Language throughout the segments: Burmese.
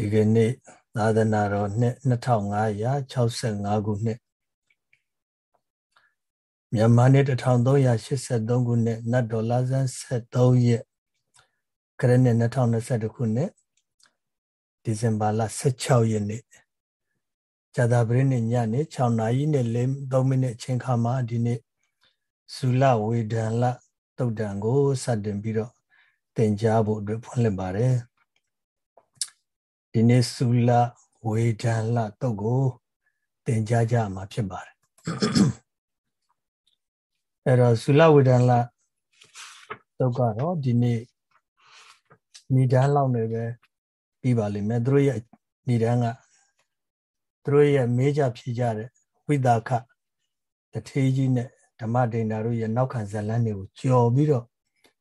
ဒီကနေ့သာသနာတော်နှစ်2565ခုနှစ်မြန်မာနှစ်1383ခုနှစ်နတ်တော်လာဇန်73ရက်ခရစ်နှစ်2021ခုနှစ်ဒီဇင်ဘာလ16ရက်နေ့ဇာတာပရိနှစ်ညနေ6နာရီနဲ့3မိနစ်အချိန်ခါမှာဒီနေ့ဇူလဝေဒန်လတုတ်တံကိုစတင်ပြီးတော့သင်ကြားဖို့အတွက်ဖွင့်လှစ်ပါတယ် ဒီနေ့သုလဝေဒန်လတုတ်ကိုသင်ကြားကြမှာဖြစ်ပါတယ်အဲ့တော့သုလဝေဒန်လတုတ်ကတော့ဒီနေ့ဏိဒန်းလောက်နေပဲပြီးပါလိမ့်မယ်သူတို့ရဲ့ဏိဒန်းကသူတို့ရဲ့မေးကြဖြေကြတဲ့ဝိတာခတထေးကြီးနဲ့ဓမ္မဒိဏတို့ရဲ့နောက်ခံဇလန်းတွေကိုကြော်ပြီးတော့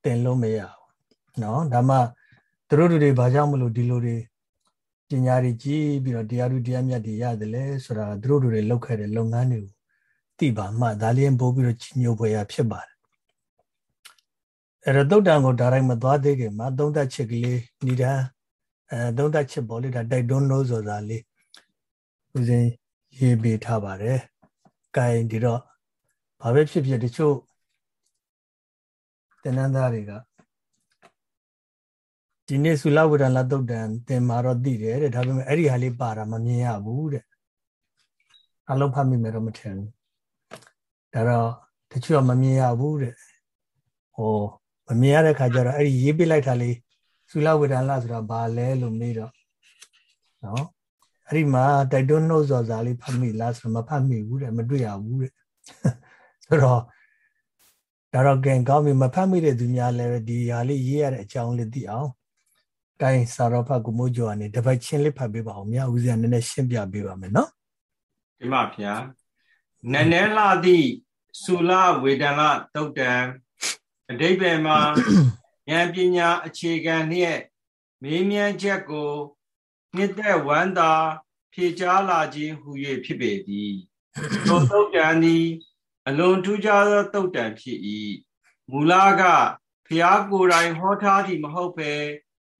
သင်လို့မရဘူးเนาะဒါမှသူတို့တွေဘာကြောင့်မလို့ဒီလိုတွေ ပညာတွေကြီးပြီးတော့တရားသူတရားမြတ်တွေရတယ်လဲဆိုတာသူတို့တွေလောက်ခဲ့တဲ့လုပ်ငန်းတွေကိုသိပါမှဒါလေးပို့ပြီးတော့ကြီးညိုဖွယ်ရဖြစ်ပါတယ်အဲ့တော့တုတ်တန်ကိုဒါတိုင်းမသွားသေးခင်မှာသုံးသက်ချစ်ကလေးဏိဒာအဲသုံးသက်ချစ်ပေါ်လေဒါတိုက်တွန်းလို့ဆိုတာလေးဦးစင်းရေးပေးထားပါတယ်။ကဲဒီတော့ဘာပဲဖြစ်ဖြစ်တချို့တဏ္ဍာတွေက ဒီနေ့သုလဝဒလသုတ်တံသင်မှာတော့သိတယ်တဲ့ဒါပေမဲ့အဲ့ဒီဟာလေးပါတာမမြင်ရဘူးတဲ့အလုံးဖတ်မိမယ်တော့မထင်ဘူးဒါတော့တချို့ကမမြင်ရဘူးတဲ့ဟောမမြင်ရတဲ့ခါကျတော့အဲ့ဒီရေးပြလိုက်တာလေးသုလဝဒလဆိုတာဘာလဲလို့မေးတော့နော်အဲ့ဒီမှာတိုက်တွန်းနှုတ်စော်စာလေးဖတ်မိလားဆိုတော့မဖတ်မိဘူးတဲ့မတွေ့ရဘူးတဲ့ဆိုတော့ဒါတော့ကင်ကောင်းပြီမဖတ်မိတဲ့သူများလည်းဒီဟာလေးရေးရတဲ့အကြောင်းလေးသိအောင် တိုင်းစာရောဖတ်ကိုမိုးကျော်ကနေတပတ်ချင်းလေးဖတ်ပေးပါအောင်မြဦးဇင်းနည်းနည်းရှင်းပြပေးပါမယ်နော်ဒီမှာဗျာနည်းနည်းလာသည့်ဆူလဝေဒနာတုတ်တံအတိပယ်မှာဉာဏ်ပညာအခြေခံနှင့်မေးမြန်းချက်ကိုနှစ်သက်ဝမ်းသာ ဖြေကြားလာခြင်းဟူ၍ဖြစ်ပေသည်သောတုတ်တံသည် အလွန်ထူးခြားသောတုတ်တံဖြစ်၏မူလကဖျားကိုယ်တိုင်ဟောထားသည်မဟုတ်ပဲ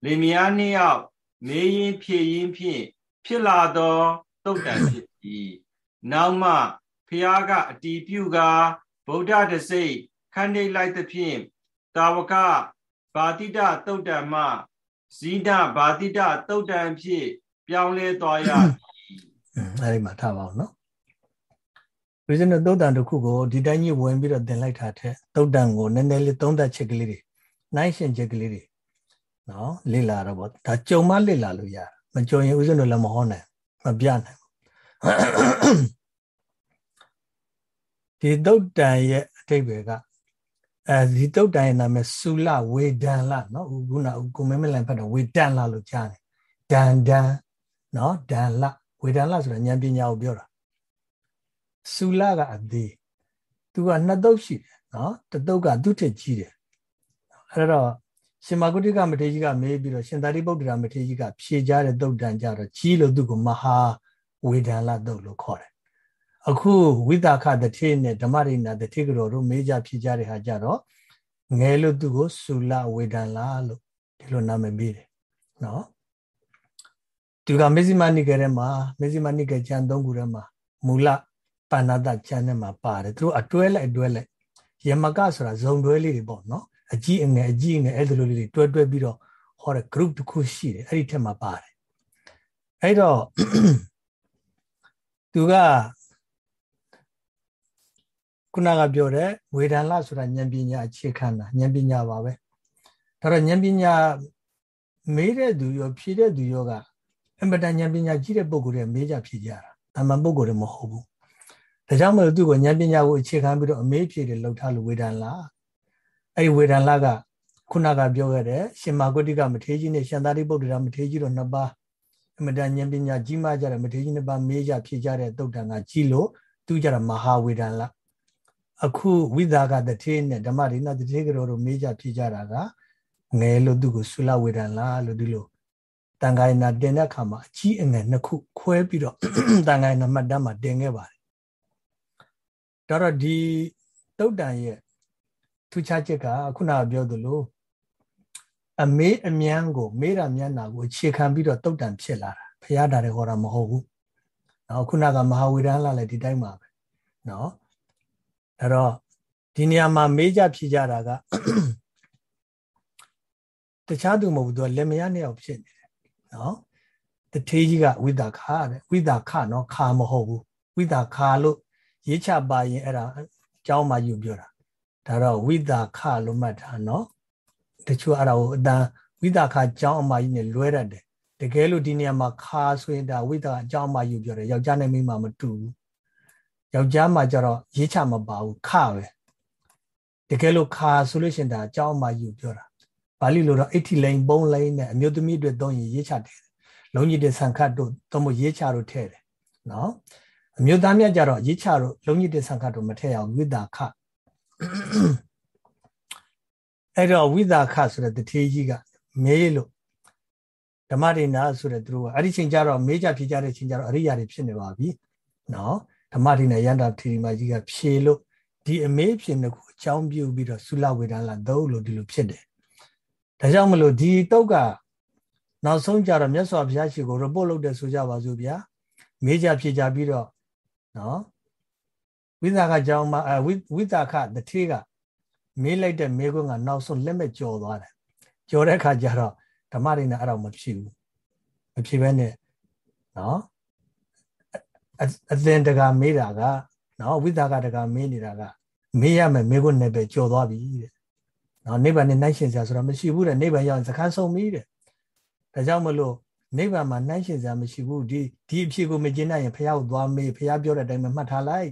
လင်မယားနှစ်ယောက်မေးရင်ဖြေရင်ဖြင့်ဖြစ်လာသောတုတ်တံဖြစ်၏နောက်မှဖျားကအတီးပြုကာဗုဒ္ဓတစိတ်ခန္ဓိလိုက်သဖြင့်တာဝကဘာတိတတုတ်တံမှဇိဒဘာတိတတုတ်တံဖြစ် ပြောင်းလဲသွားရအဲဒီမှာထားပါအောင်နော်ဝိဇ္ဇနသုတ်တန်တစ်ခုကိုဒီတိုင်းကြီးဝင်ပြီးတော့သင်လိုက်တာတဲ့သုတ်တန်ကိုနည်းနည်းလေးသုံးသပ်ချက်ကလေးတွေနိုင်ရှင်ချက်ကလေးတွေ နော်လေ့လာတော့ဗောဒါကြုံမလေ့လာလို့ရမကြုံရင်ဥစဉ်တို့လည်းမဟောနိုင်မပြနိုင်ဒီတုတ်တန်ရဲ့အတိတ်တွေကအဲဒီတုတ်တန်ရဲ့နာမည်သုလဝေဒန်လနော်ခုနကကိုမင်းမလန်ဖတ်တော့ဝေဒန်လလို့ကြားတယ်ဒန်ဒန်နော်ဒန်လဝေဒန်လဆိုတာဉာဏ်ပညာကိုပြောတာသုလကအသေးသူကနှစ်တုတ်ရှိတယ်နော်တတုတ်ကသူ့ထက်ကြီးတယ်အဲ့တော့ ရှင်မာဂုတိကမထေရကြီးကမေးပြီးတော့ရှင်သာရိပုတ္တရာမထေရကြီးကဖြေကြတဲ့သုတ်တန်ကြတော့ကြီးလို့သူ့ကိုမဟာဝေဒန်လသုတ်လို့ခေါ်တယ်အခုဝိသခတထေနဲ့ဓမ္မရိနာတထေကတော်တို့မေးကြဖြေကြတဲ့ဟာကြတော့ငယ်လို့သူ့ကိုသုလဝေဒန်လလို့ဒီလိုနာမည်ပေးတယ်နော်သူကမေဇိမနိကေထဲမှာမေဇိမနိကေကျမ်းသုံးခုထဲမှာမူလပါဏတကျမ်းထဲမှာပါတယ်သူတို့အတွဲလိုက်အတွဲလိုက်ယမကဆိုတာဇုံတွဲလေးတွေပေါ့နော် အကြီးအငယ်အကြီးအငယ်အဲ့လိုလေးတွေတွဲတွဲပြီးတော့ဟောတဲ့ group တစ်ခုရှိတယ်အဲ့ဒီထက်မှာပါတယ်အဲ့တော့သူကခုနကပြောတဲ့ဝေဒန်လဆိုတာဉာဏ်ပညာအခြေခံတာဉာဏ်ပညာပါပဲဒါတော့ဉာဏ်ပညာမေးတဲ့သူရောဖြေတဲ့သူရောကအမတန်ဉာဏ်ပညာကြီးတဲ့ပုဂ္ဂိုလ်တွေမေးကြဖြေကြတာဒါမှပုဂ္ဂိုလ်တွေမဟုတ်ဘူးဒါကြောင့်မလို့သူကဉာဏ်ပညာကိုအခြေခံပြီးတော့အမေးဖြေတယ်လောက်ထားလို့ဝေဒန်လ အဲ့ဒီဝေဒန်လကခုနကပြောခဲ့တဲ့ရှင်မာဂုတိကမထေရကြီးနဲ့ရှင်သာရိပုတ္တရာမထေရကြီးတို့နှစ်ပါးအမတန်ဉာဏ်ပညာကြီးမားကြတဲ့မထေရကြီးနှစ်ပါးမေးကြဖြေကြတဲ့တုတ်တန်ကကြီးလို့သူကြတာမဟာဝေဒန်လအခုဝိသကတထေနဲ့ဓမ္မရိနာတထေကတော်တို့မေးကြဖြေကြတာကငယ်လို့သူကိုဆုလဝေဒန်လလို့ဒီလိုတန်ခိုင်နာတင်တဲ့အခါမှာအကြီးအငယ်နှစ်ခုခွဲပြီးတော့တန်ခိုင်နာမှတ်တမ်းမှာတင်ခဲ့ပါတယ်ဒါတော့ဒီတုတ်တန်ရဲ့ ထူးခြားချက်ကခုနကပြောသလိုအမေးအမြန်းကို မေးတာမျက်နာကိုအခြေခံပြီးတော့တုတ်တန်ဖြစ်လာတာဘုရားဒါတွေဟောတာမဟုတ်ဘူးနော်ခုနကမဟာဝေဒန်လာလည်းဒီတိုင်းပါပဲနော်အဲ့တော့ဒီနေရာမှာမေးကြဖြေကြတာကတခြားသူမဟုတ်ဘူးသူကလက်မရနှစ်ယောက်ဖြစ်နေတယ်နော်တထေးကြီးကဝိတာခါတဲ့ဝိတာခနော်ခါမဟုတ်ဘူးဝိတာခါလို့ရေးချပါရင်အဲ့ဒါအကြောင်းမှယူပြောတာ ဒါတော့ဝိတာခလို့မှတ်တာနော်တချို့အဲ့ဒါကိုအတန်ဝိတာခအကြောင်းအမကြီးနဲ့လွဲတတ်တယ်တကယ်လို့ဒီနေရာမှာခါဆိုရင်ဒါဝိတာအကြောင်းအမယူပြောတယ်ယောက်ျားနဲ့မိန်းမမတူဘူးယောက်ျားမှကျတော့ရေးချမပါဘူးခပဲတကယ်လို့ခါဆိုလို့ရှင်ဒါအကြောင်းအမယူပြောတာပါဠိလိုတော့အဋ္ဌိလိန်ပုံလိန်နဲ့အမျိုးသမီးတွေသုံးရင်ရေးချတယ်လုံးကြီးတဲ့ဆံခတ်တို့သုံးဖို့ရေးချတို့ထည့်တယ်နော်အမျိုးသားမြတ်ကြတော့ရေးချတို့လုံးကြီးတဲ့ဆံခတ်တို့မထည့်အောင်ဝိတာခ အဲ့တော့ဝိတာခဆိုတဲ့တထေးကြီးကမေးလို့ဓမ္မဒိနာဆိုတဲ့သူတို့ကအဲ့ဒီချိန်ကျတော့မေးကြဖြေကြတဲ့ချိန်ကျတော့အရိယာတွေဖြစ်နေပါပြီနော်ဓမ္မဒိနာယန္တာထေရီမကြီးကဖြေလို့ဒီအမေးဖြေနှစ်ခုအကြောင်းပြုပြီးတော့သုလဝေဒလာသုံးလို့ဒီလိုဖြစ်တယ်ဒါကြောင့်မလို့ဒီတုတ်ကနောက်ဆုံးကြတော့မြတ်စွာဘုရားရှိခိုး report လုပ်တယ်ဆိုကြပါစို့ဗျာမေးကြဖြေကြပြီးတော့နော် ဝိသကကြောင့်မအဝိသကတထေးကမေးလိုက်တဲ့မေးခွန်းကနောက်ဆုံးလက်မဲ့ကြော်သွားတယ်ကြော်တဲ့အခါကျတော့ဓမ္မတွေနဲ့အဲ့တော့မဖြစ်ဘူးမဖြစ်ဘဲနဲ့နော်အသင်တကမေးတာကနော်ဝိသကတကမေးနေတာကမေးရမယ်မေးခွန်းနဲ့ပဲကြော်သွားပြီတဲ့နော်နိဗ္ဗာန်နဲ့နိုင်ရှင်စရာဆိုတာမရှိဘူးတဲ့နိဗ္ဗာန်ရောက်ရင်စကားဆုံးပြီတဲ့ဒါကြောင့်မလို့နိဗ္ဗာန်မှာနိုင်ရှင်စရာမရှိဘူးဒီဒီအဖြစ်ကိုမကျင့်နိုင်ရင်ဘုရားကိုသွားမေးဘုရားပြောတဲ့အတိုင်းပဲမှတ်ထားလိုက်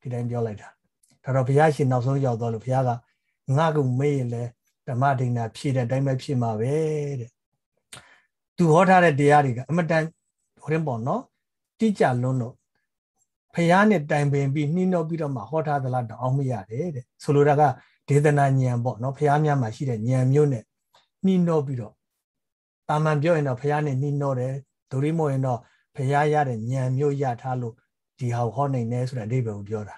ဒီတိုင်းပြောလိုက်တာဒါတော့ဘုရားရှင်နောက်ဆုံးရောက်သွားလို့ဘုရားကငါ့ကိုမေးရင်လဲဓမ္မဒိဏဖြည့်တဲ့အတိုင်းပဲဖြည့်မှာပဲတဲ့သူဟောထားတဲ့တရားတွေကအမတန်ဟိုရင်ပေါ့နော်တိကျလွန်းလို့ဖះနဲ့တိုင်ပင်ပြီးနှီးနှောပြီးတော့မှဟောထားသလားတော့အောင်မရတယ်တဲ့ဆိုလိုတာကဒေသနာဉာဏ်ပေါ့နော်ဖះများမှာရှိတဲ့ဉာဏ်မျိုးနဲ့နှီးနှောပြီးတော့တာမန်ပြောရင်တော့ဖះနဲ့နှီးနှောတယ်ဒုရိမို့ရင်တော့ဖះရတဲ့ဉာဏ်မျိုးရထားလို့ ဒီဟာဟောနိုင်တယ်ဆိုတဲ့အဓိပ္ပာယ်ကိုပြောတာ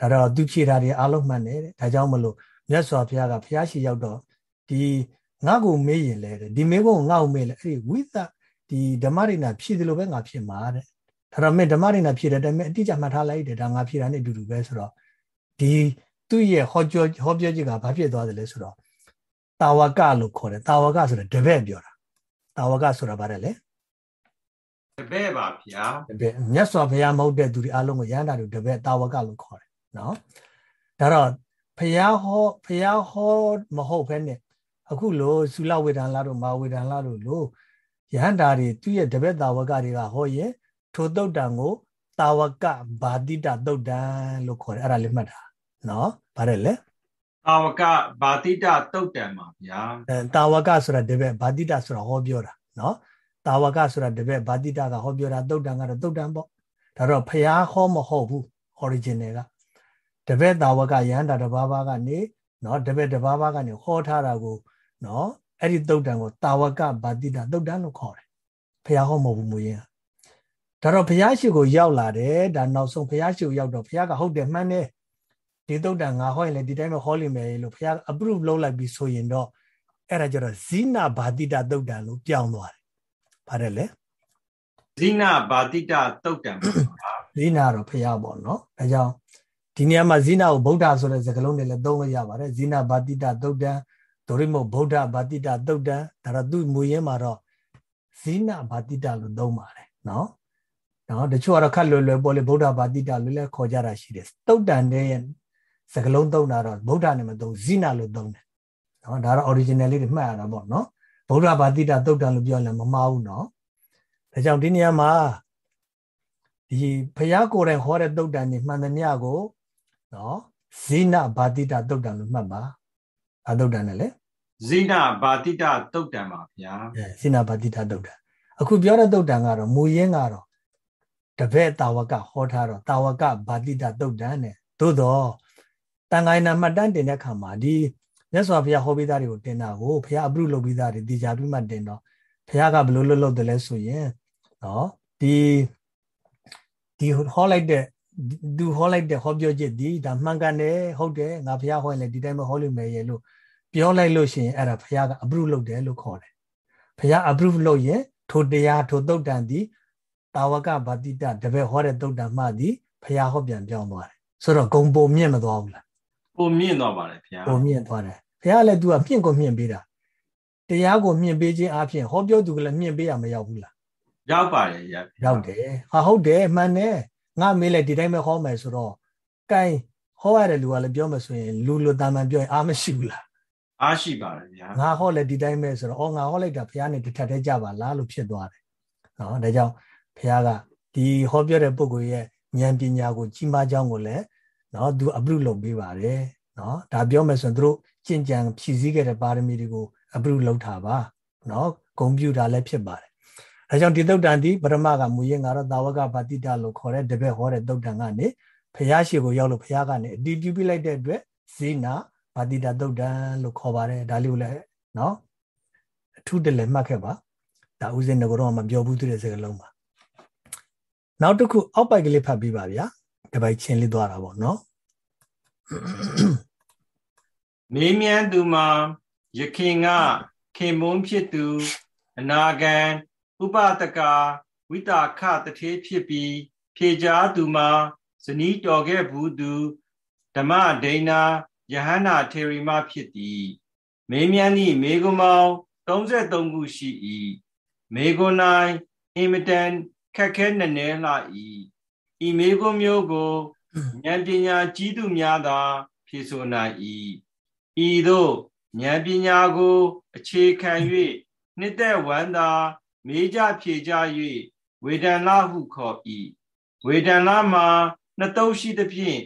ဒါတော့သူဖြေတာတွေအားလုံးမှန်တယ်တဲ့ဒါကြောင့်မလို့မြတ်စွာဘုရားကဘုရားရှိရောက်တော့ဒီငါ့ကိုမေးရင်လေဒီမေးဖို့ငါ့ကိုမေးလေအဲ့ဒီဝိသဒီဓမ္မရိနာဖြည့်တယ်လို့ပဲငါဖြစ်မှာတဲ့ဒါတော့မင်းဓမ္မရိနာဖြည့်တဲ့အတိုင်းအတိအကျမှတ်ထားလိုက်တယ်ဒါငါဖြည့်တာနဲ့အတူတူပဲဆိုတော့ဒီသူ့ရဲ့ဟောပြောဟောပြောခြင်းကဘာဖြစ်သွားတယ်လဲဆိုတော့တာဝကလို့ခေါ်တယ်တာဝကဆိုတော့တပည့်ပြောတာတာဝကဆိုတာဗါတယ်လေ တပည့်ပါဗျာတပည့်မြတ်စွာဘုရားမဟုတ်တဲ့သူတွေအားလုံးကိုရဟန္တာတွေတပည့်တာဝကလို့ခေါ်တယ်နော်ဒါတော့ဘုရားဟောဘုရားဟောမဟုတ်ဘဲနဲ့အခုလို့သုလဝေဒန်လာတို့မာဝေဒန်လာတို့လို့ယဟန္တာတွေသူ့ရဲ့တပည့်တာဝကတွေကဟောရင်ထိုတုတ်တံကိုတာဝကဘာတိတတုတ်တံလို့ခေါ်တယ်အဲ့ဒါလေးမှတ်တာနော်ဗါတယ်လေတာဝကဘာတိတတုတ်တံပါဗျာအဲတာဝကဆိုတာတပည့်ဘာတိတဆိုတာဟောပြောတာနော် တာဝကဆိုတာတပည့်ဘာတိတကဟောပြောတာတုတ်တံကတော့တုတ်တံပေါ့ဒါတော့ဖះဟောမဟုတ်ဘူး original ကတပည့်တာဝကယဟန္တာတဘာဘာကနေနော်တပည့်တဘာဘာကနေဟောထားတာကိုနော်အဲ့ဒီတုတ်တံကိုတာဝကဘာတိတတုတ်တံလို့ခေါ်တယ်ဖះဟောမဟုတ်ဘူးမူရင်းဒါတော့ဘုရားရှိခိုရောက်လာတယ်ဒါနောက်ဆုံးဘုရားရှိခိုရောက်တော့ဘုရားကဟုတ်တယ်မှန်တယ်ဒီတုတ်တန်ငါဟောရင်လည်းဒီတိုင်းပဲဟောလိမ့်မယ်လို့ဘုရား approve လုပ်လိုက်ပြီးဆိုရင်တော့အဲ့ဒါကျတော့ဇိနာဘာတိတတုတ်တန်လို့ပြောင်းသွားတယ်။ ဘာတယ်လဲဇိနာဘာတိတတုတ်တန်ပါဇိနာတော့ဘုရားပေါ့နော်။အဲကြောင့်ဒီနေရာမှာဇိနာကိုဗုဒ္ဓဆိုတဲ့စကားလုံးနဲ့လည်းသုံးလို့ရပါတယ်။ဇိနာဘာတိတတုတ်တန်ဒိုရိမို့ဗုဒ္ဓဘာတိတတုတ်တန်ဒါတော့သူ့မူရင်းမှာတော့ဇိနာဘာတိတလို့သုံးပါတယ်နော်။နော်တချို့ကတော့ခက်လွယ်လွယ်ပေါ်လေဗုဒ္ဓဘာတိတလွယ်လွယ်ခေါ်ကြတာရှိတယ်တုတ်တန်တဲ့စကလုံးသုံးတာတော့ဗုဒ္ဓနဲ့မသုံးဇိနာလို့သုံးတယ်နော်ဒါတော့ original လေးတွေမှတ်ရတာပေါ့နော် ဗုဒ္ဓဘာတိတတုတ်တန်လို့ပြောရင်မမှားဘူးနော်ဒါကြောင့်ဒီနေရာမှာဒီဘုရားကိုယ်တိုင်ဟောတဲ့တုတ်တန်นี่မှန်သမျှကိုနော်ဇိနာဘာတိတတုတ်တန်လို့မှတ်ပါအတုတ်တန်နဲ့လေဇိနာဘာတိတတုတ်တန်ပါဗျာဇိနာဘာတိတတုတ်တန်အခုပြောတဲ့တုတ်တန်ကတော့မူရင်းကတော့တပည့်တာဝကဟောထားတော့တာဝကဘာတိတတုတ်တန်နဲ့သို့တော့တန်ခိုင်နာမှတ်တမ်းတင်တဲ့ခါမှာဒီ မြတ်စွာဘုရားဟောပေးသားတွေကိုတင်တာကိုဘုရားအပြုလုပ်ပြီးသားတွေတည်ကြပြီးမှတင်တော့ဘုရားကဘလို့လွတ်လွတ်တယ်လဲဆိုရင်နော်ဒီဒီဟောလိုက်တဲ့သူဟောလိုက်တဲ့ဟောပြောချက်ဒီဒါမှန်ကန်တယ်ဟုတ်တယ်ငါဘုရားဟောရင်လည်းဒီတိုင်းပဲဟောလိမ့်မယ်ရဲ့လို့ပြောလိုက်လို့ရှိရင်အဲ့ဒါဘုရားက approve လုပ်တယ်လို့ခေါ်တယ်ဘုရား approve လုပ်ရင်ထိုတရားထိုတုတ်တန်သည်တာဝကဗတိတတပည့်ဟောတဲ့တုတ်တန်မှသည်ဘုရားဟောပြန်ပြောင်းသွားတယ်ဆိုတော့ဂုံပုံမြင့်မသွားဘူးလား ပုံမြင့်သွားပါတယ်ဘုရားပုံမြင့်သွားတယ်ဘုရားလည်း तू ကမြင့်ကိုမြင့်ပေးတာတရားကိုမြင့်ပေးခြင်းအပြင်ဟောပြောသူကလည်းမြင့်ပေးရမရောက်ဘူးလားရောက်ပါတယ်ရောက်တယ်ဟာဟုတ်တယ်မှန်တယ်ငါမေးလိုက်ဒီတိုင်းပဲဟောမယ်ဆိုတော့ကဲဟောရတဲ့လူကလည်းပြောမှဆိုရင်လူလူတာမှန်ပြောရင်အားမရှိဘူးလားအားရှိပါတယ်ဗျာငါဟောလဲဒီတိုင်းပဲဆိုတော့အော်ငါဟောလိုက်တာဘုရားနဲ့တထက်တည်းကြပါလားလို့ဖြစ်သွားတယ်နော်ဒါကြောင့်ဘုရားကဒီဟောပြောတဲ့ပုဂ္ဂိုလ်ရဲ့ဉာဏ်ပညာကိုကြီးမားကြောင်းကိုလည်း နော်သူအပရုလုပ်ပေးပါတယ်နော်ဒါပြောမယ်ဆိုရင်တို့ကျင့်ကြံဖြည့်ဆည်းခဲ့တဲ့ပါရမီတွေကိုအပရုလုပ်ထားပါနော်ဂုံပြူတာလည်းဖြစ်ပါတယ်ဒါကြောင့်ဒီသုတ်တန်ဒီပရမကမူရင်ငါတော့တာဝကဗတိတလို့ခေါ်တဲ့တပည့်ဟောတဲ့သုတ်တန်ကနေဖះရှိကိုရောက်လို့ဖះကနေအတီးပြုပြလိုက်တဲ့အတွက်ဇေနာဗတိတသုတ်တန်လို့ခေါ်ပါတယ်ဒါလေးကိုလည်းနော်အထုတလည်းမှတ်ခဲ့ပါဒါဥစဉ်ကတော့မပြောဘူးသူတဲ့စကားလုံးပါနောက်တစ်ခုအောက်ပိုက်ကလေးဖတ်ပြီးပါဗျာ တပိုက်ချင်းလေးသွားတာပေါ့နော်မေးမြန်းသူမှာယခင်ကခင်မုန်းဖြစ်သူအနာဂံဥပတကဝိတာခတထေးဖြစ်ပြီးဖြေကြားသူမှာဇနီးတော်ခဲ့ဘူးသူဓမ္မဒိဏယဟန္တာထေရီမဖြစ်သည်မေးမြန်းသည့်မေကွန်မောင်33ခုရှိ၏မေကွန်၌အင်မတန်ခက်ခဲနည်းနည်းလှ၏ ဤမေကွန်မျိုးကိုဉာဏ်ပညာကြီးသူများသာ ဖြေဆိုနိုင်၏ဤသို့ဉာဏ်ပညာကို အခြေခံ၍နှစ်သက်ဝန္တာမေးကြဖြေကြ၍ဝေဒန်လဟုခေါ်၏ဝေဒန်လမှာနှစ်တုပ်ရှိသဖြင့်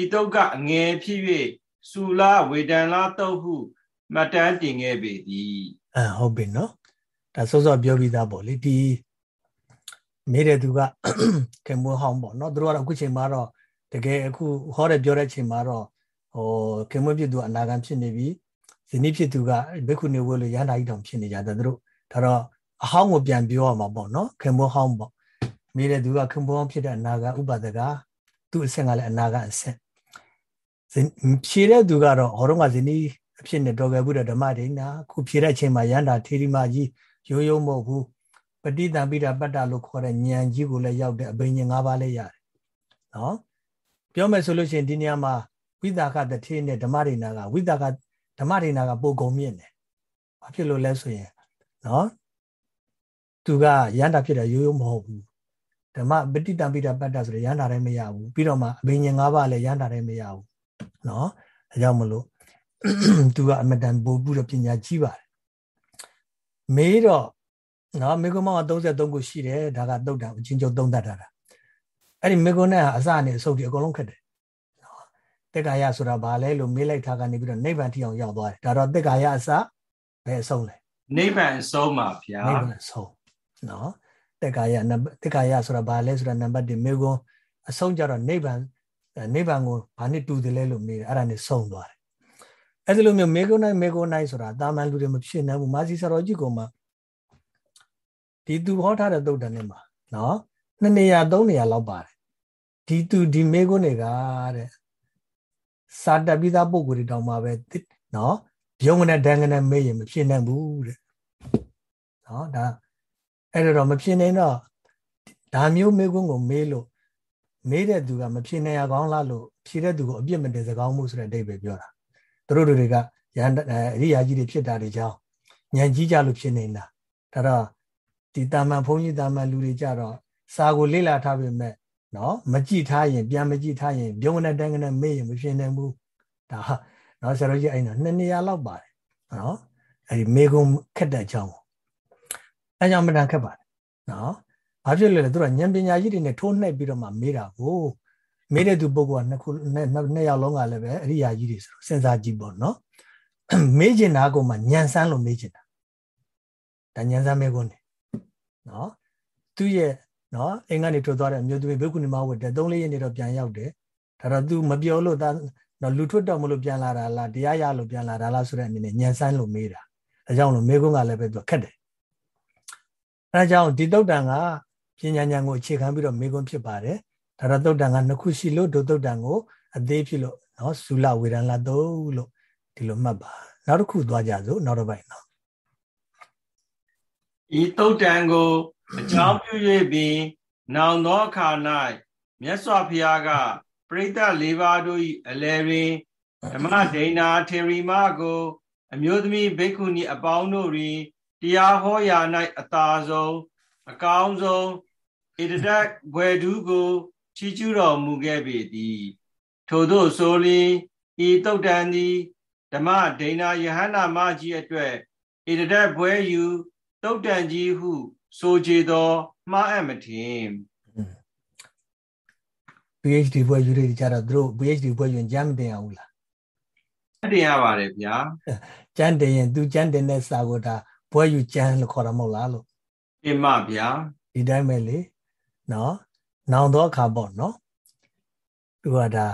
ဤတုပ်ကအငယ်ဖြစ်၍စူလာဝေဒန်လတုပ်ဟုမှတ်တမ်းတင်ခဲ့ပေသည်အဲဟုတ်ပြီနော်ဒါစောစောပြောပြီးသားပေါ့လေဒီ မေးတဲ့သူကခင်မွေးဟောင်းပေါ့နော်သူတို့ကတော့အခုချိန်မှာတော့တကယ်အခုဟောတဲ့ပြောတဲ့ချိန်မှာတော့ဟိုခင်မွေးဖြစ်သူအနာဂံဖြစ်နေပြီဇနီးဖြစ်သူကဘိက္ခုနေဝဲလို့ရဟန္တာကြီးတောင်ဖြစ်နေကြတယ်သူတို့ဒါတော့အဟောင်းကိုပြန်ပြောရမှာပေါ့နော်ခင်မွေးဟောင်းပေါ့မေးတဲ့သူကခင်မွေးဟောင်းဖြစ်တဲ့အနာဂံဥပဒကသူ့အဆင့်ကလည်းအနာဂံအဆင့်ဖြေတဲ့သူကတော့ဟောတော့ကဇနီးအဖြစ်နဲ့တော်ခဲ့ဘူးတဲ့ဓမ္မဒိဏခုဖြေတဲ့အချိန်မှာရဟန္တာထေရီမကြီးရိုးရိုးမဟုတ်ဘူး ပဋိသင်္ပိဒပတ္တလို့ခေါ်တဲ့ဉာဏ်ကြီးကိုလည်းရောက်တဲ့အဘိညာဉ်၅ပါးလည်းရတယ်နော်ပြောမယ်ဆိုလို့ရှိရင်ဒီနေရာမှာဝိသကတထေနဲ့ဓမ္မရိနာကဝိသကဓမ္မရိနာကပိုကုန်မြင့်တယ်ဘာဖြစ်လို့လဲဆိုရင်နော်သူကရန်တာဖြစ်တာရိုးရိုးမဟုတ်ဘူးဓမ္မပဋိသင်္ပိဒပတ္တဆိုတော့ရန်တာလည်းမရဘူးပြီးတော့မှအဘိညာဉ်၅ပါးလည်းရန်တာလည်းမရဘူးနော်ဒါကြောင့်မလို့သူကအမတန်ပို့ပြီးတော့ပညာကြီးပါတယ်မေးတော့ နော်မေကွန်းမောင်က33ခုရှိတယ်ဒါကတုတ်တာအချင်းချုပ်သုံးတတ်တာအဲ့ဒီမေကွန်းနဲ့အစနဲ့အဆုပ်ဒီအကုန်လုံးခက်တယ်နော်တက်ကာယဆိုတာဘာလဲလို့မေးလိုက်တာကနေပြီးတော့နိဗ္ဗာန်ထိအောင်ရောက်သွားတယ်ဒါတော့တက်ကာယအစဘယ်အဆုံးလဲနိဗ္ဗာန်အဆုံးပါဗျာနိဗ္ဗာန်အဆုံးနော်တက်ကာယတက်ကာယဆိုတာဘာလဲဆိုတာနံပါတ်1မေကွန်းအဆုံးကြတော့နိဗ္ဗာန်နိဗ္ဗာန်ကိုဘာနဲ့တူတယ်လဲလို့မေးတယ်အဲ့ဒါနဲ့ဆုံးသွားတယ်အဲ့ဒီလိုမျိုးမေကွန်းနိုင်မေကွန်းနိုင်ဆိုတာတာမန်လူတွေမဖြစ်နိုင်ဘူးမာစီဆရာတော်ကြီးကမှ ဒီသူဟောထားတဲ့သုတ်တန်နဲ့မှာနော်နှစ်နေရာသုံးနေရာလောက်ပါတယ်ဒီသူဒီမေကွန်းတွေကတဲ့စာတပိသားပုဂ္ဂိုလ်တွေတောင်မှပဲနော်ယုံနဲ့ဒဏ်နဲ့မေးရင်မဖြစ်နိုင်ဘူးတဲ့နော်ဒါအဲ့တော့မဖြစ်နိုင်တော့ဒါမျိုးမေကွန်းကိုမေးလို့မေးတဲ့သူကမဖြစ်နိုင်ရကောင်းလားလို့ဖြေတဲ့သူကိုအပြစ်မတင်စကောင်းမှုဆိုတဲ့အဓိပ္ပာယ်ပြောတာသူတို့တွေကရန်အရိယာကြီးတွေဖြစ်တာတွေကြောင်းညံကြီးကြလို့ဖြစ်နေတာဒါတော့ ဒီတာမန်ဘုန်းကြီးတာမန်လူတွေကြတော့စာကိုလေ့လာထားပေမဲ့နော်မကြည့်ထားရင်ပြန်မကြည့်ထားရင်ပြုံးနဲ့တန်းနဲ့မေ့ရင်မဖြစ်နိုင်ဘူးဒါနော်ဆရာတော်ကြီးအဲ့နော်နှစ်နေရာလောက်ပါတယ်နော်အဲ့ဒီမေကုံခက်တဲ့အကြောင်းအဲကြောင့်မတန်ခက်ပါတယ်နော်ဘာဖြစ်လဲလဲသူကဉာဏ်ပညာကြီးတွေနဲ့ထိုးနှိပ်ပြီးတော့မှမေးတာကိုမေးတဲ့သူပုဂ္ဂိုလ်ကနှစ်ခုနှစ်ယောက်လုံးကလည်းပဲအရိယာကြီးတွေဆိုတော့စဉ်းစားကြည့်ပေါ့နော်မေးချင်တာကမှညံစမ်းလို့မေးချင်တာဒါညံစမ်းမေးခွန်းနေ နော်သူ့ရဲ့နော်အိမ်ကနေထွက်သွားတဲ့အမျိုးသမီးဘိက္ခုနီမဝတ်တယ်၃လေးရက်နေတော့ပြန်ရောက်တယ်ဒါတော့ तू မပြောလို့ဒါနော်လူထွက်တော့မလို့ပြန်လာတာလားတရားရလို့ပြန်လာတာလားဆိုတဲ့အနေနဲ့ညံစမ်းလို့မေးတာအဲကြောင့်လို့မေးခွန်းကလည်းပဲသူခက်တယ်အဲကြောင့်ဒီတုတ်တန်ကပညာဉာဏ်ကိုအခြေခံပြီးတော့မေးခွန်းဖြစ်ပါတယ်ဒါတော့တုတ်တန်ကနှစ်ခုရှိလို့ဒုတုတ်တန်ကိုအသေးဖြစ်လို့နော်ဇူလဝေဒန်လာတုတ်လို့ဒီလိုမှတ်ပါနောက်တစ်ခုသွားကြစို့နောက်တစ်ပိုင်းနော် ဤတုတ်တံကိုအကြောင်းပြု၍ပင်နောင်သောအခါ၌မြတ်စွာဘုရားကပရိသတ်၄ပါးတို့၏အလယ်တွင်ဓမ္မဒိဏထေရီမကို အမျိုးသမီးဘိက္ခုနီအပေါင်းတို့တွင်တရားဟောရာ၌အသာဆုံးအကောင်းဆုံးဣတဒတ်ဘွယ်ဒူးကိုချီးကျူးတော်မူခဲ့ပေသည်ထို့သောဆိုလျင်ဤတုတ်တန်သည်ဓမ္မဒိဏယဟန္တာမကြီးအတွက်ဣတဒတ်ဘွယ်ယူ တုတ်တန်ကြီးဟု ဆိုကြသောမှားအပ်မထင် PhD ဘွယ်ယူတွေကြတော့သူတို့ PhD ဘွယ်ယူရင်ကျမ်းမတင်အောင်လားတင်ရပါတယ်ဗျာကျမ်းတင်ရင်သူကျမ်းတင်တဲ့စာကိုဒါဘွယ်ယူကျမ်းလို့ခေါ်တာမဟုတ်လားလို့အမဗျာဒီတိုင်းပဲလေနော်နောင်တော့အခါပေါ့နော်သူကဒါ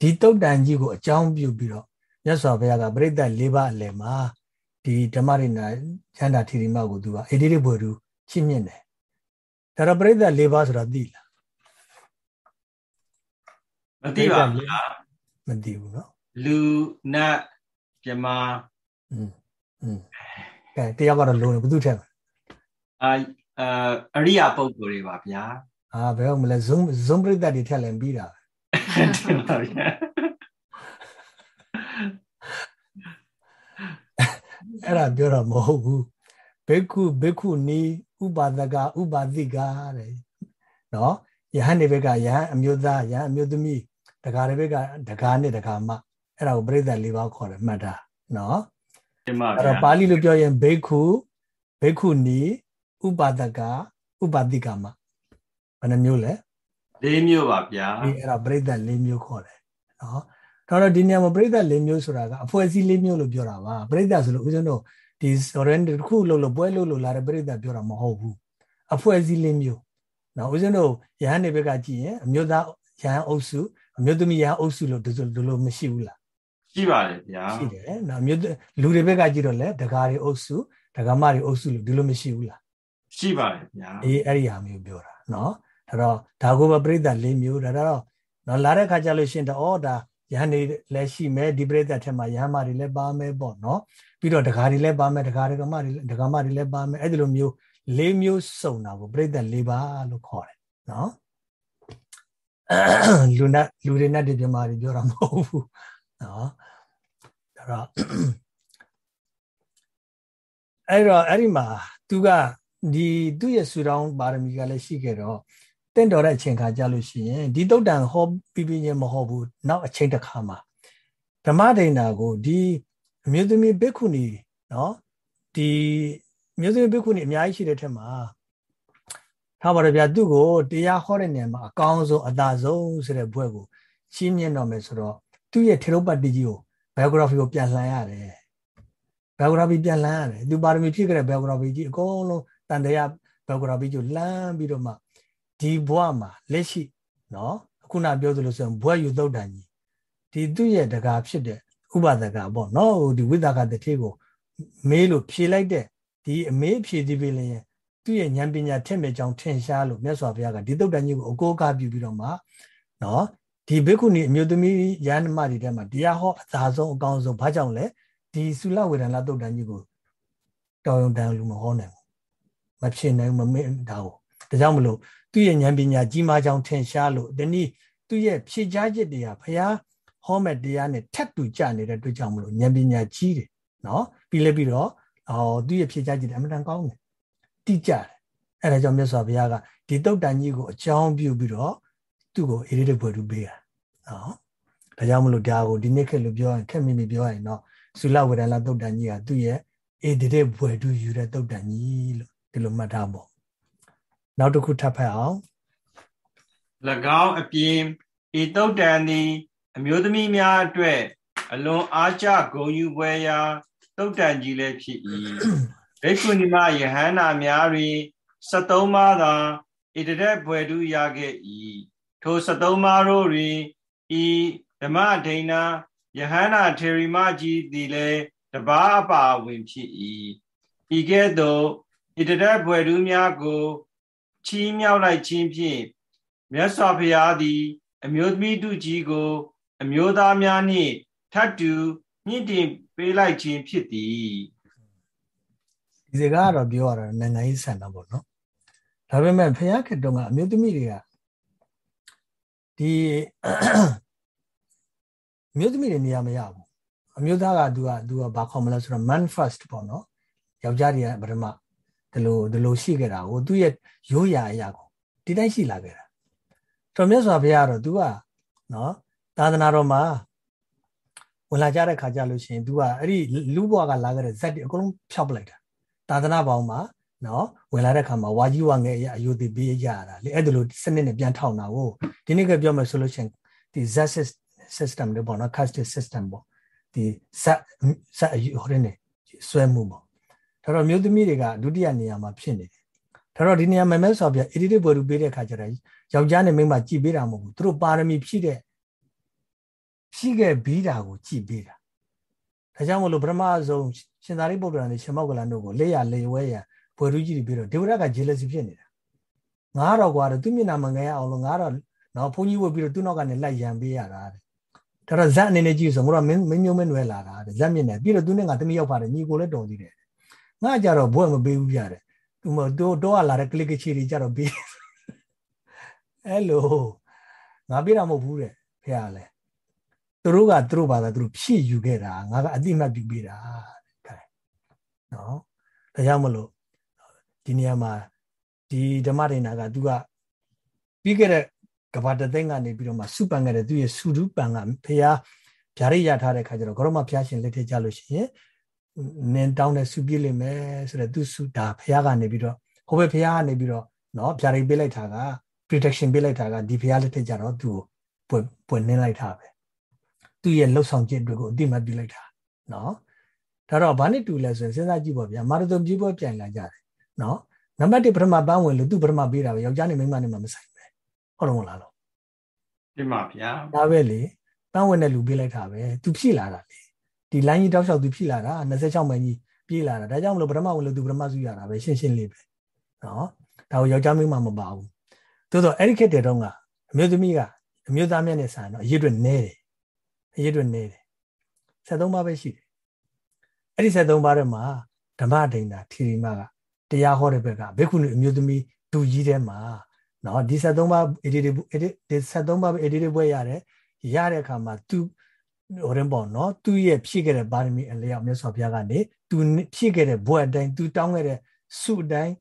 ဒီတုတ်တန်ကြီးကိုအကြောင်းပြုပြီးတော့မြတ်စွာဘုရားကပြိဿ၄ပါးအလယ်မှာ ဒီဓမ္မရိနာချမ်းသာထီရိမကိုသူကအေဒီရိဘွေသူချစ်မြင့်တယ်ဒါတော့ပြိဿ၄ပါးဆိုတာသိလားမသိပါဘူးမသိဘူးเนาะလူနတ်ပြမอืมอืมကဲတရားကတော့လုံးဘယ်သူထက်အာအရိယာပုဂ္ဂိုလ်တွေပါဗျာအာဘယ်ဟုတ်မလဲ zoom zoom ပြိဿတွေထက်လည်းပြီးတာတင်ပါ အဲ့ဒါပြောတာမဟုတ်ဘူးဘိက္ခုဘိက္ခုနီဥပါဒကဥပါတိကတဲ့နော်ယဟန်ဒီဘက်ကယဟန်အမျိုးသားယဟန်အမျိုးသမီးတကာတွေဘက်ကတကာနဲ့တကာမအဲ့ဒါကိုပြိဿ၄ပါးခေါ်တယ်မှတ်တာနော်တင်ပါဗျာအဲ့တော့ပါဠိလိုပြောရင်ဘိက္ခုဘိက္ခုနီဥပါဒကဥပါတိကမဘယ်နှမျိုးလဲ၄မျိုးပါဗျာဒီအဲ့ဒါပြိဿ၄မျိုးခေါ်တယ်နော် တော့ဒီနေရာမှာပြိဿ၄မျိုးဆိုတာကအဖွဲ့အစည်း၄မျိုးလို့ပြောတာပါပြိဿဆိုလို့ဦးဇင်းတို့ဒီ surrender တစ်ခုလို့လို့ပွဲလို့လို့လာတဲ့ပြိဿပြောတာမဟုတ်ဘူးအဖွဲ့အစည်း၄မျိုးနော်ဦးဇင်းတို့ရဟန်းတွေဘက်ကကြည့်ရင်အမျိုးသားရဟန်းအုပ်စုအမျိုးသမီးရဟန်းအုပ်စုလို့ဒီလိုလိုမရှိဘူးလားရှိပါတယ်ဗျာရှိတယ်နော်အမျိုးလူတွေဘက်ကကြည့်တော့လေဒကာတွေအုပ်စုဒကာမတွေအုပ်စုလို့ဒီလိုမရှိဘူးလားရှိပါတယ်ဗျာအေးအဲ့ဒီဟာမျိုးပြောတာနော်ဒါတော့ဒါကိုပဲပြိဿ၄မျိုးဒါတော့နော်လာတဲ့ခါကျလို့ရှင်တော့ဒါ ရဟန်းတွေလည်းရှိမယ်ဒီပြိဿထက်မှာရဟန်းမတွေလည်းပါမယ်ပေါ့နော်ပြီးတော့ဒကာတွေလည်းပါမယ်ဒကာဒကမတွေဒကာမတွေလည်းပါမယ်အဲ့ဒီလိုမျိုး၄မျိုးစုံတာကိုပြိဿ၄ပါးလို့ခေါ်တယ်နော်လူနဲ့လူတွေနဲ့ဒီပြမာတွေပြောတာမဟုတ်ဘူးနော်ဒါတော့အဲ့တော့အဲ့ဒီမှာသူကဒီသူ့ရဲ့ဆူတောင်းပါရမီကလည်းရှိခဲ့တော့ တင့်တော်တဲ့အချိန်ခါကြလို့ရှိရင်ဒီတုတ်တန်ဟောပြီးပြီးချင်းမဟုတ်ဘူးနောက်အချိန်တစ်ခါမှာဓမ္မဒိဏကိုဒီအမျိုးသမီးဘိက္ခုနီနော်ဒီမျိုးသမီးဘိက္ခုနီအများကြီးရှိတဲ့ထက်မှာထားပါတော့ဗျာသူ့ကိုတရားဟောတဲ့နေရာမှာအကောင်းဆုံးအသာဆုံးဆိုတဲ့ဘွဲ့ကိုရှင်းမြင်တော့မယ်ဆိုတော့သူ့ရဲ့ထေရုပတ္တိကြီးကို biography ကိုပြန်လှန်ရတယ် biography ပြန်လှန်ရတယ်သူပါရမီဖြစ်ခဲ့တဲ့ biography ကြီးအကုန်လုံးတန်တရား biography ကြီးကိုလှမ်းပြီးတော့မှ ဒီဘဝမှာလက်ရှိနော်ခုနပြောသလိုဆိုရင်ဘဝယူသုတ်တန်ကြီးဒီသူ့ရဲ့တကာဖြစ်တဲ့ဥပဒကပေါ့နော်ဒီဝိသကတထေကိုမေးလို့ဖြေလိုက်တဲ့ဒီအမေးဖြေသည်ပဲလေသူ့ရဲ့ဉာဏ်ပညာထက်မဲ့ကြောင်ထင်ရှားလို့မြတ်စွာဘုရားကဒီသုတ်တန်ကြီးကိုအကိုးကားပြုပြီးတော့မှနော်ဒီဘိက္ခုနီအမျိုးသမီးယန္တမတွေထဲမှာတရားဟောအသာဆုံးအကောင်းဆုံးဘာကြောင့်လဲဒီသုလဝေဒနာသုတ်တန်ကြီးကိုတော်ရုံတန်လူမဟောနိုင်ဘူးမဖြစ်နိုင်မမေ့ဒါကိုဒါကြောင့်မလို့ သူ့ရဲ့ဉာဏ်ပညာကြီးမားကြောင်ထင်ရှားလို့ဒီနည်းသူ့ရဲ့ဖြည့်ချချက်တွေကဘုရားဟောမဲ့တရားနဲ့ထက်တူကြနေတဲ့အတွက်ကြောင့်မလို့ဉာဏ်ပညာကြီးတယ်နော်ပြီးလဲပြီးတော့အော်သူ့ရဲ့ဖြည့်ချချက်တွေအမှန်တန်ကောင်းတယ်တိကျတယ်အဲဒါကြောင့်မြတ်စွာဘုရားကဒီတုတ်တန်ကြီးကိုအကြောင်းပြုပြီးတော့သူ့ကိုအေရိဒဘွယ်သူပေးတာနော်ဒါကြောင့်မလို့ဒါကိုဒီနေ့ခေတ်လို့ပြောရင်ခက်မိမိပြောရင်တော့သုလဝေဒနာတုတ်တန်ကြီးကသူ့ရဲ့အေဒီတဲ့ဘွယ်သူယူတဲ့တုတ်တန်ကြီးလို့ဒီလိုမှတ်ထားပေါ့ နောက်တစ်ခုထပ်ဖတ်အောင်၎င်းအပြင်ဤတုတ်တန်သည် အမျိုးသမီးများအတွက်အလွန်အားကျဂုဏ်ယူပွဲရာတုတ်တန်ကြီးလည်းဖြစ်၏ဘိက္ခုနီမယဟန္တာများတွင်73ပါးသာဣတရက်ဘွယ်တူရခဲ့၏ထို73ပါးတို့တွင်ဤဓမ္မဒိဏယဟန္တာထေရီမကြီးသည်လည်းတပါးအပါဝင်ဖြစ်၏ဤကဲ့သို့ဣတရက်ဘွယ်တူများကို ချီးမြှောက်လိုက်ခြင်းဖြင့်မြတ်စွာဘုရားသည် အမျိုးသမီးတို့ကြီးကို အမျိုးသားများနှင့်ထပ်တူမြင့်တင်ပေးလိုက်ခြင်းဖြစ်သည်ဒီစကားကတော့ပြောရတာနိုင်ငံရေးဆန်တာပေါ့နော်ဒါပေမဲ့ဖခင်ခေတ္တကအမျိုးသမီးတွေကဒီအမျိုးသမီးတွေနေရာမရဘူးအမျိုးသားကသူကသူကဘာခေါ်မလဲဆိုတော့ man first ပေါ့နော်ယောက်ျားတွေကပထမ ဒီလိုဒီလိုရှိခဲ့တာကိုသူ့ရဲ့ရိုးရာအရာကိုဒီတိုင်းရှိလာခဲ့တာတော်မြတ်စွာဘုရားကတော့ तू ကနော်သာသနာတော်မှာဝင်လာကြတဲ့ခါကြလို့ရှိရင် तू ကအဲ့ဒီလူဘွားကလာခဲ့တဲ့ဇက်တွေအကုန်လုံးဖျောက်ပလိုက်တာသာသနာပေါင်းမှာနော်ဝင်လာတဲ့ခါမှာဝါကြီးဝါငယ်အယုတိပေးကြရတာလေအဲ့ဒါလိုစနစ်နဲ့ပြန်ထောင်တာကိုဒီနေ့ကပြောမယ်ဆိုလို့ရှိရင်ဒီ Z system တွေပေါ့နော် caste system ပေါ့ဒီဇက်ဇက်ဟိုရင်းနေဆွဲမှုပေါ့ ဒါတော့မြို့သမီးတွေကဒုတိယနေရာမှာဖြစ်နေတယ်ဒါတော့ဒီနေရာမမဲဆော်ပြ edit ဘော်လူပေးတဲ့ခါကျတော့ယောက်ျားနဲ့မိန်းမကြည်ပေးတာမဟုတ်ဘူးသူတို့ပါရမီဖြည့်တဲ့ဖြည့်ခဲ့ပြီးတာကိုကြည်ပေးတာဒါကြောင့်မလို့ပထမဆုံးရှင်သာရိပုတ္တရာနဲ့ရှင်မောက္ကလန်တို့ကိုလက်ရလေဝဲရဘွယ်လူကြီးတွေပြီးတော့ဒေဝရက jealousy ဖြစ်နေတာငါတော့ကွာသူမျက်နှာမငယ်အောင်လို့ငါတော့နော်ဘုန်းကြီးဝတ်ပြီးတော့သူ့နောက်ကနေလိုက်ရန်ပေးရတာတဲ့ဒါတော့ဇက်အနေနဲ့ကြည့်ဆိုငါတို့မင်းမင်းမျိုးမင်းနွယ်လာတာတဲ့ဇက်မြင့်တယ်ပြီးတော့သူနဲ့ငါတမီးရောက်ပါတယ်ညီကိုလည်းတော်သေးတယ် ငါကြတော့ဘွဲ့မပေးဘူးပြတယ်သူမတော့တော့လာတဲ့ကလစ်ကချီတွေကြတော့ပေးအဲ့လိုငါပေးတာမဟုတ်ဘူးတဲ့ဖေရလဲသူတို့ကသူတို့ဘာသာသူတို့ဖြည့်ယူခဲ့တာငါကအတိမတ်ပြုပေးတာတဲ့နော်ဒါကြောင့်မလို့ဒီနေရာမှာဒီဓမ္မဒိနာကသူကပြီးခဲ့တဲ့ကဘာတသိန်းကနေပြီးတော့မှစုပန်ခဲ့တဲ့သူရဲ့စုဒုပန်ကဖះဗျာရိရထားတဲ့ခါကျတော့ဂရမဖះရှင်လက်ထက်ကြလို့ရှိရင် နင်းတောင်းတဲ့စုပြည့်လိမ့်မယ်ဆိုတော့သူစုဒါဖះကနေပြီးတော့ဟိုဘက်ဖះကနေပြီးတော့နော်ဗျာရိပေးလိုက်တာက protection ပေးလိုက်တာကဒီဖះလက်ထက်ကြတော့သူ့ကိုပွင့်ပွင့်နင်းလိုက်တာပဲသူ့ရဲ့လှုပ်ဆောင်ခြင်းတွေကိုအတိမတ်ပြုလိုက်တာနော်ဒါတော့ဘာနဲ့တူလဲဆိုရင်စဉ်းစားကြည့်ပါဗျာမာရသွန်ပြေးပွဲပြိုင်လာကြတယ်နော်နံပါတ်1ပထမပန်းဝင်လို့သူ့ပထမပေးတာပဲယောက်ျားနဲ့မိန်းမနဲ့မှမဆိုင်ပဲဟုတ်တော့မလားလို့တင်ပါဗျာဒါပဲလေပန်းဝင်တဲ့လူပေးလိုက်တာပဲသူဖြည့်လာတာလေ ဒီလိုင်းကြီးတောက်လျှောက်သူဖြည့်လာတာ26မိုင်ကြီးပြေးလာတာဒါကြောင့်မလို့ပထမဝင်လို့သူပထမစုရတာပဲရှင်းရှင်းလေးပဲနော်ဒါကိုယောက်ျားမိန်းမမပါဘူးသို့တော့အဲ့ဒီခေတ်တည်းတုန်းကအမျိုးသမီးကအမျိုးသားမြတ်နဲ့ဆိုင်တော့အရေးအတွက်နဲတယ်အရေးအတွက်နဲတယ်73ပါးပဲရှိတယ်အဲ့ဒီ73ပါးထဲမှာဓမ္မဒိန်တာထီရီမကတရားဟောတဲ့ဘက်ကဘိက္ခုနီအမျိုးသမီးသူကြီးထဲမှာနော်ဒီ73ပါးအေဒီဒီဒီ73ပါးအေဒီဒီဘွဲရတယ်ရတဲ့အခါမှာသူ ဟိုရင်ပေါ့နော်သူရဲ့ဖြည့်ခဲ့တဲ့ပါရမီအလျောက်မြတ်စွာဘုရားကနေသူဖြည့်ခဲ့တဲ့ဘွဲအတိုင်းသူတောင်းခဲ့တဲ့စုအတိုင်း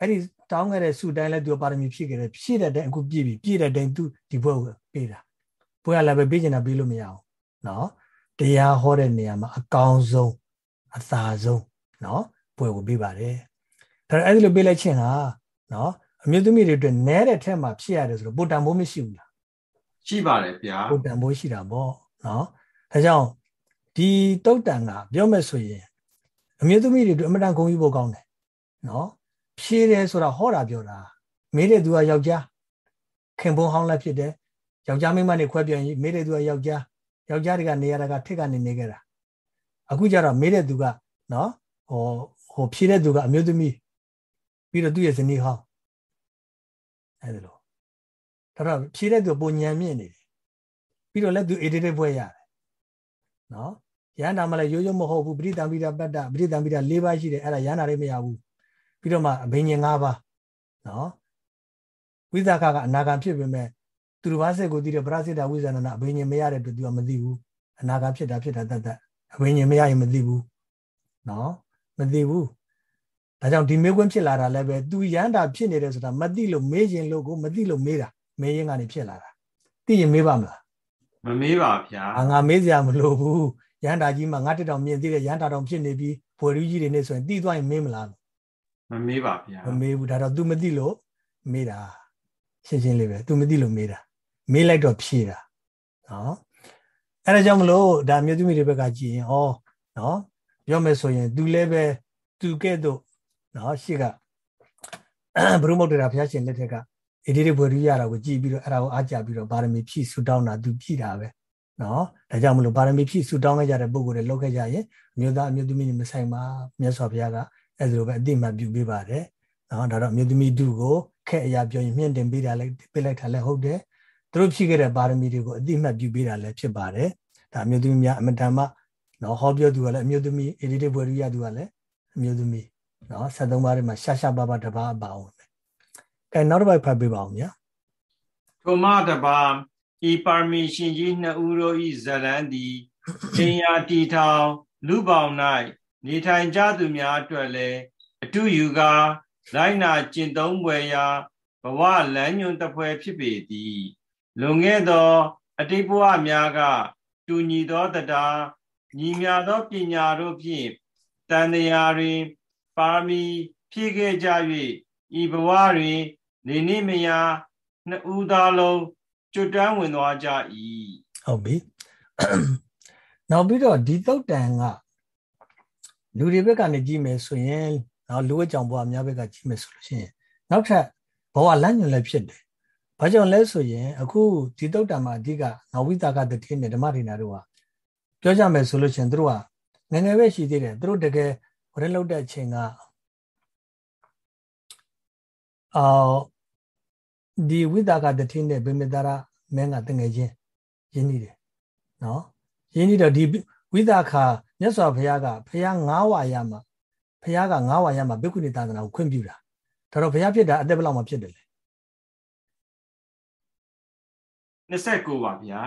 အဲ့ဒီတောင်းခဲ့တဲ့စုတိုင်းလည်းသူပါရမီဖြည့်ခဲ့တယ်ဖြည့်တဲ့အတိုင်းအခုပြည့်ပြီပြည့်တဲ့အတိုင်းသူဒီဘွဲကိုပေးတာဘွဲကလည်းပဲပေးချင်တာပေးလို့မရအောင်နော်တရားဟောတဲ့နေရာမှာအကောင်းဆုံးအသာဆုံးနော်ဘွဲကိုပေးပါတယ်ဒါအဲ့ဒီလိုပေးလိုက်ခြင်းဟာနော်အမျိုးသမီးတွေအတွက်နဲတဲ့ထက်မှာဖြစ်ရတယ်ဆိုတော့ပိုတန်ဖိုးမရှိဘူးလားရှိပါတယ်ဗျာပိုတန်ဖိုးရှိတာပေါ့ နော်ဒါကြောင့်ဒီတုတ်တန်ကပြောမယ်ဆိုရင်အမျိုးသမီးတွေအတွက်အမတန်ဂုဏ်ယူဖို့ကောင်းတယ်နော်ဖြေးတယ်ဆိုတာဟောတာပြောတာမေးတဲ့သူကယောက်ျားခင်ပွန်းဟောင်းလည်းဖြစ်တယ်ယောက်ျားမိန်းမနဲ့ခွဲပြန်မေးတဲ့သူကယောက်ျားယောက်ျားတွေကနေရာတကထက်ကနေနေခဲ့တာအခုကျတော့မေးတဲ့သူကနော်ဟိုဟိုဖြေးတဲ့သူကအမျိုးသမီးပြီးတော့သူ့ရဲ့ဇနီးဟောင်းအဲ့ဒါလို့ဒါတော့ဖြေတဲ့သူပုံညံမြင့်နေတယ် ပြီးတော့လည်းသူ edited ပွဲရတယ်နော်ရဟန္တာမလည်းရိုးရိုးမဟုတ်ဘူးပရိသံပိတာပတ္တပရိသံပိတာ၄ပါးရှိတယ်အဲ့ဒါရဟန္တာတွေမရဘူးပြီးတော့မှအဘိညာဉ်၅ပါးနော်ဝိသကကအနာဂံဖြစ်ပေမဲ့သူတစ်ပါးစိတ်ကိုသိတဲ့ပရစိတဝိဇာဏနာအဘိညာဉ်မရတဲ့အတွက်သူကမသိဘူးအနာဂံဖြစ်တာဖြစ်တာတတ်တတ်အဘိညာဉ်မရရင်မသိဘူးနော်မသိဘူးဒါကြောင့်ဒီမေးခွန်းဖြစ်လာတာလည်းပဲသူရန်တာဖြစ်နေတယ်ဆိုတာမသိလို့မေးခြင်းလို့ကိုမသိလို့မေးတာမေးရင်ကနေဖြစ်လာတာသိရင်မေးပါမလား မမေးပါဗျာငါမေးစရာမလိုဘူးရန်တာကြီးမှာငါတက်တောင်မြင်သေးတယ်ရန်တာတောင်ဖြစ်နေပြီးဘွယ်လူကြီးတွေနဲ့ဆိုရင်တီးသွားရင်မေးမလားမမေးပါဗျာမမေးဘူးဒါတော့ तू မသိလို့မေးတာရှင်းရှင်းလေးပဲ तू မသိလို့မေးတာမေးလိုက်တော့ဖြေတာနော်အဲဒါကြောင့်မလို့ဒါမြို့သူမိတွေဘက်ကကြည့်ရင်ဩနော်ပြောမယ်ဆိုရင် तू လည်းပဲ तू ကဲ့သို့နော်ရှေ့ကဘုရုမုတ်တရာဘုရားရှင်လက်ထက်က ဣတိရိဘွေရိရတာကိုကြည်ပြီးတော့အဲ့ဒါကိုအားကြပြီးတော့ပါရမီဖြည့်ဆူတောင်းတာသူဖြည့်တာပဲနော်ဒါကြောင့်မလို့ပါရမီဖြည့်ဆူတောင်းခဲ့ကြတဲ့ပုဂ္ဂိုလ်တွေလောက်ခဲ့ကြရင်အမျိုးသားအမျိုးသမီးတွေမဆိုင်ပါမြတ်စွာဘုရားကအဲ့ဒါလိုပဲအတိမတ်ပြုပေးပါတယ်နော်ဒါတော့အမျိုးသမီးတုကိုခက်အရာပြောရင်မြင့်တင်ပေးတာလည်းပေးလိုက်တာလည်းဟုတ်တယ်သူတို့ဖြည့်ခဲ့တဲ့ပါရမီတွေကိုအတိမတ်ပြုပေးတာလည်းဖြစ်ပါတယ်ဒါအမျိုးသမီးများအမတန်မှနော်ဟောပြောသူကလည်းအမျိုးသမီးအေဒီတေဘွယ်ရီရသူကလည်းအမျိုးသမီးနော်73ပါးထဲမှာရှာရှာပါပါတပါးအပါအောင်ပဲ ကဲနောက်တစ်ပိုက်ဖတ်ပေးပါဦးညာထိုမတပါဤပါမီရှင်ကြီးနှစ်ဦးတို့ဤဇလန်းသည်ပညာတီထောင်လူပေါင်း၌နေထိုင်ကြသူများအတွက်လည်းအတုယူကာလိုက်နာကျင့်သုံးပွဲရာဘဝလမ်းညွန်တပွဲဖြစ်ပေသည်လွန်ခဲ့သော အတိတ်ဘဝများက တူညီသောတရားညီမြသောပညာတို့ဖြင့်တန်တရားတွင် ပါမီဖြည့်ခဲ့ကြ၍ဤဘဝတွင် နေနေမယာနှစ်ဦးသားလုံးကျွတ်တန်းဝင်သွားကြ၏ဟုတ်ပြီနောက်ပြီးတော့ဒီတုတ်တန်ကလူတွေဘက်ကနေကြည့်မယ်ဆိုရင်နော်လူ့အကြောင်းဘဝအများဘက်ကကြည့်မယ်ဆိုလို့ရှိရင်နောက်ထပ်ဘဝလမ်းညွန်လည်းဖြစ်တယ်။ဘာကြောင့်လဲဆိုရင်အခုဒီတုတ်တံမှာအဓိကငဝိတာကတတိနဲ့ဓမ္မဒိနာတို့ကပြောကြမယ်ဆိုလို့ရှိရင်တို့ကငငယ်ပဲရှိသေးတယ်တို့တကယ်ဝရလောက်တဲ့အချိန်ကအော် ဒီဝိတာကတတိနဲ့ဗေမေတရာမင်းကတငယ်ချင်းရင်းနေတယ်နော်ရင်းနေတော့ဒီဝိတာခာမြတ်စွာဘုရားကဘုရား၅ဝါရမှာဘုရားက၅ဝါရမှာဘိက္ခုနီသာသနာကိုခွင့်ပြုတာဒါတော့ဘုရားဖြစ်တာအသက်ဘယ်လောက်မှဖြစ်တယ်လဲ29ပါဗျာ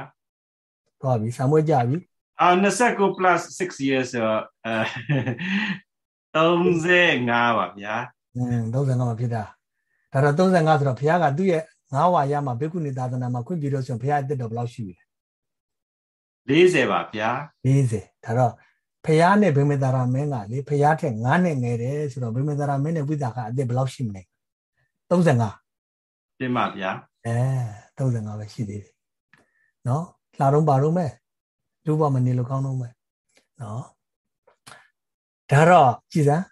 ဟုတ်ပြီဆံမွေးကြပြီအာ29 plus 6 years ဆိုအဲ35ပါဗျာอืม35မှာဖြစ်တာ ဒါတော့35ဆိုတော့ဘုရားကသူ့ရဲ့ငါးဝါရမှာဘိက္ခုနီသာသနာမှာခွင့်ပြုလို့ဆိုရင်ဘုရားအသက်တော်ဘယ်လောက်ရှိပြီလဲ40ပါဗျာ40ဒါတော့ဖះနဲ့ဗိမေသာရမင်းကလေဖះထက်9နဲ့ငယ်တယ်ဆိုတော့ဗိမေသာရမင်းနဲ့ဝိသကအသက်ဘယ်လောက်ရှိမလဲ35တင်ပါဗျာအဲ35ပဲရှိသေးတယ်နော်လာတော့ပါတော့မဲ့လူဘမနေလို့ကောင်းတော့မဲ့နော်ဒါတော့ကြည်စမ်း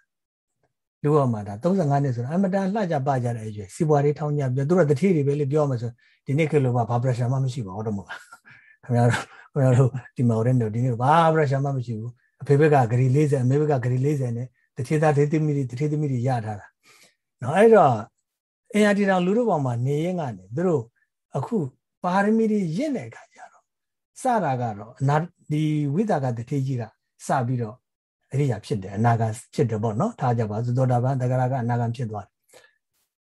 လူဘမှာဒါ35နှစ်ဆိုတော့အမတန်လှကြပကြတဲ့အရွယ်စီပွားလေးထောင်းကြပြသူတို့တတိတွေပဲလေပြောမှဆိုဒီနေ့ခေတ်လိုပါဘာ pressure မှမရှိပါဘူးတော့မဟုတ်လားခင်ဗျားတို့ခင်ဗျားတို့ဒီမော်ဒန်တို့ဒီနေ့ဘာ pressure မှမရှိဘူးအဖေဘက်ကဂရီ40အမေဘက်ကဂရီ40နဲ့တထေသားဒေသမီတွေတထေသမီတွေရထားတာနော်အဲ့တော့အင်အားတီတောင်လူတို့ပေါ်မှာနေရင်ကနေသူတို့အခုပါရမီတွေရင့်တဲ့အခါကျတော့စတာကတော့အနာဒီဝိသကတထေကြီးကစပြီးတော့ အရိယာဖြစ်တယ်အနာဂတ်ဖြစ်တယ်ပေါ့နော်ထားကြပါသုသောတာပန်တဂရကအနာဂတ်ဖြစ်သွားတယ်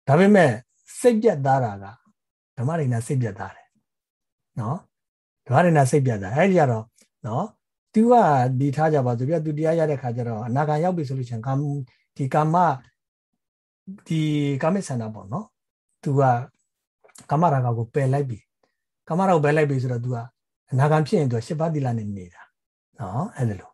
ဒါပေမဲ့စိတ်ပြတ်သားတာကဓမ္မရိဏစိတ်ပြတ်သားတယ်နော်ဓမ္မရိဏစိတ်ပြတ်သားအဲ့ဒီကတော့နော်သူကဒီထားကြပါဆိုပြသူတရားရတဲ့ခါကျတော့အနာဂံရောက်ပြီဆိုလို့ရှိရင်ကာဒီကာမဒီကာမိဆန္ဒပေါ့နော်သူကကာမရာဂကိုပယ်လိုက်ပြီကာမရာကိုပယ်လိုက်ပြီဆိုတော့သူကအနာဂံဖြစ်ရင်သူကရှစ်ပါးသီလနဲ့နေတာနော်အဲ့လို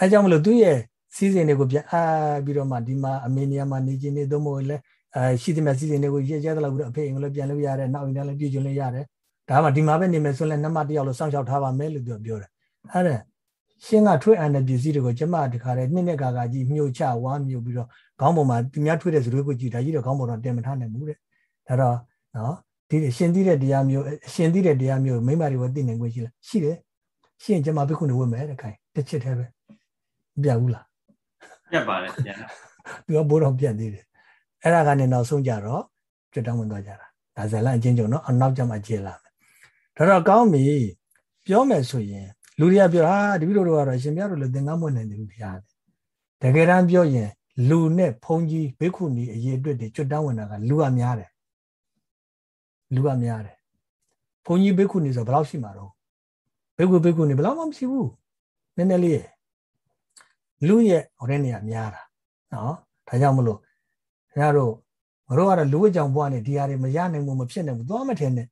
အဲကြောင့်မလို့သူရဲ့စီစဉ်တွေကိုပြန်အားပြီးတော့မှဒီမှာအမေနီယာမှာနေခြင်းနေသုံးဖို့လဲအဲရှိသမျှစီစဉ်တွေကိုရဲကျဲသလောက်ပြီးတော့အဖေအင်္ဂလိပ်ပြန်လို့ရတယ်နောက်အင်္ဂလိပ်ပြည်ကျွန်းလို့ရတယ်ဒါမှဒီမှာပဲနေမယ်ဆိုရင်နှစ်မတယောက်လို့စောင့်ရှောက်ထားပါမယ်လို့သူပြောတယ်အဲ့ဒါရှင်းကထွေးအန်တဲ့ပစ္စည်းတွေကိုကျမတခါတည်းနှစ်နှစ်ကာကာကြီးမြှုပ်ချဝါမြှုပ်ပြီးတော့ခေါင်းပေါ်မှာသူများထွေးတဲ့ဇရွေးကိုကြည့်ဒါကြီးတော့ခေါင်းပေါ်တော့တင်မထားနိုင်ဘူးတဲ့ဒါတော့နော်ဒီရှင်သိတဲ့တရားမျိုးရှင်သိတဲ့တရားမျိုးမိမတွေကိုသိနိုင်ခွင့်ရှိလားရှိတယ်ရှင်းကျမဘိက္ခုနေဝတ်မယ်တဲ့ခိုင်တစ်ချက်တည်းပဲ ပြတ်ဘူးလားပြတ်ပါတယ်ဗျာသူကဘိုးတော်ပြတ်သေးတယ်အဲ့ဒါကနေနောက်ဆုံးကြတော့ကျွတ်တောင်းဝင်သွားကြတာဒါဇလန်အချင်းချင်းနော်အနောက်ကျမှကျေလာမယ်ဒါတော့ကောင်းပြီပြောမယ်ဆိုရင်လူတွေကပြောဟာတပည့်တော်တို့ကတော့ရှင်ပြတော်လည်းသင်္ကန်းမွေ့နိုင်တယ်ဘူးဖျားတယ်တကယ်တမ်းပြောရင်လူနဲ့ဘုံကြီးဘိက္ခုနီအရေးအတွက်တွေကျွတ်တန်းဝင်တာကလူကများတယ်လူကများတယ်ဘုံကြီးဘိက္ခုနီဆိုဘယ်လောက်ရှိမှာတော့ဘိက္ခုဘိက္ခုနီဘယ်လောက်မှမရှိဘူးနည်းနည်းလေး လူရဲ့ဟိုတဲ့နေရာများတာနော်ဒါကြောင့်မလို့ခင်ဗျားတို့ငါတို့ကတော့လူ့အကြောင်းဘွားနဲ့ဒီဟာတွေမရနိုင်ဘူးမဖြစ်နိုင်ဘူးသွားမထင်နဲ့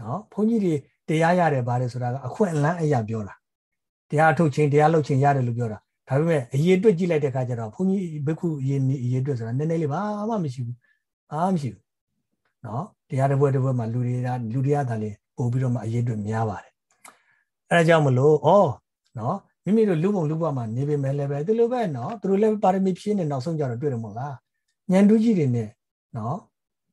နော်ဘုန်းကြီးတွေတရားရတယ်ဗါတယ်ဆိုတာကအခွင့်အလန်းအရာပြောတာတရားထုတ်ခြင်းတရားလုပ်ခြင်းရတယ်လို့ပြောတာဒါပေမဲ့အရေးအတွက်ကြည့်လိုက်တဲ့အခါကျတော့ဘုန်းကြီးဘိက္ခုအရေးအရေးအတွက်ဆိုတာနည်းနည်းလေးဘာမှမရှိဘူးဘာမှမရှိဘူးနော်တရားတစ်ပွဲတစ်ပွဲမှာလူတွေကလူတွေကသာလေပို့ပြီးတော့မှအရေးအတွက်များပါတယ်အဲဒါကြောင့်မလို့ဩနော် မိမိတို့လူပုံလူဘမှာနေပေမဲ့လည်းပဲဒီလိုပဲနော်သူတို့လည်းပါရမီဖြည့်နေနောက်ဆုံးကြတော့တွေ့တယ်မို့လားညံတူးကြီးတွေနဲ့နော်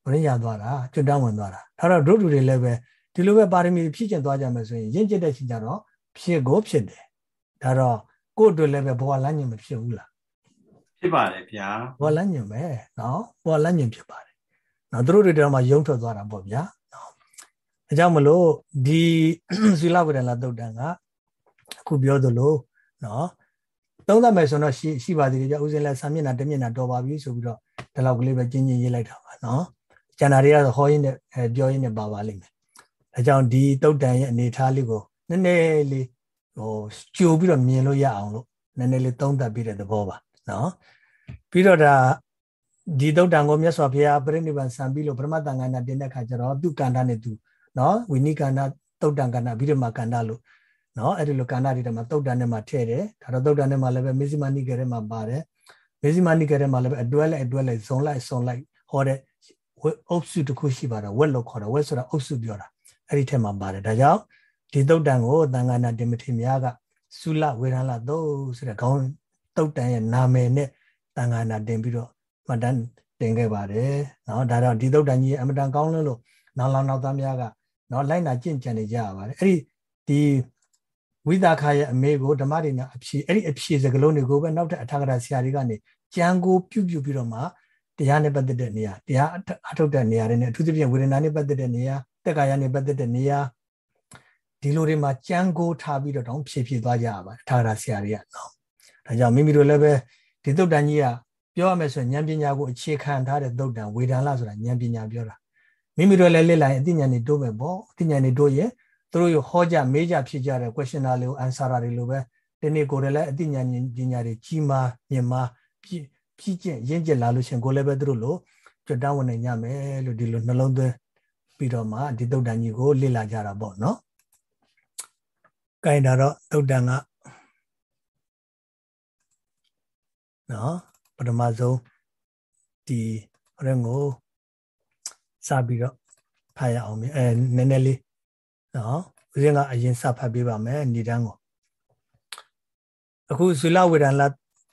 ဘရိယာသွားတာကျွတ်တန်းဝင်သွားတာဒါတော့ဒုဒုတွေလည်းပဲဒီလိုပဲပါရမီဖြည့်ကျင်သွားကြမယ်ဆိုရင်ရင့်ကျက်တဲ့ချိန်ကျတော့ဖြစ်ကိုဖြစ်တယ်ဒါတော့ကိုယ့်အတွက်လည်းပဲဘဝလမ်းညင်မဖြစ်ဘူးလားဖြစ်ပါတယ်ဗျာဘဝလမ်းညင်ပဲနော်ဘဝလမ်းညင်ဖြစ်ပါတယ်နော်သူတို့တွေတော့မှယုံထွက်သွားတာပေါ့ဗျာနော်အဲကြောင့်မလို့ဒီဇီလဝေဒနာသုတ်တန်ကခုပြောသလို နော်သုံးသပ်မယ်ဆိုတော့ရှိရှိပါသေးတယ်ကြဥစဉ်လဲစာမျက်နှာတစ်မျက်နှာတော်ပါပြီဆိုပြီးတော့ဒီလောက်ကလေးပဲကျင်းချင်းရေးလိုက်တာပါနော်ကျန်တာတွေကတော့ဟောရင်းနဲ့ပြောရင်းနဲ့ပါပါလိမ့်မယ်အဲကြောင့်ဒီတုတ်တန်ရဲ့အနေထားလေးကိုနည်းနည်းလေးဟိုကြိုပြီးတော့မြင်လို့ရအောင်လို့နည်းနည်းလေးသုံးသပ်ပြီးတဲ့သဘောပါနော်ပြီးတော့ဒါဒီတုတ်တန်ကိုမြတ်စွာဘုရားပြိဋိဘံဆံပြီးလို့ပရမတ္တန်ကန္နာတင်တဲ့ခါကျတော့သူကန္တာနဲ့သူနော်ဝိနိကန္နာတုတ်တန်ကန္နာပြီးတော့မှကန္တာလို့ နော်အဲ့ဒီလိုကန္နာတွေတမှာတုတ်တန်နဲ့မှာထည့်တယ်ဒါတော့တုတ်တန်နဲ့မှာလည်းပဲမေဇိမနိကေထဲမှာပါတယ်မေဇိမနိကေထဲမှာလည်းပဲအတွဲလိုက်အတွဲလိုက်ဇုံလိုက်ဇုံလိုက်ဟောတဲ့အုပ်စုတစ်ခုရှိပါတယ်ဝက်လို့ခေါ်တာဝက်ဆိုတာအုပ်စုပြောတာအဲ့ဒီထဲမှာပါတယ်ဒါကြောင့်ဒီတုတ်တန်ကိုသံဃာနာတင်မထေများကသုလဝေဒန်လာသုဆိုတဲ့ခေါင်းတုတ်တန်ရဲ့နာမည်နဲ့သံဃာနာတင်ပြီးတော့မှတ်တမ်းတင်ခဲ့ပါတယ်နော်ဒါတော့ဒီတုတ်တန်ကြီးအမတန်ကောင်းလို့နောက်လောင်နောက်သားများကနော်လိုက်နာကြင့်ကြံနေကြရပါတယ်အဲ့ဒီဒီ ဝိသခာရဲ့အမေကိုဓမ္မဒိနာအဖြေအဲ့ဒီအဖြေစကလုံးတွေကိုပဲနောက်ထပ်အထာဂရဆရာတွေကနေကြံကိုပြုတ်ပြုတ်ပြီးတော့မှတရားနဲ့ပတ်သက်တဲ့နေရာတရားအထုတ်တဲ့နေရာတွေနဲ့အထူးသဖြင့်ဝေဒနာနဲ့ပတ်သက်တဲ့နေရာတက်ကာယနဲ့ပတ်သက်တဲ့နေရာဒီလိုတွေမှာကြံကိုထားပြီးတော့တောင်းဖြည့်ဖြည့်သွားကြရပါတယ်အထာဂရဆရာတွေကနော်ဒါကြောင့်မိမိတို့လည်းပဲဒီသုတ်တန်ကြီးကပြောရမယ်ဆိုရင်ဉာဏ်ပညာကိုအခြေခံထားတဲ့သုတ်တန်ဝေဒန်လဆိုတာဉာဏ်ပညာပြောတာမိမိတို့လည်းလက်လိုက်အသိဉာဏ်တွေတိုးမယ်ပေါ့အသိဉာဏ်တွေတိုးရင် သူတို့ရဟောကြမေးကြဖြစ်ကြတဲ့ questioner လေးကို answer တွေလိုပဲဒီနေ့ကိုယ်လည်းအသိဉာဏ်ပညာတွေကြီးမားမြင့်မားပြည့်ပြည့်ကျင့်ရင့်ကျက်လာလို့ရှင်ကိုလည်းပဲသူတို့လိုကြွတန်းဝင်နိုင်ကြမယ်လို့ဒီလိုနှလုံးသွင်းပြီးတော့မှဒီသုတ်တန်ကြီးကိုလေ့လာကြတာပေါ့နော်။ကဲဒါတော့သုတ်တန်ကနော်ပထမဆုံးဒီရငကိုစပြီးတော့ဖတ်ရအောင်မြေအဲနည်းနည်းလေး နော်ဦးဇင်းကအရင်စဖတ်ပေးပါမယ်ဏိဒန်းကိုအခုဇူလဝေဒန်လ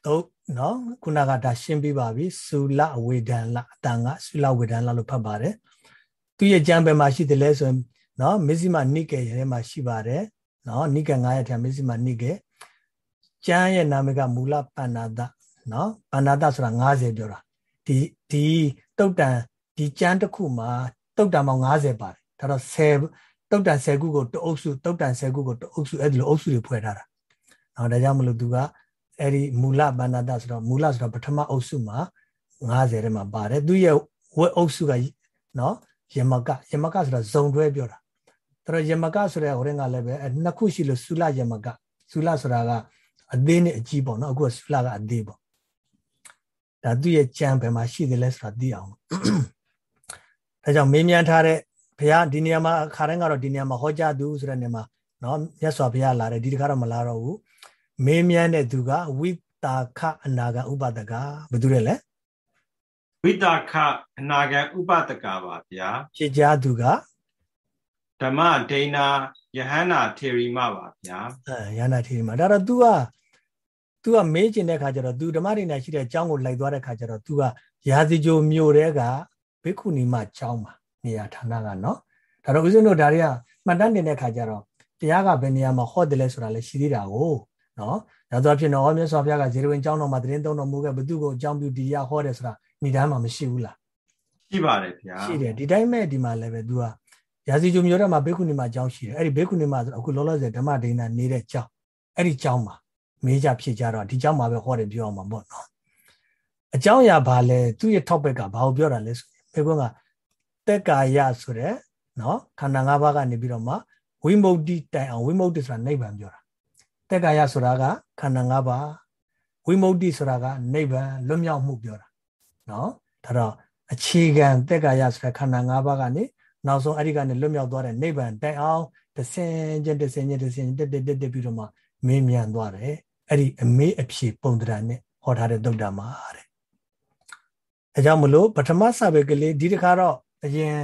တော့နော်ခုနကဒါရှင်းပြပါပြီဇူလဝေဒန်လအတန်ကဇူလဝေဒန်လလို့ဖတ်ပါတယ်သူရဲ့ကျမ်းပဲမှာရှိတယ်လဲဆိုရင်နော်မစ္စည်းမနိကေရဲ့မှာရှိပါတယ်နော်နိကေ9ရက်ထဲမစ္စည်းမနိကေကျမ်းရဲ့နာမည်ကမူလပဏ္ဏတနော်ပဏ္ဏတဆိုတာ90ပြောတာဒီဒီတုတ်တန်ဒီကျမ်းတစ်ခုမှာတုတ်တန်ပေါင်း90ပါတယ်ဒါတော့10 တုတ်တန်10ခုကိုတအုပ်စုတုတ်တန်10ခုကိုတအုပ်စုအဲ့ဒီလိုအုပ်စုတွေဖွဲ့ထားတာနော်ဒါကြောင့်မလို့သူကအဲ့ဒီမူလပဏ္ဏတဆိုတော့မူလဆိုတော့ပထမအုပ်စုမှာ90ထဲမှာပါတယ်သူရဲ့ဝက်အုပ်စုကနော်ယမကယမကဆိုတာဇုံတွဲပြောတာဒါတော့ယမကဆိုတဲ့ဟိုရင်ကလည်းပဲနှစ်ခုရှိလို့သုလယမကသုလဆိုတာကအသေးနဲ့အကြီးပေါ့နော်အခုကသုလကအသေးပေါ့ဒါသူ့ရဲ့ကြံဘယ်မှာရှိတယ်လဲဆိုတာသိအောင်ဒါကြောင့်မေးမြန်းထားတဲ့ ဘုရားဒီနေရာမှာခါတိုင်းကတော့ဒီနေရာမှာဟောကြားသူဆိုတဲ့နေရာမှာနော်မြတ်စွာဘုရားလာတယ်ဒီတခါတော့မလာတော့ဘူးမေးမြန်းတဲ့သူကဝိတာခအနာဂံဥပဒကဘယ်သူလဲလဲဝိတာခအနာဂံဥပဒကပါဗျာဖြစ်ကြားသူကဓမ္မဒိနာယဟန္တာထေရီမပါဗျာအဲယဟန္တာထေရီမဒါတော့ तू က तू ကမေးကျင်တဲ့ခါကျတော့ तू ဓမ္မဒိနာရှိတဲ့အကြောင်းကိုလိုက်သွားတဲ့ခါကျတော့ तू ကရာဇီဂျိုမြို့တဲကဘိက္ခုနီမကျောင်းမှာ နေရာဌာနကနော်ဒါတော့ဦးဇင်းတို့ဒါတွေကမှတ်တမ်းတင်တဲ့ခါကျတော့တရားကဘယ်နေရာမှာဟောတယ်လဲဆိုတာလည်းရှိသေးတာကိုနော်ဒါဆိုအဖြစ်တော့မြတ်စွာဘုရားကဇေရဝင်ကျောင်းတော်မှာတရင်သုံးတော်မူခဲ့ဘသူကိုအကြောင်းပြုတရားဟောတယ်ဆိုတာဏိဒန်းမှာမရှိဘူးလားရှိပါတယ်ဗျာရှိတယ်ဒီတိုင်းမဲ့ဒီမှာလည်းပဲ तू ကရာဇီဂျုံမျိုးတဲ့မှာဘေကုနီမှာကျောင်းရှိတယ်အဲ့ဒီဘေကုနီမှာဆိုအခုလောလောဆယ်ဓမ္မဒိဏနေတဲ့ကျောင်းအဲ့ဒီကျောင်းမှာမေးကြဖြစ်ကြတော့ဒီကျောင်းမှာပဲဟောတယ်ပြောအောင်ပါပေါ့နော်အကြောင်းအရာဘာလဲသူ့ရဲ့ topic ကဘာကိုပြောတာလဲဆိုရင်ဘေကုက တက်ကာယဆိုတဲ့နော်ခန္ဓာ၅ပါးကနေပြီးတော့မှဝိမု ക്തി တိုင်အောင်ဝိမု ക്തി ဆိုတာနိဗ္ဗာန်ပြောတာတက်ကာယဆိုတာကခန္ဓာ၅ပါးဝိမု ക്തി ဆိုတာကနိဗ္ဗာန်လွတ်မြောက်မှုပြောတာနော်ဒါတော့အခြေခံတက်ကာယဆိုတဲ့ခန္ဓာ၅ပါးကနေနောက်ဆုံးအဲ့ဒီကနေလွတ်မြောက်သွားတဲ့နိဗ္ဗာန်တိုင်အောင်တဆင်ချင်းတဆင်ချင်းတဆင်တက်တက်တက်တက်ပြီးတော့မှမင်းမြန်သွားတယ်အဲ့ဒီအမေးအဖြေပုံတရာနဲ့ဟောထားတဲ့သုတ်တံမှာတဲ့အဲကြောင့်မလို့ပထမစာပေကလေးဒီတခါတော့ အရင်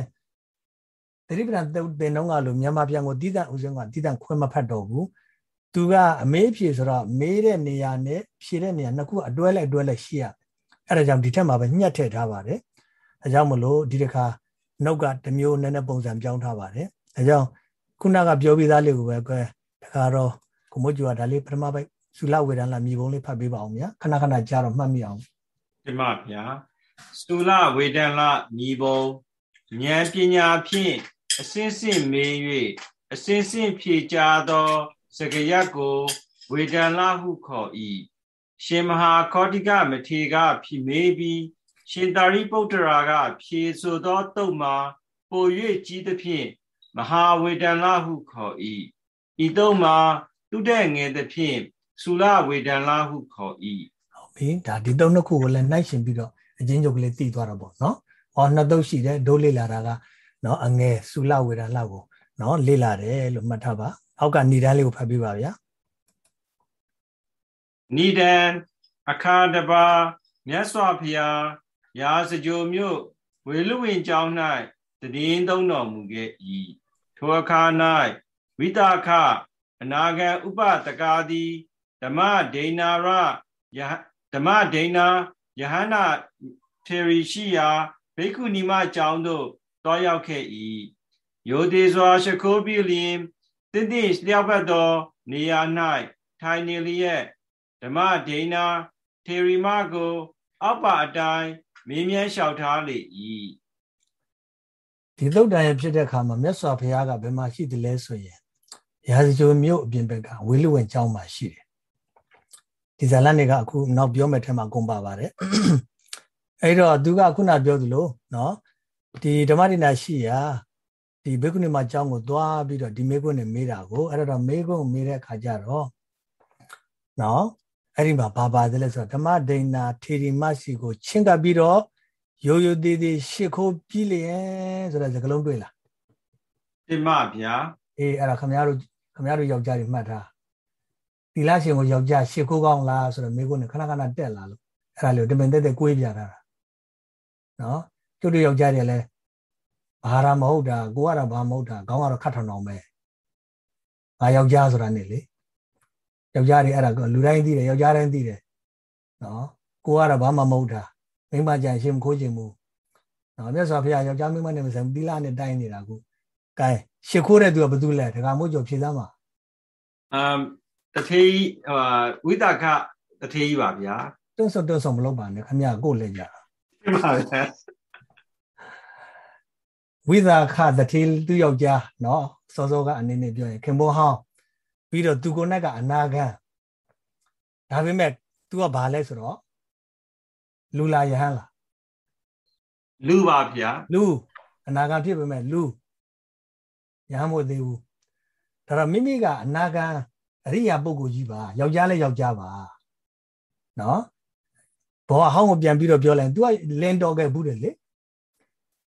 တတိပဒံသုတ်တင်တော့ကလို့မြန်မာပြန်ကိုတည်တံ့ဦးစင်းကတည်တံ့ခွဲမဖတ်တော့ဘူးသူကအမေးဖြေဆိုတော့မေးတဲ့နေရာနဲ့ဖြေတဲ့နေရာနှစ်ခုအတွဲလိုက်အတွဲလိုက်ရှိရအဲ့ဒါကြောင့်ဒီထက်မှာပဲညှက်ထည့်ထားပါတယ်အဲကြောင့်မလို့ဒီတခါနောက်ကတမျိုးနည်းနည်းပုံစံပြောင်းထားပါတယ်အဲကြောင့်ခုနကပြောပြီးသားလေးကိုပဲကွယ်တခါတော့ကိုမို့ကျူကဒါလေးပထမပိုက်သုလဝေဒန်လာမြေပုံလေးဖတ်ပေးပါအောင်ဗျာခဏခဏကြားတော့မှတ်မိအောင်ဒီမှာဗျာသုလဝေဒန်လာမြေပုံ ဉာဏ်ပညာဖြင့်အစင်းစင်းမေး၍အစင်းစင်းဖြေကြသော စကယတ်ကိုဝေဒန်လဟုခေါ်၏ရှင်မဟာခောတိကမထေကဖြီမေးပြီးရှင်သာရိပုတ္တရာက ဖြေဆိုသောတုတ်မှာပို၍ကြီးသဖြင့်မဟာဝေဒန်လဟုခေါ်၏ဤတုတ်မှာသူတဲ့ငယ်သဖြင့်ဆူလဝေဒန်လဟုခေါ်၏ဟုတ်ပြီဒါဒီတုတ်နှစ်ခုကိုလည်းနှိုက်ရှင်ပြီးတော့အချင်းချုပ်ကလေးတည်သွားတာပေါ့နော်။ ဟောနှစ်တုတ်ရှိတယ်ဒိုးလေလာတာကနော်အငယ်ဆူလဝေဒန်လကိုနော်လေလာတယ်လို့မှတ်ထားပါ။အောက်ကဏိဒန်းလေးကိုဖတ်ပြပါဗျာ။ဏိဒန်းအခါတပါမြတ်စွာဘုရားရာဇကြိုမြို့ဝေလူဝင်ကျောင်း၌တည်င်းသုံးတော်မူခဲ့၏ထိုအခါ၌ဝိတာခအနာဂံဥပတကာတိဓမ္မဒိဏရဓမ္မဒိဏယဟနာထေရီရှိရာ ဘိက္ခုနီမကျောင်းသို့တွားရောက်ခဲ့၏ယောဒေစွာရှခိုးပြီးလျင်တင့်တင့်လျှောက်ပတ်သောနေရာ၌ထိုင်နေလျက်ဓမ္မဒိဏထေရီမကို အောက်ပါအတိုင်းမင်းမြန်းလျှောက်ထားလေ၏ဒီသုတ်တန်ရဖြစ်တဲ့အခါမှာမြတ်စွာဘုရားကဘယ်မှာရှိတယ်လဲဆိုရင်ရာဇဂျိုမြို့အပြင်ဘက်ကဝေလူဝင်ကျောင်းမှာရှိတယ်ဒီဇာလန်တွေကအခုနောက်ပြောမဲ့ထဲမှာကုန်ပါပါတယ် အဲ့တော့သူကခုနပြောသလိုနော်ဒီဓမ္မဒိနာရှိရာဒီဘေကုဏီမှာကျောင်းကိုသွားပြီးတော့ဒီမေကုဏီမေးတာကိုအဲ့တော့မေကုဏီမေးတဲ့အခါကျတော့နော်အဲ့ဒီမှာဘာပါတယ်လဲဆိုတော့ဓမ္မဒိနာထေရီမရှိကိုချင်းကပ်ပြီးတော့ရိုးရိုးသေးသေးရှ िख ိုးပြီးလျင်ဆိုတဲ့စကားလုံးတွေ့လားတင်မဗျာအေးအဲ့ဒါခမရတို့ခမရတို့ယောက်ျားတွေမှတ်ထားသီလရှင်ကိုယောက်ျားရှ िख ိုးကောင်းလားဆိုတော့မိကုန်းနဲ့ခဏခဏတက်လာလို့အဲ့ဒါလေးတမင်တက်တက်ကိုွေးပြတာ နော်ကျုပ်တို့ယောက်ျားတွေလည်းဘာသာမဟုတ်တာကိုကတော့ဘာမဟုတ်တာခေါင်းကတော့ခတ်ထောင်အောင်ပဲငါယောက်ျားဆိုတာနေလေယောက်ျားတွေအဲ့ဒါလူတိုင်းသိတယ်ယောက်ျားတိုင်းသိတယ်နော်ကိုကတော့ဘာမှမဟုတ်တာမိမကြံရှင်မခိုးခြင်းဘူးနော်မြတ်စွာဘုရားယောက်ျားမိန်းမနဲ့မဆိုင်သီလနဲ့တိုင်းနေတာကိုကဲရှ िख ိုးတဲ့သူကဘယ်သူလဲဒကာမို့ကျော်ဖြေသားမှာအမ်တထေးဟိုဝိတာခတထေးကြီးပါဗျာတွန်းဆုံတွန်းဆုံမလုပ်ပါနဲ့ခမရကိုလက်ကြ မှန်ပါဗျာဝိသာခတထေးသူယောက်ျားနော်စောစောကအနေနဲ့ပြောရင်ခင်ဘောဟောင်းပြီးတော့သူကိုယ်နဲ့ကအနာဂံဒါပေမဲ့ तू ကဘာလဲဆိုတော့လူလာယဟန်လားလူပါဗျာလူအနာဂံဖြစ်ပေမဲ့လူယဟန်မို့သေးဘူးဒါတော့မိမိကအနာဂံအရိယာပုဂ္ဂိုလ်ကြီးပါယောက်ျားလဲယောက်ျားပါနော် ဘောအဟောင်းကိုပြန်ပြီးတော့ပြောလိုက် तू ကလင်းတော်ခဲ့ဘူးတယ်လေ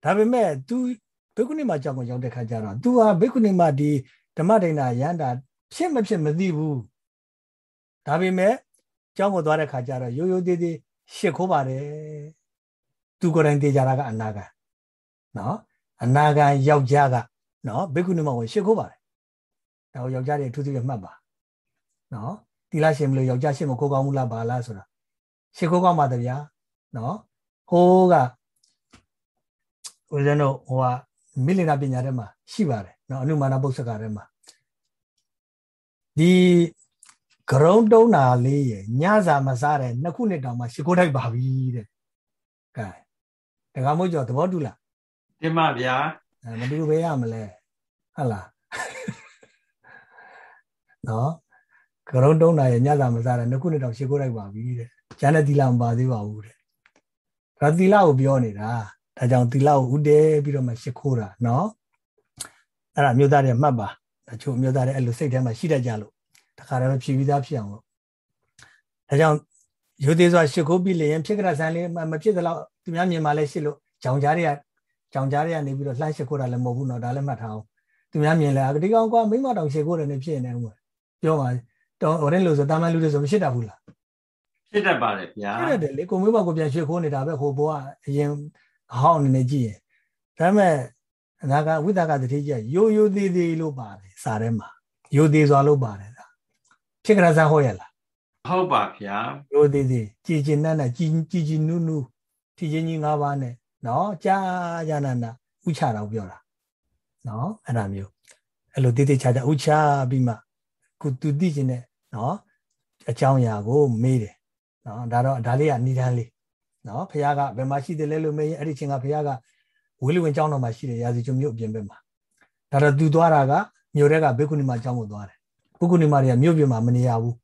ဒါပေမဲ့ तू ဘိက္ခုနီမှာကြောက်ကိုရောက်တဲ့ခါကျတော့ तू ဟာဘိက္ခုနီမှာဒီဓမ္မဒိဏရန်တာဖြစ်မဖြစ်မသိဘူးဒါပေမဲ့ကျောင်းကိုသွားတဲ့ခါကျတော့ရိုးရိုးသေးသေးရှစ်ခိုးပါတယ်သူကိုယ်တိုင်တေကြတာကအနာဂံနော်အနာဂံယောက်ျားကနော်ဘိက္ခုနီမကိုရှစ်ခိုးပါတယ်ဒါကိုယောက်ျားတွေအထူးသဖြင့်မှတ်ပါနော်တိလရှင်မလို့ယောက်ျားရှစ်မခိုးကောင်းဘူးလားဘာလားဆိုတာ ရှစ်ခိုးကောင်းပါတဗျာနော်ဟိုးကဦးဇင်းတို့ဟိုကမိလင်နာပညာထဲမှာရှိပါတယ်နော်အနုမာနပု္ပ္ပကထဲမှာဒီဂရုံးတုံးတာလေးရညစာမစားတဲ့နှစ်ခုနှစ်တောင်မှရှ िख ိုးထိုက်ပါပြီတဲ့ကဲတက္ကမို့ကျော်သဘောတူလားတင်ပါဗျာအဲမတူပဲရမလဲဟုတ်လားနော်ဂရုံးတုံးတာရညစာမစားတဲ့နှစ်ခုနှစ်တောင်ရှ िख ိုးထိုက်ပါပြီတဲ့ ။ကျန်တဲ့သီလမပါသေးပါဘူးတဲ့။ဒါသီလကိုပြောနေတာ။ဒါကြောင့်သီလကိုဥတည်ပြီးတော့မှရှ िख ိုးတာနော်။အဲ့ဒါမြို့သားတွေမှတ်ပါ။တချို့မြို့သားတွေအဲ့လိုစိတ်ထဲမှာရှိတတ်ကြလို့တခါတည်းဖြည်ပြီးသားဖြစ်အောင်လို့။ဒါကြောင့်ရိုသေစွာရှ िख ိုးပြီးလျင်ဖြစ်ကြဆန်းလေးမဖြစ်သလောက်သူများမြင်မှလည်းရှိလို့ကြောင်ကြားတွေကကြောင်ကြားတွေကနေပြီးတော့လှမ်းရှ िख ိုးတာလည်းမဟုတ်ဘူးနော်ဒါလည်းမှတ်ထားအောင်။သူများမြင်လဲအဒီကောင်ကမိမတောင်ရှ िख ိုးတယ်နေဖြစ်နေတယ်ပြောပါတော့ဟိုတဲ့လို့ဆိုတာမန်လူတွေဆိုမရှိတတ်ဘူးလား ဖြစ်တတ်ပါတယ်ဗျာဖြစ်တတ်တယ်လေကိုမျိုးမကိုပြန်ရှ िख ိုးနေတာပဲဟိုဘောကအရင်အဟောင်းအနေနဲ့ကြည့်ရင်ဒါပေမဲ့အနာကဝိသကတတိကြီးရိုးရိုးသေးသေးလို့ပါတယ်စာထဲမှာရိုးသေးစွာလို့ပါတယ်ဖြစ်ကြရစားဟောရလားဟုတ်ပါဗျာရိုးသေးသေးကြည်ကျင်နတ်နဲ့ကြည်ကြည်ကြည်နုနုထီချင်းကြီး၅ပါးနဲ့နော်ကြာကြာနာနာဥချတာကိုပြောတာနော်အဲ့ဒါမျိုးအဲ့လိုသေးသေးချာချာဥချပြီးမှကုသူသိခြင်းနဲ့နော်အကြောင်းအရာကိုမေးတယ် နော်ဒါတော့ဒါလေးကဏ္ဍန်းလေးနော်ဖះကဘယ်မှာရှိတယ်လဲလို့မေးရင်အဲ့ဒီချင်းကဖះကဝေလူဝင်ကျောင်းတော်မှာရှိတယ်ရာဇီကျွမြို့အပြင်ဘက်မှာဒါတော့သူသွားတာကမြို့ထဲကဘေကုဏီမှာကျောင်းကိုသွားတယ်ပုဂ္ဂိုလ်နေမတွေကမြို့ပြင်မှာမနေရဘူး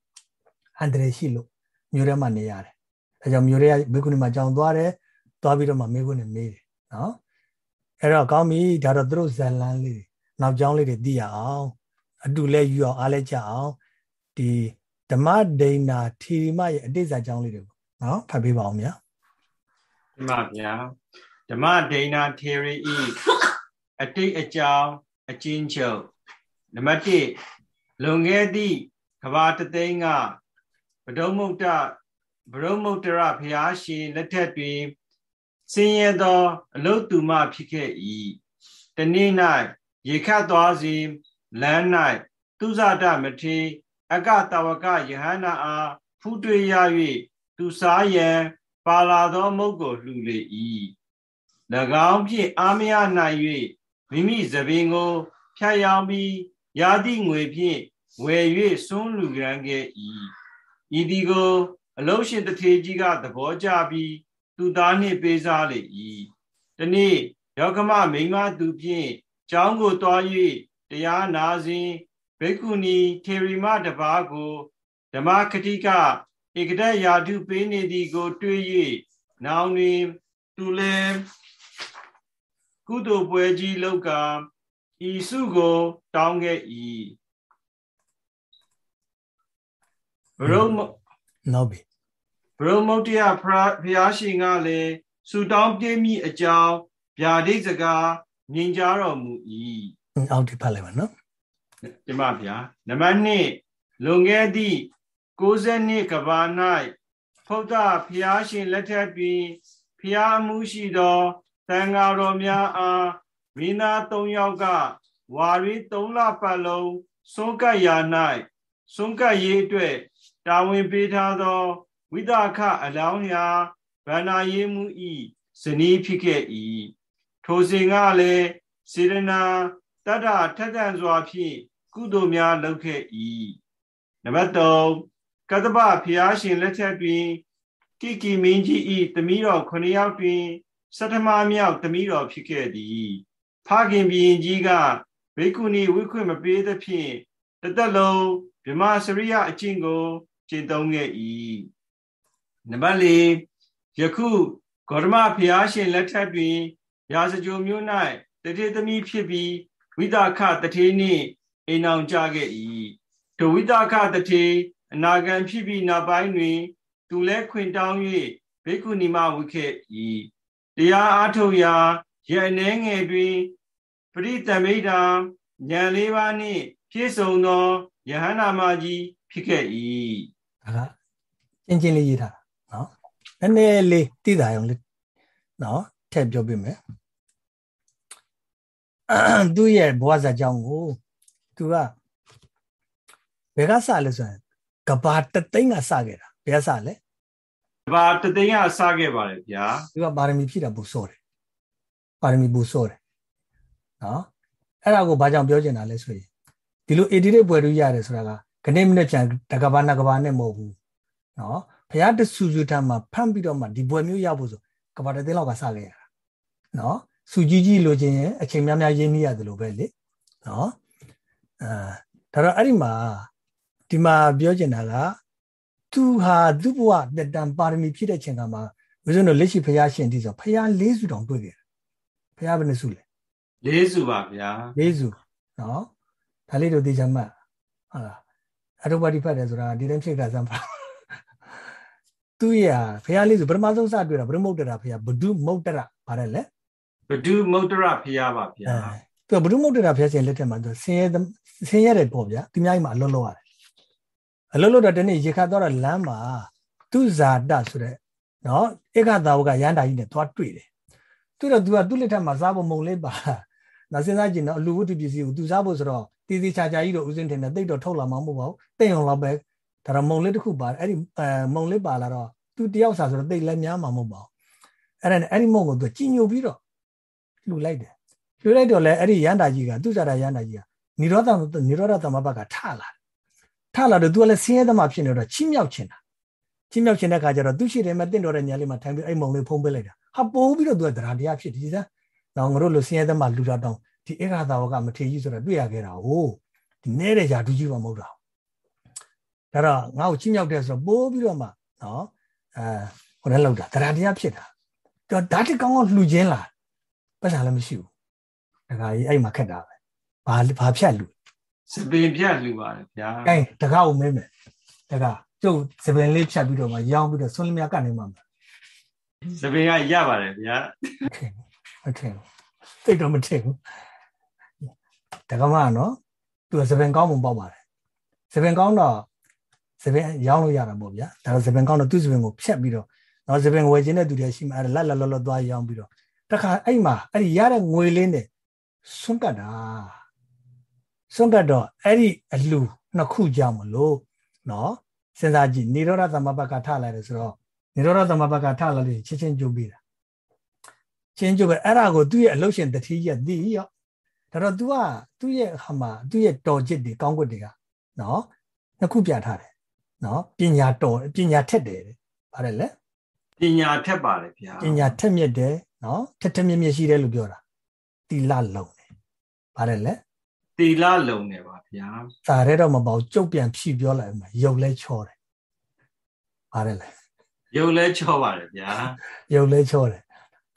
အန္တရာယ်ရှိလို့မြို့ထဲမှာနေရတယ်အဲကြောင့်မြို့ထဲကဘိက္ခုနီမှာကြောင်သွားတယ်သွားပြီးတော့မှမိခွန်းနဲ့မေးတယ်နော်အဲ့တော့ကောင်းပြီဒါတော့သူတို့ဇလန်းလေးတွေနောက်ကြောင်းလေးတွေသိရအောင်အတူလဲယူအောင်အားလဲကြအောင်ဒီ ဓမ္မဒိဏထီရိမရဲ့အတိတ်ဇာကြောင်းလေးတွေနော်ဖတ်ပေးပါအောင်ဗျာဓမ္မဗျာဓမ္မဒိဏထေရီဤအတိတ်အကြောင်းအချင်းချုပ်နံပါတ်1လွန်ခဲ့သည့်ကဘာတသိန်းကဗဒုံမုတ်တဗရုံမုတ်တရဘုရားရှင်လက်ထက်တွင်ဆင်းရဲသောအလုတ်တူမဖြစ်ခဲ့၏တနေ့၌ရေခတ်သွားစဉ်လမ်း၌သူဇဒမထေ အကတဝကယဟန္တာအားဖူးတွေ့ရ၍သူစားရန်ပါလာသောမုတ်ကိုလှူလေ၏၎င်းဖြင့်အာမရနိုင်၍မိမိသပင်ကို ဖြတ်ရောင်းပြီးယာတိငွေဖြင့်ဝယ်၍စွန်းလူရန်ခဲ့၏ဤဒီကို အလုံးရှင်တထေကြီးကသဘောကျပြီးသူသားနှင့်ပေးစားလေ၏တနေ့ယောကမမိမသူဖြင့်ကျောင်းကိုတွား၍တရားနာစဉ် ဘိက္ခုနီထေရီမတပါးကိုဓမ္မခတိကဧကဒရာထုပေးနေသည်ကို တွေ့၍နောင်တွင်သူလည်းကုသိုလ်ပွဲကြီးလောက်ကဤစုကို တောင်းခဲ့၏ဘရုံနောက်ပြီဘရုံမုတ်တရဖျားရှင်ကလည်းဆူတောင်းပြည့်မိအကြောင်းဗျာဒိတ်စကားမြင်ကြတော်မူ၏အောက်ဒီဖတ်လိုက်ပါနော် ဒီမှာဗျာနံပါတ်1လွန်ခဲ့သည့်60နှစ်ကဘာ၌ဖုဒ္ဓဖျားရှင်လက်ထက်တွင်ဖျားမှုရှိသောတန်ဃာတော်များအားမိနာ၃ယောက်ကဝါရီ၃လပတ်လုံးဆုံးကပ်ရာ၌ဆုံးကပ်ရေးအတွက်တာဝန်ပေးထားသောဝိသခအလောင်းရာဗန္နာရေးမှုဤဇနီးဖြစ်ခဲ့၏ထိုစဉ်ကလည်းစေရနာတတ္တထက်သန်စွာဖြင့် ကုသိုလ်များလုပ်ခဲ့၏နံပါတ်3ကတ္တပဖျားရှင်လက်ထက်တွင်ကိကီမင်းကြီးဤသမီးတော်9ယောက်တွင်စတ္ထမမြောက်သမီးတော်ဖြစ်ခဲ့သည်ဖခင်ဘီရင်ကြီးကဘိက္ခုနီဝိခွင့်မပေးသဖြင့်တသက်လုံးဗြဟ္မစရိယအကျင့်ကိုကျင့်သုံးခဲ့၏နံပါတ်၄ယခုဂေါတမဘုရားရှင်လက်ထက်တွင်ရာဇကြိုမျိုး၌တထေသမီးဖြစ်ပြီးဝိသခတထေနှင့် အိမ်အောင်ကြခဲ့၏ဒဝိသခတထေအနာဂံဖြစ်ပြီးနောက်ပိုင်းတွင် သူလည်းခွင်တောင်း၍ဘိက္ခုနီမဝိခဲ့၏တရားအားထုတ်ရာရအနေငယ်တွင်ပရိသမိတာဉာဏ်လေးပါးနှင့်ပြည့်စုံသောယဟန္တာမကြီးဖြစ်ခဲ့၏ဒါကကျင်းချင်းလေးရေးထားတာနော်နည်းနည်းလေးသိတာအောင်လေးနော်ထည့်ပြောပြမယ်သူ့ရဲ့ဘဝဇာကြောင့်ကို သူကဘယ်ကစလဲဆိုရင်ကဘာတသိန်းကစခဲ့တာဘယ်ကစလဲကဘာတသိန်းကစခဲ့ပါတယ်ဗျာသူကပါရမီဖြည့်တာပူစောတယ်ပါရမီပူစောတယ်နော်အဲ့ဒါကိုဘာကြောင့်ပြောချင်တာလဲဆိုရင်ဒီလို AD တွေပွဲလို့ရတယ်ဆိုတာကခဏမိနစ်ပြန်တကဘာနကဘာနဲ့မဟုတ်ဘူးနော်ဘုရားတဆူဆူထမ်းမှာဖမ်းပြီးတော့မှဒီပွဲမျိုးရဖို့ဆိုကဘာတသိန်းလောက်ကစခဲ့ရတာနော်စူကြီးကြီးလိုချင်ရင်အချိန်များများရင်းနှီးရတယ်လို့ပဲလေနော် အဲဒါတော့အဲ့ဒီမှာဒီမှာပြောချင်တာကသူဟာသူ့ဘဝတက်တံပါရမီဖြစ်တဲ့ချိန်ကမှာဝိဇ္ဇုတို့လက်ရှိဘုရားရှင်တည်ဆိုဘုရားလေးစုတောင်တွေ့ခဲ့တယ်ဘုရားဘယ်နှစုလဲလေးစုပါဗျာလေးစုနော်ဒါလေးတို့သိချင်မှဟုတ်လားအရုပတိဖတ်တယ်ဆိုတာဒီတိုင်းဖြစ်တာစမ်းပါသူရဘုရားလေးစုပထမဆုံးစတွေ့တာဘုရမုတ်တရာဘုရားဘဒုမုတ်တရဗါတယ်လေဘဒုမုတ်တရဘုရားပါဗျာ သူကဘုဒ္ဓမုတ်တရာဖျက်ရှင်လက်ထက်မှာသူဆင်းရဲဆင်းရဲတယ်ပေါ့ဗျာသူများကြီးမှာအလွတ်လောက်ရတယ်အလွတ်လောက်တော့ဒီနေ့ရေခါသွားတာလမ်းမှာသူဇာတဆိုတဲ့နော်ဧကသာဝကရန်တာကြီးနဲ့သွားတွေ့တယ်သူတော့သူကသူ့လက်ထက်မှာစားဖို့မုံလေးပါနော်စဉ်းစားကြည့်နော်အလူဝတ္ထုပစ္စည်းကိုသူစားဖို့ဆိုတော့တည်တည်ချာချာကြီးတော့ဦးစင်းတင်နဲ့တိတ်တော့ထုတ်လာမှာမဟုတ်ပါဘူးတိတ်အောင်လောက်ပဲဒါတော့မုံလေးတစ်ခုပါအဲ့ဒီမုံလေးပါလာတော့သူတယောက်စားဆိုတော့တိတ်လက်များမှာမဟုတ်ပါဘူးအဲ့ဒါနဲ့အဲ့ဒီမုံကိုသူကြီးညိုပြီးတော့လှူလိုက်တယ် လှူလိုက်တော့လဲအဲ့ဒီရန်တာကြီးကသူ့ဇာတာရန်တာကြီးကនិရောဓនិရောဓသမဘကထလာထလာတော့ तू ကလည်းဆင်းရဲသမားဖြစ်နေတော့ချိမြောက်ချင်တာချိမြောက်ချင်တဲ့ခါကျတော့သူ့ရှိတယ်မဲ့တင့်တော်တဲ့ညာလေးမှာထိုင်ပြီးအဲ့မုံလေးဖုံးပေးလိုက်တာဟာပိုးပြီးတော့ तू ကတရားတရားဖြစ်ဒီစားတော့ငါတို့လိုဆင်းရဲသမားလူတော်တောင်ဒီဧကသာဝကမထေကြီးဆိုတော့တွေ့ရခဲ့တာဟိုဒီနဲတဲ့ယာဒူးကြီးမှမဟုတ်တာ ဒါတော့ငါ့ကိုချင်းမြောက်တယ်ဆိုတော့ပိုးပြီးတော့မှနော်အဲဟိုလည်းလောက်တာတရားတရားဖြစ်တာတော့ဓာတ်တကောင်းကောင်းလှူခြင်းလားပတ်စံလည်းမရှိဘူး တခါကြီးအဲ့မှာခက်တာပဲဘာဘာဖြတ်လူစပင်ပြတ်လူပါတယ်ဗျာအဲတကားကိုမဲမယ်တကားကျုပ်စပင်လေးဖြတ်ပြီးတော့မှရောင်းပြီးတော့ဆွန်းလျာကနေမှမစပင်ကရပါတယ်ဗျာထင်ဘူးမထင်ဘူးသိတော့မထင်ဘူးတကမနော်သူကစပင်ကောင်းပုံပေါက်ပါတယ်စပင်ကောင်းတော့စပင်ရောင်းလို့ရတာပေါ့ဗျာဒါတော့စပင်ကောင်းတော့သူ့စပင်ကိုဖြတ်ပြီးတော့နော်စပင်ဝယ်ခြင်းတဲ့သူတွေရှိမှအဲ့လက်လက်လောလောသွားရောင်းပြီးတော့တခါအဲ့မှာအဲ့ဒီရတဲ့ငွေလေးနဲ့ ဆွန့်ကတ်တာဆွန့်ကတ်တော့အဲ့ဒီအလှနှစ်ခုကြောင့်မလို့နော်စဉ်းစားကြည့်နိရောဓသမဘကထလာတယ်ဆိုတော့နိရောဓသမဘကထလာလို့ချင်းချင်းကြိုးပြီးတာချင်းကြိုးပဲအဲ့ဒါကိုသူ့ရဲ့အလုရှင်တတိယသိရောဒါတော့ तू ကသူ့ရဲ့ဟာမှာသူ့ရဲ့တော်จิตတွေကောင်းကွက်တွေကနော်နှစ်ခုပြထားတယ်နော်ပညာတော်ပညာထက်တယ်ဗါတယ်လေ ပညာထက်ပါတယ်ဗျာ ပညာထက်မြက်တယ်နော်ထက်ထက်မြက်မြက်ရှိတယ်လို့ပြောတာ တီလလုံတယ်ဗါတယ်လေတီလာလုံနေပါဗျာစာရဲတော့မပေါ့ကြုတ်ပြန်ဖြီပြောလိုက်မှာရုပ်လဲချောတယ်ဗါတယ်လေရုပ်လဲချောပါတယ်ဗျာရုပ်လဲချောတယ်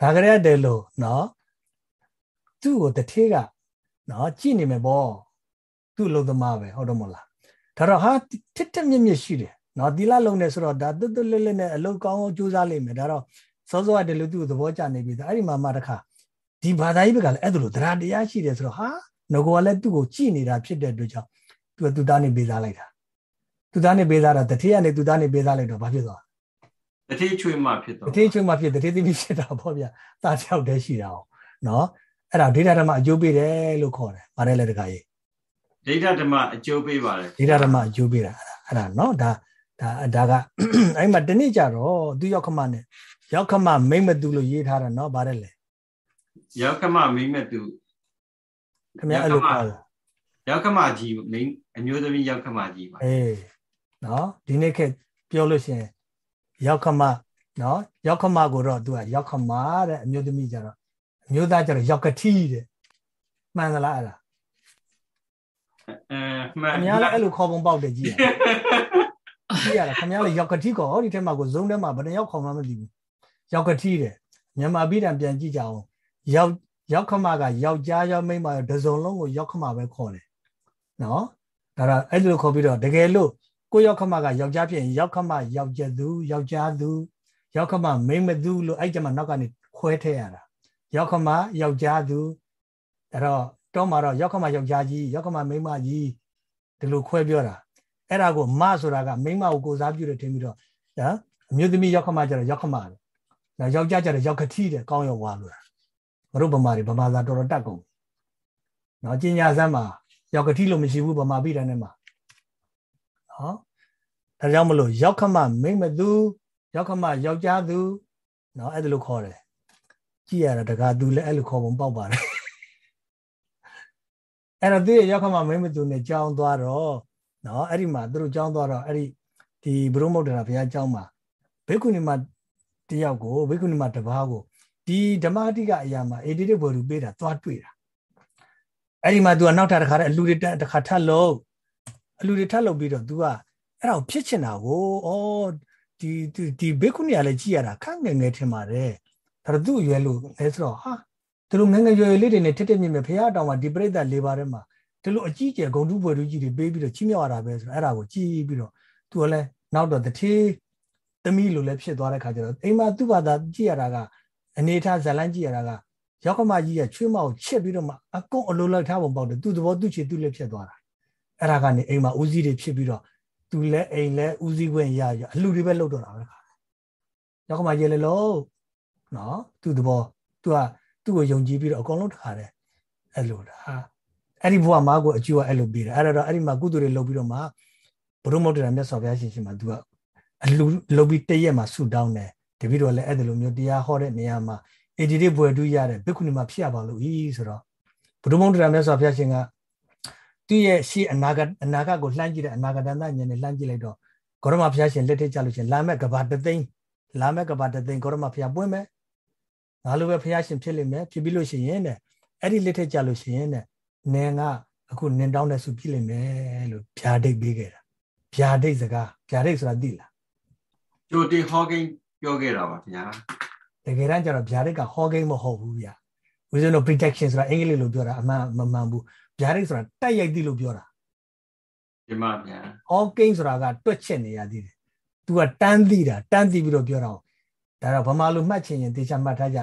ဒါကြရက်တယ်လို့နော်သူ့ကိုတထေးကနော်ကြည့်နေမယ်ပေါ့သူ့လုံသမားပဲဟုတ်တော့မဟုတ်လားဒါတော့ဟာထက်ထက်မြက်မြက်ရှိတယ်နော်တီလာလုံနေဆိုတော့ဒါတွတ်တွတ်လွတ်လွတ်နဲ့အလုတ်ကောင်းအောင်ကြိုးစားလိမ့်မယ်ဒါတော့စောစောကတည်းကသူ့ကိုသဘောကျနေပြီအဲ့ဒီမှာမှတခါ ဒီဘာသာကြီးဘက်ကလည်းအဲ့ဒါလိုတရားတရားရှိတယ်ဆိုတော့ဟာငကောကလည်းသူ့ကိုကြည်နေတာဖြစ်တဲ့အတွက်ကြောင့်သူကသူသားနေပေးစားလိုက်တာသူသားနေပေးစားတာတထေးကနေသူသားနေပေးစားလိုက်တော့ဘာဖြစ်သွားတတိချွေးမှဖြစ်တော့တထေးချွေးမှဖြစ်တထေးသမီးဖြစ်တာပေါ့ဗျာသားချောက်တည်းရှိတာအောင်နော်အဲ့ဒါဒိဋ္ဌဓမ္မအကျိုးပေးတယ်လို့ခေါ်တယ်ဗါတယ်လေတခါကြီးဒိဋ္ဌဓမ္မအကျိုးပေးပါတယ်ဒိဋ္ဌဓမ္မအကျိုးပေးတာအဲ့ဒါနော်ဒါဒါဒါကအဲ့မှာတနေ့ကြတော့သူရောက်ခမနဲ့ရောက်ခမမိမ့်မသူလို့ရေးထားတာနော်ဗါတယ်လေ ယောက်ကမမိမတူခင်ဗျာအဲ့လိုခေါ်တယ်ယောက်ကမကြီးမိန်းအမျိုးသမီးယောက်ကမကြီးပါအေးနော်ဒီနေ့ခေတ်ပြောလို့ရှိရင်ရောက်ခမနော်ရောက်ခမကိုတော့သူကရောက်ခမတဲ့အမျိုးသမီးကြတော့အမျိုးသားကြတော့ရောက်ကတိတဲ့မှန်သလားအဲ့ဒါအဲမှန်ခင်ဗျားလည်းအဲ့လိုခေါ်ပုံပေါက်တယ်ကြည့်ရကြည့်ရတာခင်ဗျားလည်းရောက်ကတိခေါ်ဟောဒီထဲမှာကိုဇုံထဲမှာဘယ်နှယောက်ခေါ်မှမသိဘူးရောက်ကတိတဲ့မြန်မာပြည်တံပြန်ကြည့်ကြအောင် ရောက်ရောက်ခမကယောက်ျားရောမိန်းမရောဒဇုံလုံးကိုရောက်ခမပဲခေါ်တယ်နော်ဒါတော့အဲ့လိုခေါ်ပြီးတော့တကယ်လို့ကိုရောက်ခမကယောက်ျားဖြစ်ရင်ရောက်ခမယောက်ျားသူယောက်ျားသူရောက်ခမမိန်းမသူလို့အဲ့ကြမှာနောက်ကနေခွဲထည့်ရတာရောက်ခမယောက်ျားသူဒါတော့တော့မှာတော့ရောက်ခမယောက်ျားကြီးရောက်ခမမိန်းမကြီးဒီလိုခွဲပြောတာအဲ့ဒါကိုမဆိုတာကမိန်းမကိုကိုစားပြုတယ်ထင်ပြီးတော့နော်အမျိုးသမီးရောက်ခမကျတော့ရောက်ခမတယ်နော်ယောက်ျားကျတော့ယောက်ကတိတယ်ကောင်းရောက်သွားလို့ မတို့ဗမာတွေဗမာသာတော်တော်တက်ကုန်နော်ကျင်ညာစမ်းမှာရောက်ကတိလို့မရှိဘူးဗမာပြည်တိုင်းထဲမှာနော်ဒါကြောင့်မလို့ရောက်ခမမိမ့်မသူရောက်ခမယောက်ျားသူနော်အဲ့ဒါလို့ခေါ်တယ်ကြည့်ရတာတကားသူလည်းအဲ့လိုခေါ်ပုံပေါက်ပါတယ်အဲ့တော့သူရဲ့ရောက်ခမမိမ့်မသူနဲ့ကြောင်းသွားတော့နော်အဲ့ဒီမှာသူတို့ကြောင်းသွားတော့အဲ့ဒီဒီဘုရုံမုတ်တရာဘုရားကြောင်းမှာဘေကုဏီမတယောက်ကိုဘေကုဏီမတပားကို ဒီဓမ္မတိကအရာမှာအေဒီတစ်ဘော်လူပေးတာသွားတွေ့တာအဲ့ဒီမှာ तू ကနောက်ထပ်တစ်ခါတည်းအလူတွေတစ်ခါထပ်လို့အလူတွေထပ်လို့ပြီးတော့ तू ကအဲ့ဒါကိုဖြစ်ချင်တာကိုဩဒီဒီဘေကုနီကလည်းကြည်ရတာခန့်ငယ်ငယ်ထင်ပါတယ်ဒါတော့သူ့အရွယ်လို့လဲဆိုတော့ဟာဒီလိုငယ်ငယ်ရွယ်ရွယ်လေးတွေနဲ့ထက်ထက်မြင့်မြင့်ဖះတောင်မှာဒီပြိဿလေးပါးထဲမှာဒီလိုအကြီးကျယ်ဂုံတူးပွဲတူးကြီးတွေပေးပြီးတော့ချီးမြှောက်ရတာပဲဆိုတော့အဲ့ဒါကိုကြည်ပြီးတော့ तू ကလည်းနောက်တော့တထေးသမီးလိုလည်းဖြစ်သွားတဲ့ခါကျတော့အိမ်မှာသူ့ဘာသာကြည်ရတာက အနေထားဇလန်းကြည့်ရတာကရောက်ကမကြီးရဲ့ချွေးမကိုချစ်ပြီးတော့မှအကုန်အလိုလိုက်ထားပုံပေါက်တယ်သူ့သဘောသူ့ချစ်သူ့လည်းဖြစ်သွားတာအဲ့ဒါကနေအိမ်မှာဦးစီးတွေဖြစ်ပြီးတော့သူလည်းအိမ်လည်းဦးစီးခွင့်ရရအလှတွေပဲလှုပ်တော့တာပဲခါရောက်ကမကြီးလည်းလို့နော်သူ့သဘောသူကသူ့ကိုယုံကြည်ပြီးတော့အကုန်လုံးတခါတယ်အဲ့လိုဒါအဲ့ဒီဘဝမှာကိုအကျိုးကအဲ့လိုပြီးတယ်အဲ့တော့အဲ့ဒီမှာကုသိုလ်တွေလုပ်ပြီးတော့မှဘုရုံမုတ်တရာမြတ်စွာဘုရားရှင်ရှင်မှာသူကအလှလုပ်ပြီးတည့်ရက်မှာဆူတောင်းတယ် တပည့်တော်လည်းအဲ့ဒီလိုမျိုးတရားဟောတဲ့နေရာမှာအေဒီတိဘွယ်တူရတဲ့ဘိက္ခုနီမှာဖြစ်ရပါလို့ဤဆိုတော့ဘုဒ္ဓမုံတရာမြတ်စွာဘုရားရှင်ကသူ့ရဲ့ရှေ့အနာဂတ်အနာဂတ်ကိုလှမ်းကြည့်တဲ့အနာဂတန်တဉာဏ်နဲ့လှမ်းကြည့်လိုက်တော့ဂေါရမဘုရားရှင်လက်ထက်ကြလို့ရှင်လာမဲ့ကဘာတသိန်းလာမဲ့ကဘာတသိန်းဂေါရမဘုရားပွင့်မယ်ငါလိုပဲဘုရားရှင်ဖြစ်လိမ့်မယ်ဖြစ်ပြီးလို့ရှိရင်တဲ့အဲ့ဒီလက်ထက်ကြလို့ရှိရင်တဲ့နင်ကအခုနင်တောင်းတဲ့ဆုပြည့်လိမ့်မယ်လို့ဖြာဒိတ်ပေးခဲ့တာဗျာဒိတ်စကားဗျာဒိတ်ဆိုတာသိလားဂျိုတီ ဟော့ကင်းပြောခဲ့တာပါဗျာတကယ်တမ်းကျတော့ဗျာဒိတ်ကဟော့ကင်းမဟုတ်ဘူးဗျာဦးဇင်းတို့ protection ဆိုတာအင်္ဂလိပ်လိုပြောတာအမှန်မမှန်ဘူးဗျာဒိတ်ဆိုတာတိုက်ရိုက်သိလို့ပြောတာဒီမှာဗျာဟော့ကင်းဆိုတာကတွက်ချက်နေရသေးတယ် तू ကတန်းသိတာတန်းသိပြီးတော့ပြောတာဒါတော့ဗမာလိုမှတ်ချင်ရင်တေချာမှတ်ထားကြ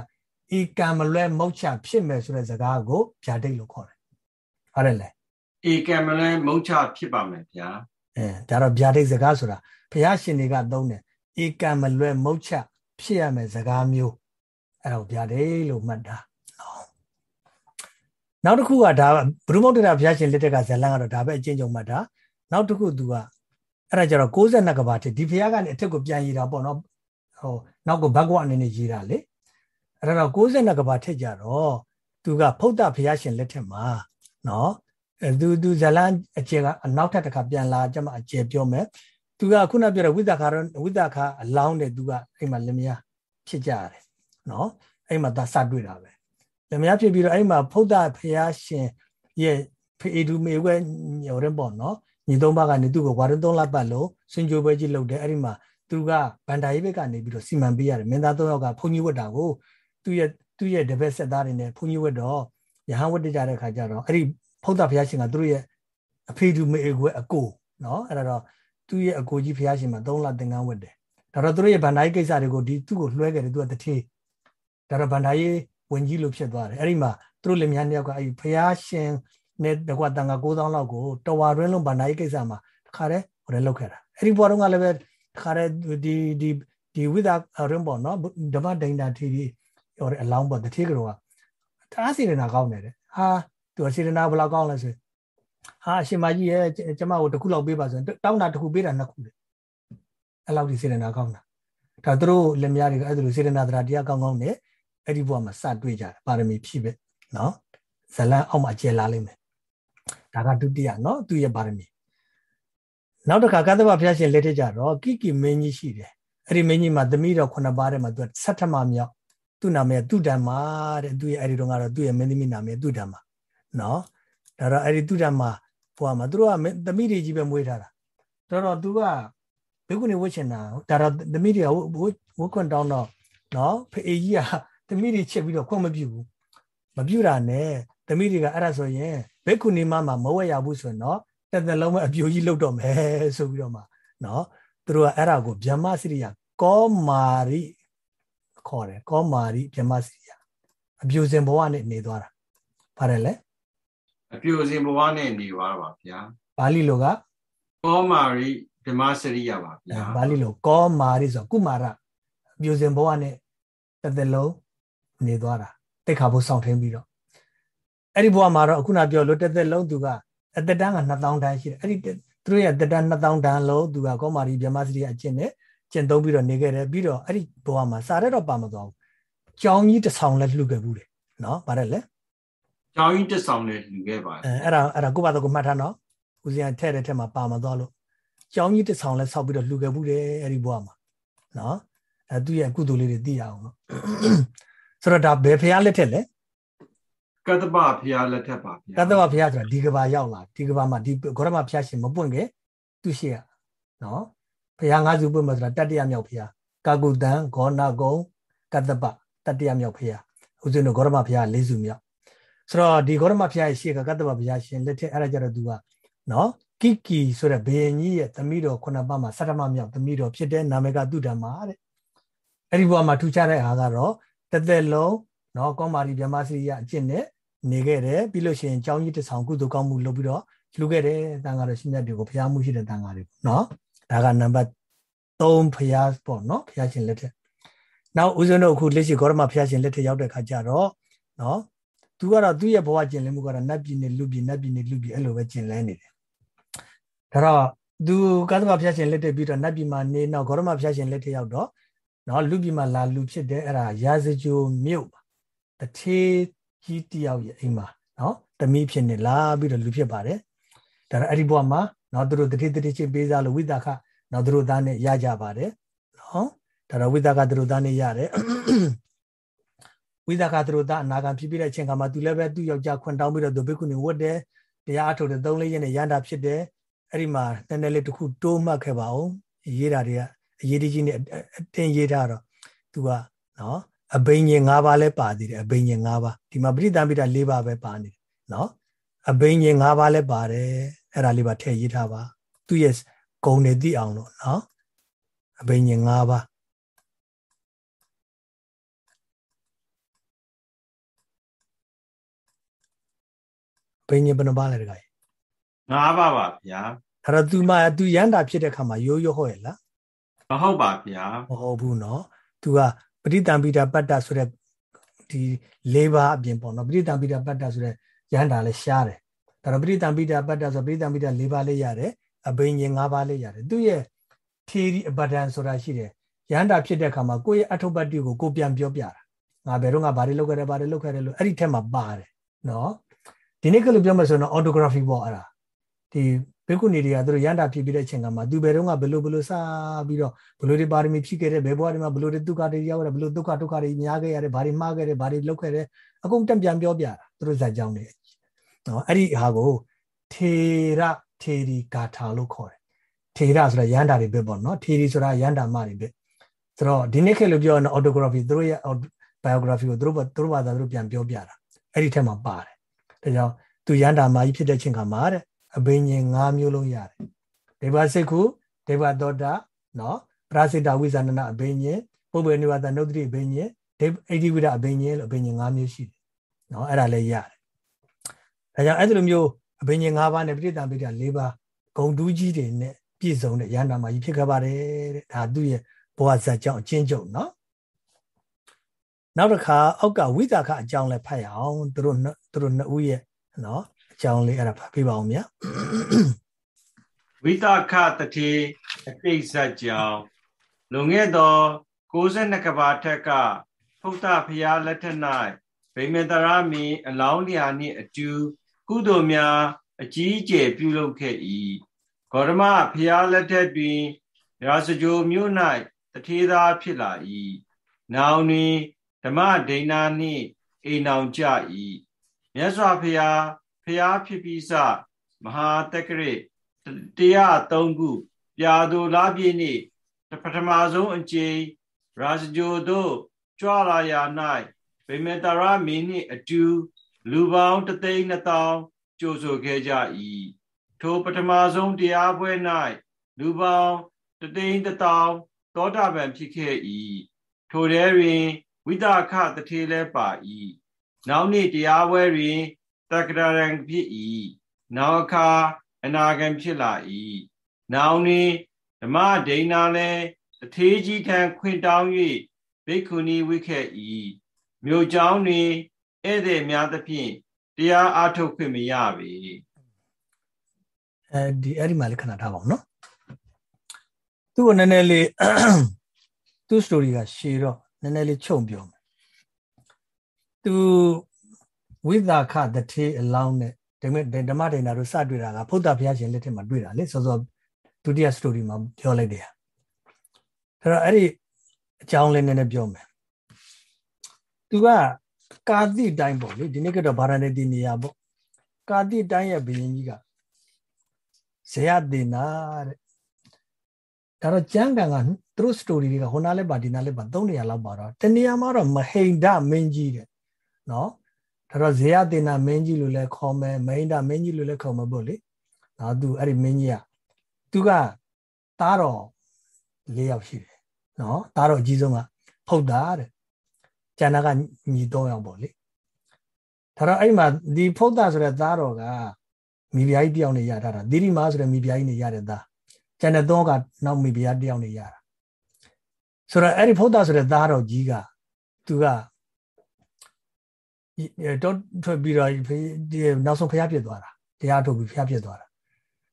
ဤကံမလွဲမုတ်ချဖြစ်မယ်ဆိုတဲ့စကားကိုဗျာဒိတ်လို့ခေါ်တယ်ဟုတ်တယ်လေဧကံမလဲမုတ်ချဖြစ်ပါမယ်ဗျာအဲဒါတော့ဗျာဒိတ်စကားဆိုတာဘုရားရှင်တွေကသုံးတယ် ဧကံမလွဲမုတ်ချဖြစ်ရမယ်စကားမျိုးအဲ့တော့ဗျာဒိတ်လို့မှတ်တာနောက်တစ်ခုကဒါဘုရုမုတ်တရာဘုရားရှင်လက်ထက်ကဇလန်ကတော့ဒါပဲအချင်းချင်းမှတ်တာနောက်တစ်ခုသူကအဲ့ဒါကြတော့62ကဘာထက်ဒီဘုရားကနေအထက်ကိုပြန်ရတာပေါ့နော်ဟိုနောက်ကိုဘက်ကွာအနေနဲ့ရေးတာလေအဲ့တော့62ကဘာထက်ကြတော့သူကဖုဒ္ဒဘုရားရှင်လက်ထက်မှာနော်သူသူဇလန်အကျယ်ကအနောက်ထပ်တစ်ခါပြန်လာကြမှာအကျယ်ပြောမယ် သူကခုနပြောတဲ့ဝိသခါဝိသခါအလောင်းတဲ့သူကအိမ်မှာလင်မယားဖြစ်ကြရတယ်နော်အိမ်မှာသာစတွေ့တာပဲလင်မယားဖြစ်ပြီးတော့အိမ်မှာဖုဒ္ဒဘုရားရှင်ရဲ့ဖေဒူမေဝဲညော်ရင်ပေါ့နော်ညီသုံးပါးကနေသူ့ကိုဝါရသုံးလပတ်လုံးစင်ကြိုပွဲကြီးလုပ်တယ်အဲ့ဒီမှာသူကဗန္ဒာရေးဘက်ကနေပြီးတော့စီမံပေးရတယ်မင်းသားသုံးယောက်ကဘုန်းကြီးဝတ်တာကိုသူ့ရဲ့သူ့ရဲ့တပည့်ဆက်သားတွေနဲ့ဘုန်းကြီးဝတ်တော့ရဟန်းဝတ်တကြတဲ့ခါကျတော့အဲ့ဒီဖုဒ္ဓဘုရားရှင်ကသူတို့ရဲ့အဖေသူမေကွယ်အကိုနော်အဲ့ဒါတော့ သူ့ရဲ့အကိုကြီးဘုရားရှင်မှာ၃လသင်္ကန်းဝတ်တယ်ဒါတော့သူတို့ရဲ့ဗန္ဒာရေးကိစ္စတွေကိုဒီသူ့ကိုလွှဲခဲ့တယ်သူကတထေးဒါတော့ဗန္ဒာရေးဝင်ကြီးလို့ဖြစ်သွားတယ်အဲ့ဒီမှာသူတို့လင်မယားနှစ်ယောက်ကအဲ့ဒီဘုရားရှင်နဲ့တကွာတန်ခါ9000လောက်ကိုတဝါရင်းလုံးဗန္ဒာရေးကိစ္စမှာတခါတည်းဟိုလည်းလောက်ခဲ့တာအဲ့ဒီဘွားတော့ကလည်းပဲတခါတည်းဒီဒီဒီဝိဒါရင်းပေါ့နော်ဓမ္မဒိန်တာတီဒီဟိုအလောင်းပေါ့တထေးကတော့ကတအားစီရနာကောင်းတယ်တဲ့ဟာသူစေတနာဘယ်လောက်ကောင်းလဲဆို ဟာအရှင်မကြီးရဲ့ကျမကိုတစ်ခုလောက်ပေးပါဆိုရင်တောင်းတာတစ်ခုပေးတာနှစ်ခုလေအဲ့လောက်ဒီစေတနာကောင်းတာဒါသူတို့လက်များတွေကအဲ့ဒါလိုစေတနာတရားတရားကောင်းကောင်းနဲ့အဲ့ဒီဘဝမှာစတွေ့ကြတယ်ပါရမီဖြည့်ပဲနော်ဇလန်အောက်မှာကျဲလာလိမ့်မယ်ဒါကဒုတိယနော်သူရဲ့ပါရမီနောက်တစ်ခါကသဗ္ဗဘုရားရှင်လက်ထက်ကြတော့ကိကိမင်းကြီးရှိတယ်အဲ့ဒီမင်းကြီးမှာသမီးတော်ခုနှစ်ပါးထဲမှာသူကဆဋ္ဌမမြောက်သူ့နာမည်သူတ္တမတဲ့သူရဲ့အဲ့ဒီတော့ကတော့သူ့ရဲ့မင်းသမီးနာမည်သူတ္တမနော် ဒါတော့အဲ့ဒီသူတ္တမဘုရားမှာသူတို့ကသမီးတွေကြီးပဲမွေးထားတာတော်တော်သူကဘိက္ခုနီဝတ်ချင်တာဒါတော့သမီးတွေကဝတ်ခွန်တောင်းတော့နော်ဖေကြီးကသမီးတွေချက်ပြီးတော့ခွင့်မပြုဘူးမပြုတာနဲ့သမီးတွေကအဲ့ဒါဆိုရင်ဘိက္ခုနီမမှာမဝဲရဘူးဆိုရင်တော့တစ်သက်လုံးပဲအပြိုကြီးလုတ်တော့မယ်ဆိုပြီးတော့မှနော်သူတို့ကအဲ့ဒါကိုဗျမ္မစရိယကောမာရိခေါ်တယ်ကောမာရိဗျမ္မစရိယအပြိုစင်ဘဝနဲ့နေသွားတာပါတယ်လေ အပြိုစင်ဘဝနဲ့နေသွားပါဗျာပါဠိလိုကကောမာရိဓမ္မစရိယပါဗျာပါဠိလိုကောမာရိဆိုကုမာရအပြိုစင်ဘဝနဲ့တစ်သက်လုံးနေသွားတာတိတ်ခါဖို့စောင့်ထင်းပြီးတော့အဲ့ဒီဘဝမှာတော့အခုနပြောလို့တစ်သက်လုံးသူကအသက်တန်းက2000တန်းရှိတယ်အဲ့ဒီသူတို့ရဲ့သက်တန်း2000တန်းလုံးသူကကောမာရီဗြဟ္မစရိယအကျင့်နဲ့ကျင့်သုံးပြီးတော့နေခဲ့တယ်ပြီးတော့အဲ့ဒီဘဝမှာစာရက်တော့ပါမသွားဘူးကြောင်းကြီးတစ်ဆောင်လည်းလှုပ်ခဲ့ဘူးတယ်နော်ဗါတယ်လေ ကြောင်းကြီးတစ်ဆောင်လည်းလှုပ်ခဲ့ပါတယ်အဲအဲ့ဒါအဲ့ဒါကိုပါတော့ကိုမှတ်ထားနော်ဦးဇင်းထဲတဲ့ထဲမှာပါမသွားလို့ကြောင်းကြီးတစ်ဆောင်လည်းဆောက်ပြီးတော့လှုပ်ခဲ့ဘူးတယ်အဲ့ဒီဘဝမှာနော်အဲသူရဲ့ကုသိုလ်လေးတွေသိရအောင်နော်ဆိုတော့ဒါဘယ်ဖရားလက်ထက်လဲကတ္တပဖရားလက်ထက်ပါဗျာကတ္တပဖရားဆိုတာဒီကဘာရောက်လာဒီကဘာမှာဒီဂေါရမဖရားရှင်မပွင့်ခဲ့သူရှိရနော်ဖရားငါးစုပွင့်မှာဆိုတာတတ္တရမြောက်ဖရားကာကုတံဂေါနာကုံကတ္တပတတ္တရမြောက်ဖရားဦးဇင်းတို့ဂေါရမဖရားလေးစုမြောက် ဆိုတော့ဒီဂေါရမဖရားရဲ့ရှေ့ကကတ္တပဖရားရှင်လက်ထက်အဲ့ဒါကြတော့သူကနော်ကိကီဆိုတဲ့ဘေရင်ကြီးရဲ့သမီးတော်ခုနှစ်ပါးမှာစတ္တမမြောက်သမီးတော်ဖြစ်တဲ့နာမည်ကတုဒ္ဓမာတဲ့အဲ့ဒီဘဝမှာထူးခြားတဲ့အားကတော့တသက်လုံးနော်ကောမာရီဗြဟ္မစီရအကျင့်နဲ့နေခဲ့တယ်ပြီးလို့ရှိရင်ကျောင်းကြီးတစ်ဆောင်ကုသိုလ်ကောင်းမှုလုပ်ပြီးတော့လှူခဲ့တယ်တန်ဃာတော်ရှင်မြတ်တွေကိုဘုရားမှုရှိတဲ့တန်ဃာတွေနော်ဒါကနံပါတ်3ဘုရားပေါ့နော်ဘုရားရှင်လက်ထက်နောက်ဦးဇင်းတို့အခုလက်ရှိဂေါရမဘုရားရှင်လက်ထက်ရောက်တဲ့ခါကျတော့နော် သူကတော့သူ့ရဲ့ဘဝကျင်လည်မှုကတော့နတ်ပြည်နဲ့လူပြည်နတ်ပြည်နဲ့လူပြည်အဲ့လိုပဲကျင်လည်နေတယ်ဒါတော့သူကသမဘုရားရှင်လက်ထက်ပြီးတော့နတ်ပြည်မှာနေနောက်ဂေါရမဘုရားရှင်လက်ထက်ရောက်တော့နော်လူပြည်မှာလာလူဖြစ်တဲ့အဲ့ဒါရာဇကြိုမြို့တထေးကြီးတယောက်ရဲ့အိမ်မှာနော်တမီးဖြစ်နေလာပြီးတော့လူဖြစ်ပါတယ်ဒါတော့အဲ့ဒီဘဝမှာနော်သူတို့တထေးတထေးချင်းပေးစားလို့ဝိသခနော်သူတို့သားနဲ့ရကြပါတယ်နော်ဒါတော့ဝိသခသူတို့သားနဲ့ရတယ် ဝိသခသူတို့သားအနာဂံဖြစ်ပြီးတဲ့အချိန်ကမှသူလည်းပဲသူ့ယောက်ျားခွန်တောင်းပြီးတော့သူဘိက္ခုနီဝတ်တယ်တရားအထုတ်တယ်သုံးလေးရက်နဲ့ရန်တာဖြစ်တယ်အဲ့ဒီမှာနည်းနည်းလေးတစ်ခုတိုးမှတ်ခဲ့ပါအောင်ရေးတာတွေကအရေးကြီးနေအတင်းရေးထားတော့သူကနော်အဘိညာဉ်၅ပါးလဲပါသေးတယ်အဘိညာဉ်၅ပါးဒီမှာပရိသံပိတာ၄ပါးပဲပါနေတယ်နော်အဘိညာဉ်၅ပါးလဲပါတယ်အဲ့ဒါလေးပါထည့်ရေးထားပါသူရဲ့ဂုံနေသိအောင်လို့နော်အဘိညာဉ်၅ပါး ဘိညာဉ်ဘယ်နှပါးလဲတခါကြီး၅ပါးပါဗျာအဲ့တော့ तू မ तू ရန်တာဖြစ်တဲ့ခါမှာရိုးရိုးဟုတ်ရဲ့လားမဟုတ်ပါဗျာမဟုတ်ဘူးเนาะ तू ကပရိတံပိတာပတ္တဆိုတဲ့ဒီ၄ပါးအပြင်ပေါ့နော်ပရိတံပိတာပတ္တဆိုတဲ့ရန်တာလည်းရှားတယ်ဒါတော့ပရိတံပိတာပတ္တဆိုပရိတံပိတာ၄ပါးလေးရတယ်အဘိညာဉ်၅ပါးလေးရတယ်သူရဲ့ထေရီအပဒံဆိုတာရှိတယ်ရန်တာဖြစ်တဲ့အခါမှာကိုယ့်ရဲ့အထုပ္ပတ္တိကိုကိုပြန်ပြောပြတာငါဘယ်တော့ငါဘာတွေလုပ်ခဲ့တယ်ဘာတွေလုပ်ခဲ့တယ်လို့အဲ့ဒီထက်မှာပါတယ်နော် ဒီနေ့ကလို့ပြောမှဆိုတော့ autography ပေါ့အဲ့ဒါဒီဘေကုဏီတွေကသူတို့ရန်တာဖြစ်ပြီးတဲ့အချိန်ကမှသူဘယ်တော့ကဘလို့ဘလို့စပြီးတော့ဘလို့တွေပါရမီဖြစ်ခဲ့တဲ့ဘယ်ဘဝတွေမှာဘလို့တွေဒုက္ခတွေရောက်ရတယ်ဘလို့ဒုက္ခဒုက္ခတွေများခဲ့ရတယ်ဘာတွေမှားခဲ့တယ်ဘာတွေလုပ်ခဲ့တယ်အကုန်တက်ပြန်ပြောပြတာသူတို့ဇာတ်ကြောင်းတွေနော်အဲ့ဒီဟာကိုထေရထေရီဂါထာလို့ခေါ်တယ်ထေရဆိုတာရန်တာတွေပဲပေါ့နော်ထေရီဆိုတာရန်တာမတွေပဲဆိုတော့ဒီနေ့ခေတ်လို့ပြောရင် autography သူတို့ရဲ့ biography ကိုသူတို့သူတို့ဘာသာသူတို့ပြန်ပြောပြတာအဲ့ဒီထက်မှာပါတယ် ဒါကြောင့်သူရန်တာမာကြီးဖြစ်တဲ့ချိန်ခါမှာတဲ့အဘိညာဉ်၅မျိုးလုံးရတယ်ဒေဝစိတ်ခုဒေဝသောတာနော်ပရာစိတဝိဇာဏနာအဘိညာဉ်ပုပ္ပေနိဝတနုဒ္ဓိအဘိညာဉ်ဒေအိဒီဝိဒအဘိညာဉ်လို့အဘိညာဉ်၅မျိုးရှိတယ်နော်အဲ့ဒါလည်းရတယ်ဒါကြောင့်အဲ့ဒီလိုမျိုးအဘိညာဉ်၅ပါးနဲ့ပြိတ္တပိဋက၄ပါးဂုံတူးကြီးတွေနဲ့ပြည့်စုံတဲ့ရဟန္တာမကြီးဖြစ်ခဲ့ပါတယ်တဲ့ဒါသူ့ရဲ့ဘဝဇာတ်ကြောင့်အချင်းချုပ်နော် နောက်တစ်ခါအောက်ကဝိသခအကြောင်းလည်းဖတ်ရအောင်သူတို့သူတို့နှစ်ဦးရဲ့နော်ကြောင်းလေးအဲ့ဒါဖတ်ပြပါအောင်ဗျာဝိသခတတိအတိတ်ဇတ်ကြောင်းလွန်ခဲ့သော62ကဘာထက်ကဖုဒ္ဓဖရာလက်ထက်၌ဗိမေတရမီအလောင်းလျာနှင့်အတူကုသိုလ်များအကြီးအကျယ်ပြုလုပ်ခဲ့၏ဂေါတမဖရာလက်ထက်တွင်ရာဇဂိုမြို့၌တထေသာဖြစ်လာ၏နောင်တွင် ဓမ္မဒိဏနှင့်အိမ်အောင်ကြ၏မြတ်စွာဘုရားဖျားဖြစ်ပြီးစမဟာတက္ကရတရား၃ခုပြာသူလားပြည့်နေ့ပထမဆုံးအကြိမ်ရာဇဂိုတို့ကြွလာရာ၌ဗိမေတရမင်းနှင့်အတူလူပေါင်းတသိန်းနှစ်သောင်းကြိုဆိုခဲ့ကြ၏ထိုပထမဆုံးတရားပွဲ၌လူပေါင်းတသိန်းတစ်သောင်းသောတာပန်ဖြစ်ခဲ့၏ထိုထဲတွင် ဝိသခတထေလည်းပါ၏နောက်နေ့တရားပွဲတွင်တက္ကရာရံဖြစ်၏နောက်အခါအနာဂံဖြစ်လာ၏နောက်တွင်ဓမ္မဒိဏလည်းတထေးကြီးထံခွင့်တောင်း၍ဘိက္ခုနီဝိခဲ့၏မြို့เจ้าတွင်ဧည့်သည်များသဖြင့်တရားအားထုတ်ခွင့်မရပေအဲဒီအဲ့ဒီမှာလည်းခဏထားပါအောင်နော်သူ့ကိုနည်းနည်းလေးသူ့ story ကရှည်တော့ နည်းနည်းလေးချုပ်ပြောမယ်သူဝိသခတထေအလောင်းနဲ့ဓမ္မဓမ္မဒိဏတို့စတွေ့တာကဖုဒ္ဓဘုရားရှင်လက်ထက်မှာတွေ့တာလေစောစောဒုတိယ story မှာပြောလိုက်တယ်အဲ့တော့အဲ့ဒီအကြောင်းလေးနည်းနည်းပြောမယ်သူကကာတိတိုင်းပေါ့လေဒီနေ့ကတော့ဗာရဏသီနေရာပေါ့ကာတိတိုင်းရဲ့ဘုရင်ကြီးကဇေယသေနာတဲ့ ဒါတော့ကျမ်းဂန်ကသူတို့ story တွေကဟိုနားလဲပါဒီနားလဲပါ၃နေရာလောက်ပါတော့တနေရာမှာတော့မဟိန္ဒမင်းကြီးတဲ့နော်ဒါတော့ဇေယသေနာမင်းကြီးလို့လဲခေါ်မယ်မဟိန္ဒမင်းကြီးလို့လဲခေါ်မှာပေါ့လေနော်သူအဲ့ဒီမင်းကြီးကသူကသားတော်၄ယောက်ရှိတယ်နော်သားတော်အကြီးဆုံးကဖုတ်တာတဲ့ကျန်တာကညီ၃ယောက်ပေါ့လေဒါတော့အဲ့မှာဒီဖုတ်တာဆိုတဲ့သားတော်ကမိဖုရားကြီးတယောက်နေရထားတာသီရိမာဆိုတဲ့မိဖုရားကြီးနေရတဲ့သား ကျန်တဲ့သောကနောက်မိဖုရားတယောက်နေရတာဆိုတော့အဲ့ဒီဖုတ်တာဆိုတဲ့သားတော်ကြီးကသူကတော့ထွက်ပြီးတော့နောက်ဆုံးဖျားပြစ်သွားတာတရားထုတ်ပြီးဖျားပြစ်သွားတာ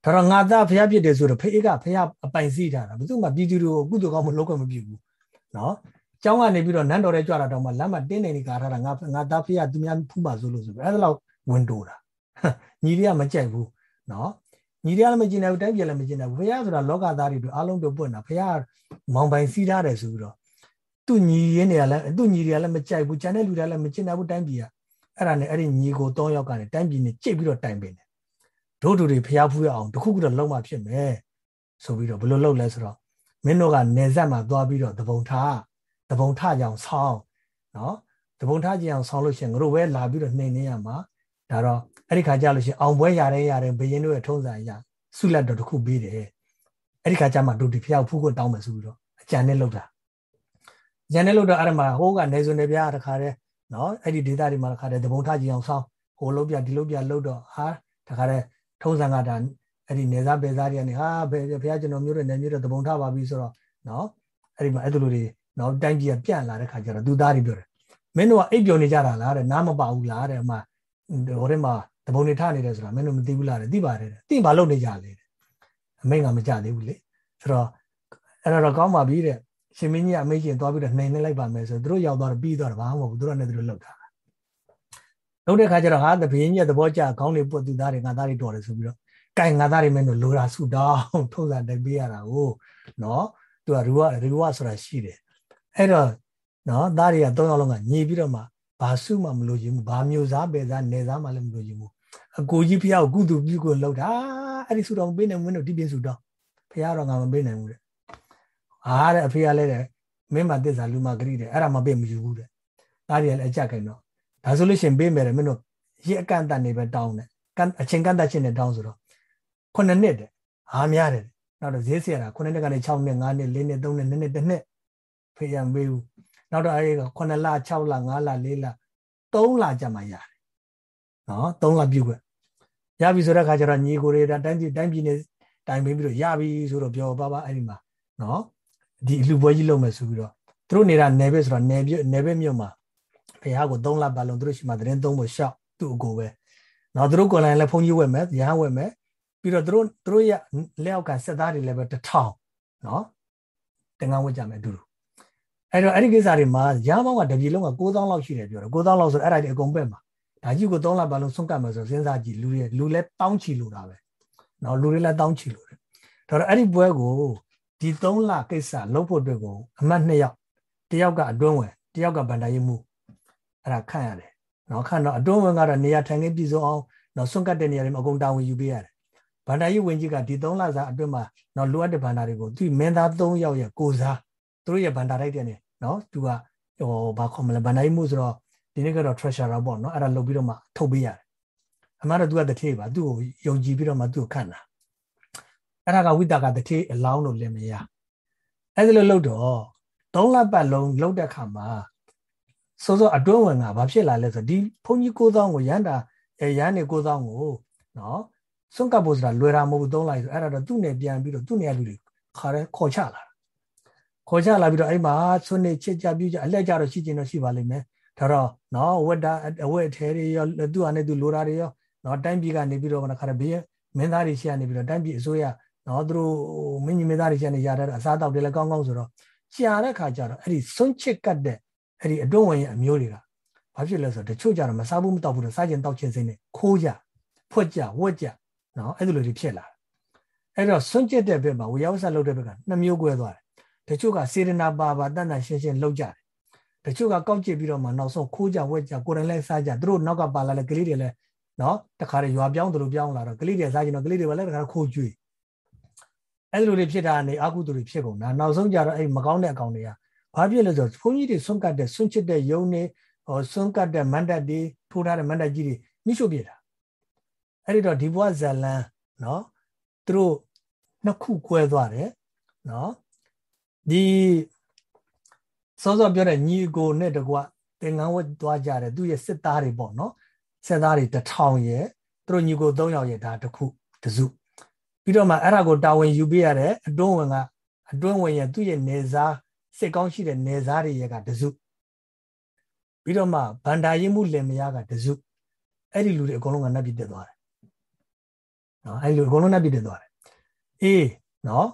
ဒါတော့ငါသားဖျားပြစ်တယ်ဆိုတော့ဖေးကဖျားအပိုင်စီးထားတာဘယ်သူမှပြည်သူတွေကိုကုသိုလ်ကောင်းမလုပ်ခွင့်မပြုဘူးနော်ကျောင်းကနေပြီးတော့နန်းတော်ထဲကြွတာတော့မှလမ်းမှာတင်းနေနေကာထားတာငါငါသားဖျားသူများဖူးပါဆိုလို့ဆိုပြီးအဲ့ဒါလောက်ဝင်တိုးတာညီလေးကမကြိုက်ဘူးနော် ညီလေးကလည်းမကျင်နိုင်ဘူးတိုင်းပြည်လည်းမကျင်နိုင်ဘူးဖျားဆိုတာလောကသားတွေတို့အားလုံးတို့ပွင့်တာဖျားမောင်ပိုင်စီးထားတယ်ဆိုပြီးတော့သူ့ညီရင်းတွေကလည်းသူ့ညီတွေကလည်းမကြိုက်ဘူးကျန်တဲ့လူတွေကလည်းမကျင်နိုင်ဘူးတိုင်းပြည်ကအဲ့ဒါနဲ့အဲ့ဒီညီကို၃ယောက်ကလည်းတိုင်းပြည်နဲ့ကြိတ်ပြီးတော့တိုင်ပင်တယ်တို့တို့တွေဖျားဖူးရအောင်တခုခုတော့လုံးမှဖြစ်မယ်ဆိုပြီးတော့ဘယ်လိုလုပ်လဲဆိုတော့မင်းတို့ကနေဆက်မှာသွားပြီးတော့တပုံထားတပုံထကြအောင်ဆောင်းနော်တပုံထကြအောင်ဆောင်းလို့ရှိရင်ငါတို့ပဲလာပြီးတော့နှိမ်နေရမှာဒါတော့ အဲ့ဒီခါကြလို့ရှိရင်အောင်ပွဲရတဲ့ရတယ်ဘယင်းတို့ရဲ့ထုံးစံအရဆုလက်တော်တစ်ခုပေးတယ်အဲ့ဒီခါကျမှတို့ဒီဖျောက်ဖူးကိုတောင်းမယ်ဆိုပြီးတော့အကြံနဲ့လောက်တာအကြံနဲ့လောက်တော့အဲ့ဒါမှာဟိုးကနေစုံနေပြတခါတည်းနော်အဲ့ဒီဒေတာတွေမှာတခါတည်းတပုံထကြအောင်ဆောင်းဟိုလုံးပြဒီလုံးပြလောက်တော့ဟာတခါတည်းထုံးစံကဒါအဲ့ဒီနေသားပေသားတွေကနေဟာဘယ်ဘုရားကျွန်တော်မျိုးတွေနေမျိုးတွေတပုံထပါပြီဆိုတော့နော်အဲ့ဒီမှာအဲ့လိုတွေနော်တိုင်းပြည်ကပြန့်လာတဲ့ခါကျတော့သူသားတွေပြောတယ်မင်းတို့ကအိပ်ပျော်နေကြတာလားတဲ့နားမပါဘူးလားတဲ့အမှဟိုထဲမှာ တပုံနေထနေတယ်ဆိုတာမင်းတို့မသိဘူးလားတဲ့သိပါတယ်တဲ့သိဘာလုပ်နေကြလဲတဲ့အမိန့်ကမကြသေးဘူးလေဆိုတော့အဲ့တော့ကောင်းပါပြီတဲ့ရှင်မင်းကြီးအမိန့်ရှင်သွားပြီးတော့နှိမ်နေလိုက်ပါမယ်ဆိုသူတို့ရောက်သွားတော့ပြီးသွားတော့ဘာမှမဟုတ်ဘူးသူတို့နဲ့သူတို့လောက်တာလုပ်တဲ့ခါကျတော့ဟာတပင်းကြီးသဘောကျခေါင်းတွေပုတ်သူသားတွေငါသားတွေတော်တယ်ဆိုပြီးတော့ကင်ငါသားတွေမင်းတို့လိုတာဆူတောင်းထုံးစံတိုက်ပေးရတာကိုနော်သူကရူဝရူဝဆိုတာရှိတယ်အဲ့တော့နော်သားတွေက၃ယောက်လုံးကညီပြီးတော့မှဘာစုမှမလို့ခြင်းဘူးဘာမျိုးစားပဲစားနေစားမှလည်းမလို့ခြင်းဘူး အကိုကြီးဖះကိုကုသူပြုကိုလှုပ်တာအဲ့ဒီဆူတောင်းပေးနေမင်းတို့ဒီပြင်းဆူတောင်းဖះတော့ငါမပေးနိုင်ဘူးတဲ့အားတဲ့အဖေကလည်းတဲ့မင်းမသစ္စာလူမဂရိတဲ့အဲ့ဒါမပေးမယူဘူးတဲ့သားတွေကလည်းအကြက်ခိုင်တော့ဒါဆိုလို့ရှင်ပေးမယ်တဲ့မင်းတို့ရအကန့်တန်နေပဲတောင်းတယ်အချင်းကန့်တတ်ချင်းနဲ့တောင်းဆိုတော့ခုနှစ်နှစ်တဲ့အားများတယ်နောက်တော့ဈေးဆရာခုနှစ်နှစ်ကနေ6နှစ်5နှစ်4နှစ်3နှစ်2နှစ်1နှစ်ဖေးရမေးဘူးနောက်တော့အဲဒီ9လ6လ5လ4လ3လကြာမှရတယ်နော်3လပြုတ်ခွ ရပြီဆိုတဲ့ခါကျတော့ညီကိုတွေတိုင်းပြည်တိုင်းပြည်နဲ့တိုင်ပင်ပြီးတော့ရပြီဆိုတော့ပြောပါပါအဲ့ဒီမှာနော်ဒီလူပွဲကြီးလုပ်မယ်ဆိုပြီးတော့သူတို့နေတာနယ်ဘက်ဆိုတော့နယ်ပြနယ်ဘက်မြို့မှာဖះကို3လပတ်လုံးသူတို့ရှိမှသတင်းသုံးဖို့ရှောက်သူ့အကိုပဲနော်သူတို့ကွန်လိုင်းလည်းဖုန်းကြီးဝယ်မယ်ရဟန်းဝယ်မယ်ပြီးတော့သူတို့သူတို့ရဲ့လက်အောက်ကစစ်သားတွေလည်းပဲတထောင်နော်တင်ငန်းဝတ်ကြမယ်အတူတူအဲ့တော့အဲ့ဒီကိစ္စတွေမှာရမောင်းကတပြည်လုံးက9000လောက်ရှိတယ်ပြောတယ်9000လောက်ဆိုအဲ့ဒါတွေအကုန်ပဲ့မှာ ဒါကြီးကို3လပတ်လုံးဆုံးကတ်မယ်ဆိုစဉ်းစားကြည့်လူတွေလူလဲတောင်းချီလို့တာပဲနော်လူတွေလည်းတောင်းချီလို့တယ်ဒါတော့အဲ့ဒီပွဲကိုဒီ3လကိစ္စလုံးဖို့အတွက်ကိုအမတ်2ယောက်တယောက်ကအတွင်းဝင်တယောက်ကဗန္ဒာရေးမှုအဲ့ဒါခန့်ရတယ်နော်ခန့်တော့အတွင်းဝင်ကတော့နေရာထိုင်ခင်းပြည်စုံအောင်နော်ဆွန့်ကတ်တဲ့နေရာတွေမှာအကုန်တာဝန်ယူပေးရတယ်ဗန္ဒာရေးဝင်ကြီးကဒီ3လစာအတွင်းမှာနော်လိုအပ်တဲ့ဗန္ဒာတွေကိုသူမင်းသား3ယောက်ရဲ့ကိုစားသူတို့ရဲ့ဗန္ဒာတိုက်တဲ့နေနော်သူကဟိုဘာခေါ်မလဲဗန္ဒာရေးမှုဆိုတော့ ဒီနေ့ကတော့ treasurer ပေါ့နော်အဲ့ဒါလုပ်ပြီးတော့မှထုတ်ပေးရတယ်အမှန်တော့သူကတထေးပါသူ့ကိုယုံကြည်ပြီးတော့မှသူ့ကိုခန့်တာအဲ့ဒါကဝိတာကတထေးအလောင်းလို့လည်းမရအဲ့ဒါလိုလုပ်တော့သုံးလပတ်လုံးလုပ်တဲ့ခါမှာစောစောအတွင်းဝင်ကဘာဖြစ်လာလဲဆိုတော့ဒီဘုန်းကြီးကိုသောင်းကိုရန်တာရန်နေကိုသောင်းကိုနော်စွန့်ကပ်ဖို့ဆိုတာလွယ်တာမဟုတ်ဘူးသုံးလိုက်ဆိုအဲ့ဒါတော့သူ့နယ်ပြန်ပြီးတော့သူ့နယ်လူတွေခါရဲခေါ်ချလာခေါ်ချလာပြီးတော့အဲ့မှာဆွနေချစ်ကြပြူကြအလက်ကြတော့ရှိကျင်တော့ရှိပါလိမ့်မယ် ဒါတော့နော်ဝက်တာအဝက်အထဲတွေရောသူ့အနေနဲ့သူလိုတာတွေရောနော်တိုင်းပြည်ကနေပြီးတော့ခါရဲဘေးမင်းသားတွေရှိရနေပြီးတော့တိုင်းပြည်အစိုးရနော်သူတို့မင်းကြီးမင်းသားတွေရှိနေရတဲ့အစားတောက်တွေလည်းကောင်းကောင်းဆိုတော့ကြာတဲ့ခါကျတော့အဲ့ဒီစွန့်ချစ်ကတ်တဲ့အဲ့ဒီအတွင်းဝင်ရဲ့အမျိုးတွေကဘာဖြစ်လဲဆိုတော့တချို့ကြတော့မစားဘူးမတောက်ဘူးတော့စားကျင်တောက်ခြင်းစိမ့်နဲ့ခိုးကြဖွက်ကြဝက်ကြနော်အဲ့လိုတွေဖြစ်လာအဲ့တော့စွန့်ချစ်တဲ့ဘက်မှာဝေယဝဆလုပ်တဲ့ဘက်ကနှစ်မျိုးကွဲသွားတယ်တချို့ကစေရနာပါပါတန်တန်ရှင်းရှင်းလုပ်ကြတယ် တချို့ကကောက်ကျစ်ပြီးတော့မှနောက်ဆုံးခိုးကြဝက်ကြကိုယ်တိုင်လည်းစားကြသူတို့နောက်ကပါလာတဲ့ကလေးတွေလည်းနော်တခါတည်းရွာပြောင်းသူတို့ပြောင်းလာတော့ကလေးတွေစားကြတော့ကလေးတွေလည်းတခါခိုးကျွေးအဲ့လိုတွေဖြစ်တာနေအာကုသူတွေဖြစ်ကုန်တာနောက်ဆုံးကြတော့အဲ့မကောင်းတဲ့အကောင်တွေကဘာဖြစ်လဲဆိုတော့ဘုန်းကြီးတွေဆွန့်ကတ်တဲ့ဆွန့်ချစ်တဲ့ယုံနေဟောဆွန့်ကတ်တဲ့မန္တတ်တွေထိုးထားတဲ့မန္တတ်ကြီးတွေမိရှုပြတာအဲ့ဒီတော့ဒီဘဝဇလန်းနော်သူတို့နှစ်ခု꿰သွားတယ်နော်ဒီ စောစောပြောတဲ့ညီကိုနဲ့တကွသင်္ကန်းဝတ်သွားကြတယ်သူရဲ့စစ်သားတွေပေါ့နော်စစ်သားတွေတထောင်ရဲ့သူတို့ညီကို၃ယောက်ရဲ့ဒါတစ်ခုတစုပြီးတော့မှအဲ့ဒါကိုတာဝန်ယူပေးရတဲ့အတွင်းဝင်ကအတွင်းဝင်ရဲ့သူ့ရဲ့နေစားစစ်ကောင်းရှိတဲ့နေစားတွေရဲ့ကတစုပြီးတော့မှဗန္ဒာရင်မှုလင်မယားကတစုအဲ့ဒီလူတွေအကုန်လုံးကနှက်ပြတက်သွားတယ်နော်အဲ့လိုအကုန်လုံးနှက်ပြတက်သွားတယ်အေးနော်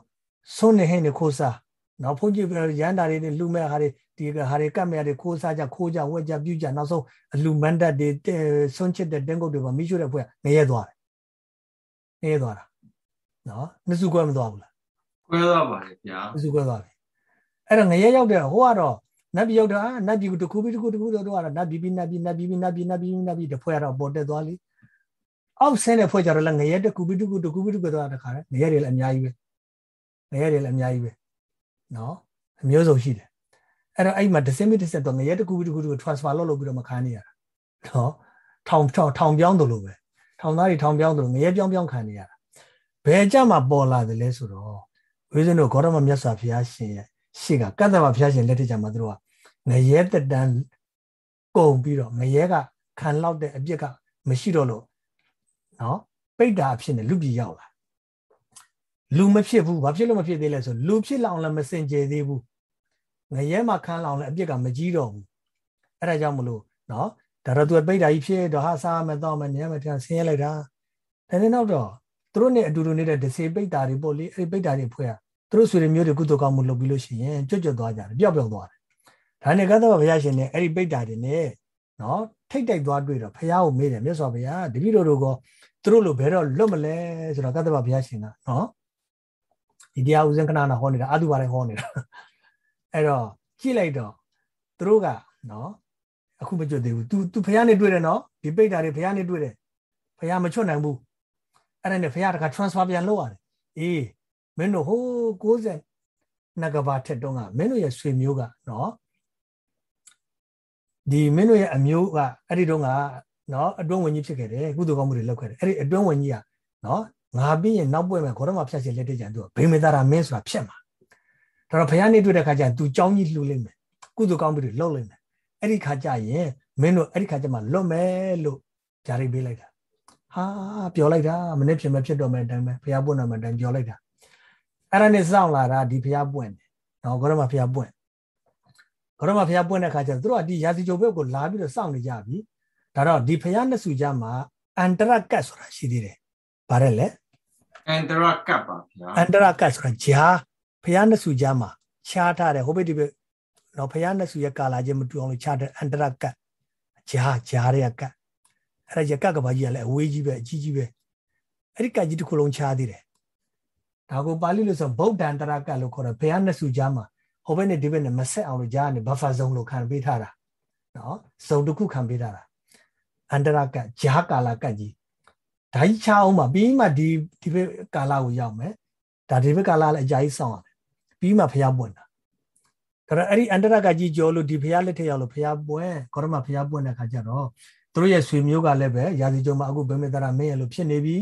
ဆွနေဟင်းနေခိုးစား နော်ဘုန်းကြီးရန်တာတွေနဲ့လူမဲ့ဟာတွေဒီဟာတွေကတ်မဲ့တွေခိုးစားကြခိုးကြဝက်ကြပြုတ်ကြနောက်ဆုံးအလူမန္တတ်တွေဆွန့်ချစ်တဲ့တင်းကုတ်တွေပါမိရှုတဲ့ဖွဲ့ငရဲသွားတယ်ငရဲသွားတာနော်နှစ်စုကွဲမသွားဘူးလားကွဲသွားပါလေဗျာနှစ်စုကွဲသွားပြီအဲ့တော့ငရဲရောက်တဲ့ဟိုကတော့နတ်ပြည်ရောက်တာနတ်ပြည်ကိုတခုပြီးတခုတခုတော့တော့နတ်ပြည်ပြီးနတ်ပြည်နတ်ပြည်ပြီးနတ်ပြည်နတ်ပြည်နတ်ပြည်တဖွဲ့တော့ပေါ်တက်သွားလိအောက်ဆင်းတဲ့ဖွဲ့ကြတော့လည်းငရဲတကူပိတုကုတကူပိတုကုတော့တခါလဲငရဲတွေလည်းအများကြီးပဲငရဲတွေလည်းအများကြီးပဲ နော်အမျိုးစုံရှိတယ်အဲ့တော့အဲ့မှာဒစင်မီတစ်ဆက်တော့ငရဲတကူပိတုကုကို transfer လုပ်လုပ်ပြီးတော့မခံနေရတာနော်ထောင်ထောင်ထောင်ပြောင်းတယ်လို့ပဲထောင်သားတွေထောင်ပြောင်းတယ်လို့ငရဲပြောင်းပြောင်းခံနေရတာဘယ်ကြမှာပေါ်လာတယ်လဲဆိုတော့ဝိဇ္ဇနုဂေါရမမြတ်စွာဘုရားရှင်ရဲ့ရှေ့ကကတ္တဗဘုရားရှင်လက်ထက်ကြမှာသူတို့ကငရဲတက်တန်းကုန်ပြီးတော့ငရဲကခံလောက်တဲ့အပြစ်ကမရှိတော့လို့နော်ပိတ်တာအဖြစ်နဲ့လူပြည်ရောက်လာ လူမဖြစ်ဘူးဘာဖြစ်လို့မဖြစ်သေးလဲဆိုလူဖြစ်လောင်လည်းမစင်ကြယ်သေးဘူးငရဲမှာခန်းလောင်လည်းအပြစ်ကမကြီးတော့ဘူးအဲ့ဒါကြောင့်မလို့နော်ဒါတော့သူပိတ်တာကြီးဖြစ်တော့ဟာစားမယ်တော့မယ်နေရာမယ်ထဆင်းရဲလိုက်တာဒါနဲ့နောက်တော့သူတို့နဲ့အတူတူနေတဲ့ဒစေပိတ်တာတွေပေါ့လေအဲ့ဒီပိတ်တာတွေဖွဲ့ရသူတို့ဆွေတွေမျိုးတွေကုသိုလ်ကောင်းမှုလုပ်ပြီးလို့ရှိရင်ကြွကြွသွားကြတယ်ပျောက်ပျောက်သွားတယ်ဒါနဲ့ကသဗ္ဗဘုရားရှင်နဲ့အဲ့ဒီပိတ်တာတွေနဲ့နော်ထိတ်တိုက်သွားတွေ့တော့ဘုရားကိုမေးတယ်မြတ်စွာဘုရားတပည့်တော်တို့ကသူတို့လိုဘယ်တော့လွတ်မလဲဆိုတော့ကတ္တဗဘုရားရှင်ကနော် ဒီတရားဦးဇင်းခဏနာဟောနေတာအတုပါတိုင်းဟောနေတာအဲ့တော့ကြည့်လိုက်တော့သူတို့ကနော်အခုမကြွသေးဘူး तू तू ဘုရားနဲ့တွေ့တယ်နော်ဒီပိတ်တာတွေဘုရားနဲ့တွေ့တယ်ဘုရားမချွတ်နိုင်ဘူးအဲ့ဒါနဲ့ဘုရားတခါ transfer ပြန်လုပ်ရတယ်အေးမင်းတို့ဟိုး60နဂဘာထက်တုန်းကမင်းတို့ရဲ့ဆွေမျိုးကနော်ဒီမင်းတို့ရဲ့အမျိုးကအဲ့ဒီတုန်းကနော်အတွင်းဝင်ကြီးဖြစ်ခဲ့တယ်ကုသိုလ်ကောင်းမှုတွေလုပ်ခဲ့တယ်အဲ့ဒီအတွင်းဝင်ကြီးကနော် ငါပြီးရင်နောက်ပွဲမှာခေါရမဖြတ်ရှင်လက်ထက်ကျန်သူကဘိမေတာရာမင်းဆိုတာဖြစ်မှာဒါတော့ဘုရားနေတွေ့တဲ့ခါကျရင် तू ကြောင်းကြီးလှူလိမ့်မယ်ကုသိုလ်ကောင်းမှုတွေလုပ်လိမ့်မယ်အဲ့ဒီခါကျရင်မင်းတို့အဲ့ဒီခါကျမှလွတ်မယ်လို့ဂျာရိပေးလိုက်တာဟာပြောလိုက်တာမနေ့ဖြစ်မဖြစ်တော့မယ်အတိုင်းပဲဘုရားပွင့်တော်မယ်အတိုင်းပြောလိုက်တာအဲ့ဒါနဲ့စောင့်လာတာဒီဘုရားပွင့်တယ်နော်ခေါရမဘုရားပွင့်ခေါရမဘုရားပွင့်တဲ့ခါကျသူတို့ကဒီရာဇီကြုံဘက်ကိုလာပြီးတော့စောင့်နေကြပြီဒါတော့ဒီဖယားနှစ်စုကြမှာအန္တရကတ်ဆိုတာရှိသေးတယ်။ဗါတယ်လေ အန္တရကတ်ပါဗျာ။အန္တရကတ်ဆိုတာဂျာဖယားနှစ်စုကြမှာခြားထားတယ်ဟိုဘက်ဒီဘက်တော့ဖယားနှစ်စုရဲ့ကာလာချင်းမတူအောင်လို့ခြားတဲ့အန္တရကတ်ဂျာဂျာရဲ့ကတ်အဲ့ဒါရကတ်ကဘာကြီးကလည်းအဝေးကြီးပဲအကြီးကြီးပဲအဲ့ဒီကတ်ကြီးတစ်ခုလုံးခြားသေးတယ်။ဒါကိုပါဠိလိုဆိုဗုဒ္ဓန္တရကတ်လို့ခေါ်တယ်ဖယားနှစ်စုကြမှာဟိုဘက်နဲ့ဒီဘက်နဲ့မဆက်အောင်လို့ဂျာကနေဘဖာဇုံလို့ခံပေးထားတာ။နော်ဇုံတစ်ခုခံပေးထားတာအန္တရကတ်ဂျာကာလကတ်ကြီး ဓာကြီးချအောင်ပါပြီးမှဒီဒီဘက်ကာလကိုရောက်မယ်ဒါဒီဘက်ကာလလည်းအကြာကြီးစောင့်ရတယ်ပြီးမှဖျားပွင့်တာဒါတော့အဲ့ဒီအန္တရကတ်ကြီးကြောလို့ဒီဖျားလက်ထက်ရောက်လို့ဖျားပွင့်ခေါရမဖျားပွင့်တဲ့ခါကျတော့သူတို့ရဲ့ဆွေမျိုးကလည်းပဲရာဇီကျုံမှာအခုဗမေတရမင်းရလို့ဖြစ်နေပြီ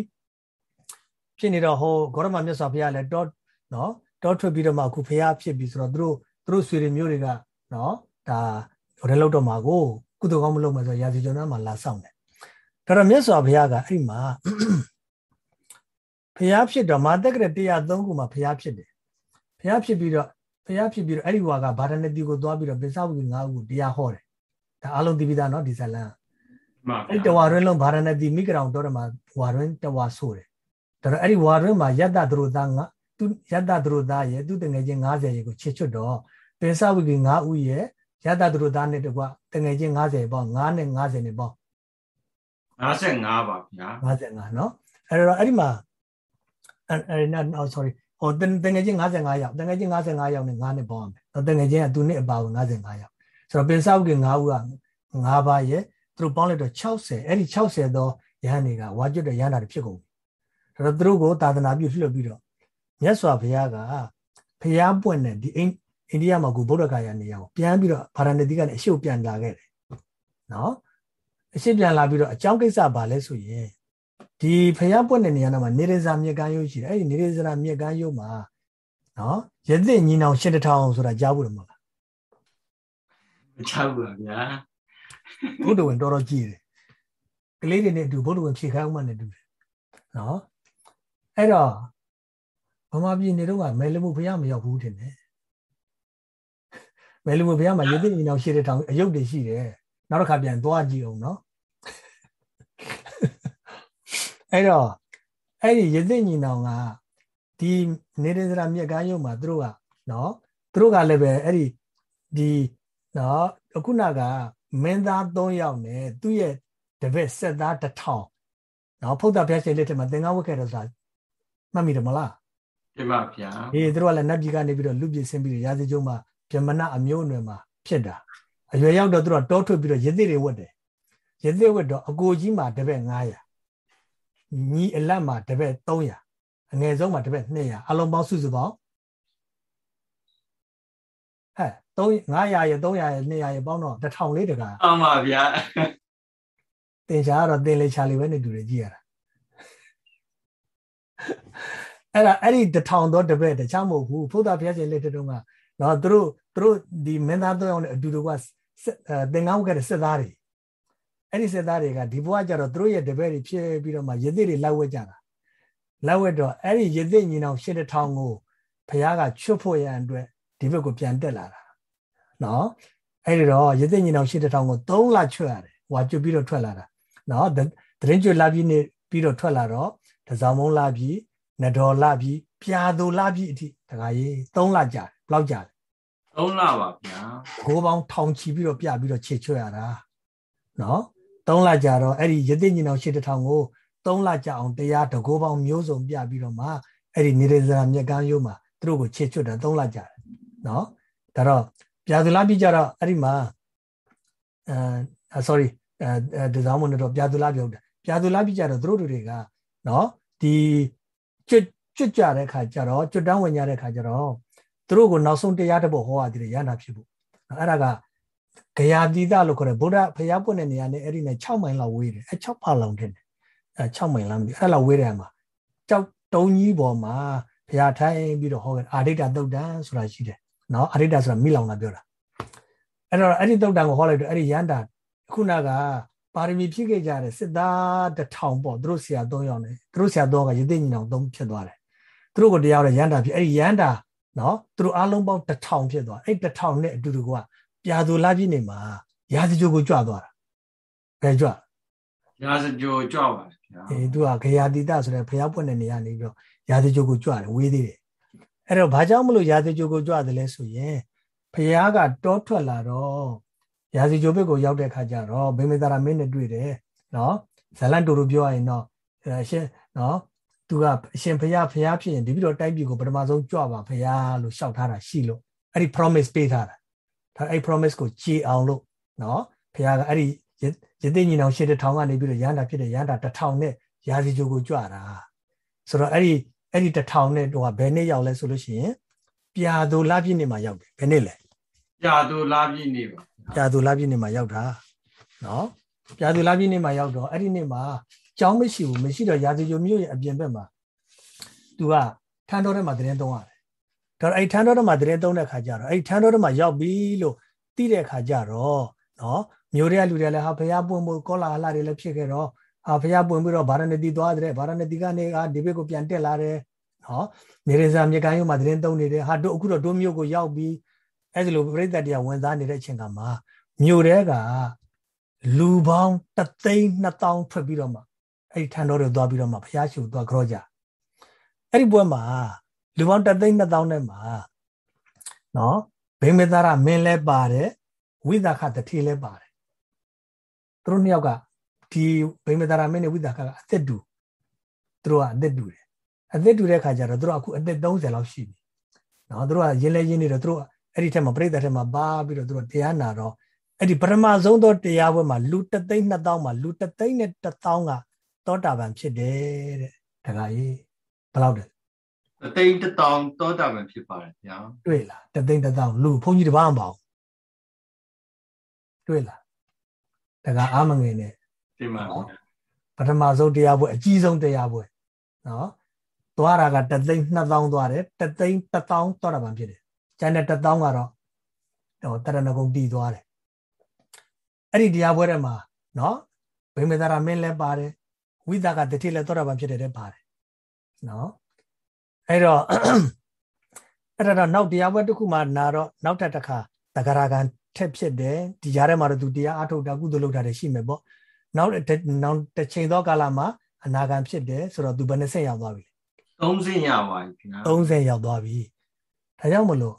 ဖြစ်နေတော့ဟောခေါရမမြတ်စွာဘုရားလည်းတော့နော်တော့ထွက်ပြီးတော့မှအခုဖျားဖြစ်ပြီဆိုတော့သူတို့သူတို့ဆွေတွေမျိုးတွေကနော်ဒါဟိုထဲလောက်တော့မှာကိုကုသိုလ်ကောင်းမလုပ်မယ်ဆိုရာဇီကျွန်တော်မှလာဆောင်တယ် ဒါတော့မြတ်စွာဘုရားကအဲ့မှာဘုရားဖြစ်တော့မာတက်ကရ103ခုမှာဘုရားဖြစ်တယ်ဘုရားဖြစ်ပြီးတော့ဘုရားဖြစ်ပြီးတော့အဲ့ဒီဟွာကဗာဒနတိကိုသွားပြီးတော့ပိဿဝဂီ9ခုတရားဟောတယ်ဒါအလုံးသိပြီးသားနော်ဒီဇလန်မှန်ပါအဲ့တဝါရင်းလုံးဗာဒနတိမိကရောင်တော်တယ်မှာဝါရင်းတဝါဆိုတယ်ဒါတော့အဲ့ဒီဝါရင်းမှာယတ္တသူတို့သားငါသူယတ္တသူတို့သားရဲ့သူတငယ်ချင်း90ရဲ့ကိုချစ်ချွတ်တော့ပိဿဝဂီ9ဦးရဲ့ယတ္တသူတို့သားနဲ့တကွတငယ်ချင်း90ပေါင်း9နဲ့90နဲ့ပေါင်း 55ပါဗျာ55เนาะအဲ့တော့အဲ့ဒီမှာအဲ့နော် sorry ဟိုတငယ်ချင်း55ယောက်တငယ်ချင်း55ယောက်နဲ့9နဲ့ပေါ့ရမယ်တငယ်ချင်းကသူနဲ့အပါဝင်55ယောက်ဆိုတော့ပင်စောက်က9ဦးက9ပါးရဲ့သူတို့ပေါင်းလိုက်တော့60အဲ့ဒီ60သောယဟန်တွေကဝါကျွတ်တဲ့ယဟန်တာတွေဖြစ်ကုန်ပြီဒါတော့သူတို့ကိုသာသနာပြုလှုပ်ပြီးတော့မြတ်စွာဘုရားကဘုရားပွင့်တဲ့ဒီအိအိန္ဒိယမှာကိုဗုဒ္ဓဂါယာနေရာကိုပြန်ပြီးတော့ဗာရာဏသီကနေအရှုပ်ပြန်လာခဲ့တယ်နော် အရှုပ်ပြန်လာပြီးတော့အကြောင်းကိစ္စဘာလဲဆိုရင်ဒီဖျားပွက်တဲ့နေရာမှာနေရဇာမြက်ကန်းရုပ်ရှိတယ်အဲ့ဒီနေရဇာမြက်ကန်းရုပ်မှာနော်ရသစ်ညီနောင်ရှင်းတထောင်ဆိုတာကြားဘူးတယ်မဟုတ်လားမကြားဘူးပါဗျာဘုဒ္ဓဝင်တော်တော်ကြည့်တယ်ကလေးတွေနဲ့အတူဘုဒ္ဓဝင်ဖြေခိုင်းအောင်မှနဲ့တူတယ်နော်အဲ့တော့ဗမာပြည်နေတော့ကမဲလမှုဖျားမရောက်ဘူးတင်တယ်မယ်လူမဘုရားမှာရေသိညီနောင်ရှိတဲ့ထောင်အယုတ်တွေရှိတယ် နောက်တစ်ခါပြန်သွားကြည့်အောင်နော်အဲ့တော့အဲ့ဒီရေသိညီနောင်ကဒီနေရစရာမြက်ကမ်းရုံမှာသူတို့ကနော်သူတို့ကလည်းပဲအဲ့ဒီဒီနော်အခုနကမင်းသား၃ယောက်နဲ့သူ့ရဲ့တပည့်ဆက်သားတစ်ထောင်နော်ဖုတ်တာဘုရားရှင်လက်ထက်မှာသင်္ကန်းဝတ်ခဲ့တော့ဆိုတာမှတ်မိတယ်မလားပြပါဗျာအေးသူတို့ကလည်းနတ်ပြည်ကနေပြီးတော့လူပြည်ဆင်းပြီးတော့ရာဇကျုံးမှာဗြဟ္မဏအမျိုးအနွယ်မှာဖြစ်တာ အရွယ်ရောက်တော့သူတို့တောထွက်ပြီးတော့ရစ်သိတွေဝတ်တယ်ရစ်သိဝတ်တော့အကိုကြီးမှာတပည့်900ညီအလတ်မှာတပည့်300အငယ်ဆုံးမှာတပည့်200အလုံးပေါင်းစုစုပေါင်းဟဲ့3 900ရ300ရ200ရပေါင်းတော့1000လေးတကားအမှန်ပါဗျာတင်ချာကတော့တင်လေချာလေးပဲနေတူတယ်ကြည့်ရတာအဲ့ဒါအဲ့ဒီတထောင်တော့တပည့်တခြားမဟုတ်ဘူးဘုရားဘုရားရှင်လက်ထက်တုန်းကနော်သူတို့သူတို့ဒီမင်းသားသုံးယောက်နဲ့အတူတူက သင်္ကန်းဝတ်ခဲ့တဲ့စစ်သားတွေအဲ့ဒီစစ်သားတွေကဒီဘဝကျတော့သူတို့ရဲ့တပည့်တွေဖြစ်ပြီးတော့မှရစ်တွေလိုက်ဝက်ကြတာလိုက်ဝက်တော့အဲ့ဒီရစ်ညီနောင်ရှစ်တထောင်ကိုဘုရားကချွတ်ဖို့ရန်အတွက်ဒီဘက်ကိုပြန်တက်လာတာနော်အဲ့ဒီတော့ရစ်ညီနောင်ရှစ်တထောင်ကို3လချွတ်ရတယ်ဟိုကကျွတ်ပြီးတော့ထွက်လာတာနော်တရင်ကျွတ်လာပြီးနေပြီးတော့ထွက်လာတော့တစောင်းမုံလာပြီးနဒေါ်လာပြီးပြာသူလာပြီးအထိတခါကြီး3လကြာဘယ်လောက်ကြာလဲ 3လပါဗျာကိုးပေါင်းထောင်ချီပြီးတော့ပြပြီးတော့ခြေချွတ်ရတာနော်3လကြာတော့အဲ့ဒီရတိညင်အောင်ရှစ်တထောင်ကို3လကြာအောင်တရားတကိုးပေါင်းမျိုးစုံပြပြီးတော့မှအဲ့ဒီနေရဇရာမြက်ကမ်းရိုးမှာသူတို့ကိုခြေချွတ်တာ3လကြာတယ်နော်ဒါတော့ပြာသူလာပြီးကြတော့အဲ့ဒီမှာအဲ sorry အဲဒီဆောင်မလို့တော့ပြာသူလာပြောတယ်ပြာသူလာပြီးကြတော့သူတို့တွေကနော်ဒီကျွတ်ကျွတ်ကြတဲ့ခါကျတော့ကျွတ်တန်းဝင်ကြတဲ့ခါကျတော့ သူတို့ကိုနောက်ဆုံးတရားတစ်ပုဒ်ဟောရသေးတယ်ရဟန္တာဖြစ်ဖို့အဲ့ဒါကဂယာတိတလို့ခေါ်တယ်ဗုဒ္ဓဖျားပွင့်တဲ့နေရာနဲ့အဲ့ဒီနဲ့6မိုင်လောက်ဝေးတယ်အဲ6ဖာလောင်တယ်အဲ6မိုင်လောက်မသိအဲ့လောက်ဝေးတယ်မှာကြောက်တုံးကြီးပေါ်မှာဖျားထိုင်ပြီးတော့ဟောခဲ့အာဒိတသုတ်တန်ဆိုတာရှိတယ်နော်အာဒိတဆိုတာမိလောင်တာပြောတာအဲ့တော့အဲ့ဒီသုတ်တန်ကိုဟောလိုက်တော့အဲ့ဒီရဟန္တာခုနကပါရမီဖြည့်ခဲ့ကြတဲ့စစ်သားတထောင်ပေါ့သူတို့ဆရာ၃ယောက်နဲ့သူတို့ဆရာ၃ကရသိညီအောင်၃ဖြစ်သွားတယ်သူတို့ကိုတရားရရန်တာဖြစ်အဲ့ဒီရန်တာ နော်သူတို့အားလုံးပေါင်းတထောင်ဖြစ်သွားအဲ့တထောင်နဲ့အတူတူကပြာသူလာပြည့်နေမှာရာဇကြိုကိုကြွသွားတာဘယ်ကြွရာဇကြိုကြွပါဗျာအေးသူကခရာတိတဆိုတဲ့ဖျားပွက်တဲ့နေရာနေပြီးတော့ရာဇကြိုကိုကြွတယ်ဝေးသေးတယ်အဲ့တော့ဘာကြောင့်မလို့ရာဇကြိုကိုကြွတယ်လဲဆိုရင်ဖျားကတောထွက်လာတော့ရာဇီဂျိုဘက်ကိုရောက်တဲ့ခါကျတော့ဘေမေတာရာမင်းနဲ့တွေ့တယ်နော်ဇလန်တိုတို့ပြောရရင်တော့အရှင်နော် သူကအရှင်ဖရာဖရာဖြစ်ရင်ဒီပြီးတော့တိုက်ပြည်ကိုပထမဆုံးကြွပါဖရာလို့ရှောက်ထားတာရှိလို့အဲ့ဒီ promise ပေးထားတာဒါအဲ့ promise ကိုကြည်အောင်လို့နော်ဖရာကအဲ့ဒီရသိညီနောင်ရှစ်တထောင်ကနေပြီးတော့ရန်တာဖြစ်တဲ့ရန်တာတထောင်နဲ့ရာဇီဂျိုကိုကြွတာဆိုတော့အဲ့ဒီအဲ့ဒီတထောင်နဲ့တော့ဘယ်နှစ်ရောက်လဲဆိုလို့ရှိရင်ပြာသူလပြည့်နေမှာရောက်တယ်ဘယ်နှစ်လဲပြာသူလပြည့်နေပါပြာသူလပြည့်နေမှာရောက်တာနော်ပြာသူလပြည့်နေမှာရောက်တော့အဲ့ဒီနေ့မှာ ကြောင်းမရှိဘူးမရှိတော့ရာဇီဂျိုမြို့ရဲ့အပြင်ဘက်မှာသူကထန်းတော်ထဲမှာတရင်သုံးရတယ်ဒါတော့အဲ့ထန်းတော်ထဲမှာတရင်သုံးတဲ့ခါကျတော့အဲ့ထန်းတော်ထဲမှာရောက်ပြီလို့သိတဲ့ခါကျတော့နော်မြို့တွေကလူတွေလည်းဟာဖျားပွင့်ဖို့ကောလာဟလာတွေလည်းဖြစ်ခဲ့တော့ဟာဖျားပွင့်ပြီးတော့ဗာရဏသီသွားတဲ့ဗာရဏသီကနေကဒီဘက်ကိုပြန်တက်လာတယ်နော်နေရဇာမြေကန်ရုံမှာတရင်သုံးနေတယ်ဟာတို့အခုတော့တို့မြို့ကိုရောက်ပြီးအဲ့ဒီလိုပြိဿတရားဝင်စားနေတဲ့အချိန်ကမှာမြို့တဲကလူပေါင်းတသိန်း2000ထွက်ပြီးတော့မှ အဲ့ဒီထန်တော်တွေသွားပြီးတော့မှဘုရားရှိခိုးသွားကြောကြအဲ့ဒီပွဲမှာလူပေါင်းတသိန်း2000နဲ့မှာနော်ဘိမေသာရမင်းလဲပါတယ်ဝိသခတတိလဲပါတယ်သူတို့နှစ်ယောက်ကဒီဘိမေသာရမင်းနဲ့ဝိသခကအသက်တူသူတို့ကအသက်တူတယ်အသက်တူတဲ့ခါကျတော့သူတို့အခုအသက်30လောက်ရှိပြီနော်သူတို့ကရင်းလဲရင်းနေတော့သူတို့အဲ့ဒီထက်မှာပြိဿထက်မှာပါပြီးတော့သူတို့တရားနာတော့အဲ့ဒီပထမဆုံးသောတရားပွဲမှာလူတသိန်း2000မှာလူတသိန်းနဲ့1000က သောတာပန်ဖြစ်တယ်တဲ့တခါကြီးဘယ်လောက်လဲတသိန်း1000သောတာပန်ဖြစ်ပါတယ်ဗျာတွေ့လားတသိန်း1000လူဘုန်းကြီးတပားမပေါ့တွေ့လားတခါအာမငယ်နဲ့ဒီမှာပထမဆုံးတရားပွဲအကြီးဆုံးတရားပွဲနော်သွားတာကတသိန်း2000သွားတယ်တသိန်း1000သောတာပန်ဖြစ်တယ်ကျန်တဲ့1000ကတော့ဟိုတရဏဂုံတည်သွားတယ်အဲ့ဒီတရားပွဲထဲမှာနော်ဗိမေသာရမင်းလည်းပါတယ် ဝိသကတတိလည်းသောတာပန်ဖြစ်တဲ့တဲ့ပါတယ်နော်အဲ့တော့အဲ့ဒါတော့နောက်တရားပွဲတစ်ခုမှနာတော့နောက်ထပ်တစ်ခါတဂရကံထက်ဖြစ်တယ်ဒီကြားထဲမှာတော့သူတရားအထုတ်တာကုသလုပ်တာတွေရှိမယ်ပေါ့နောက်နောက်တစ်ချိန်သောကာလမှာအနာဂံဖြစ်တယ်ဆိုတော့သူဘယ်နှဆင့်ရောက်သွားပြီလဲ30ရောက်ပါပြီခင်ဗျာ30ရောက်သွားပြီဒါကြောင့်မလို့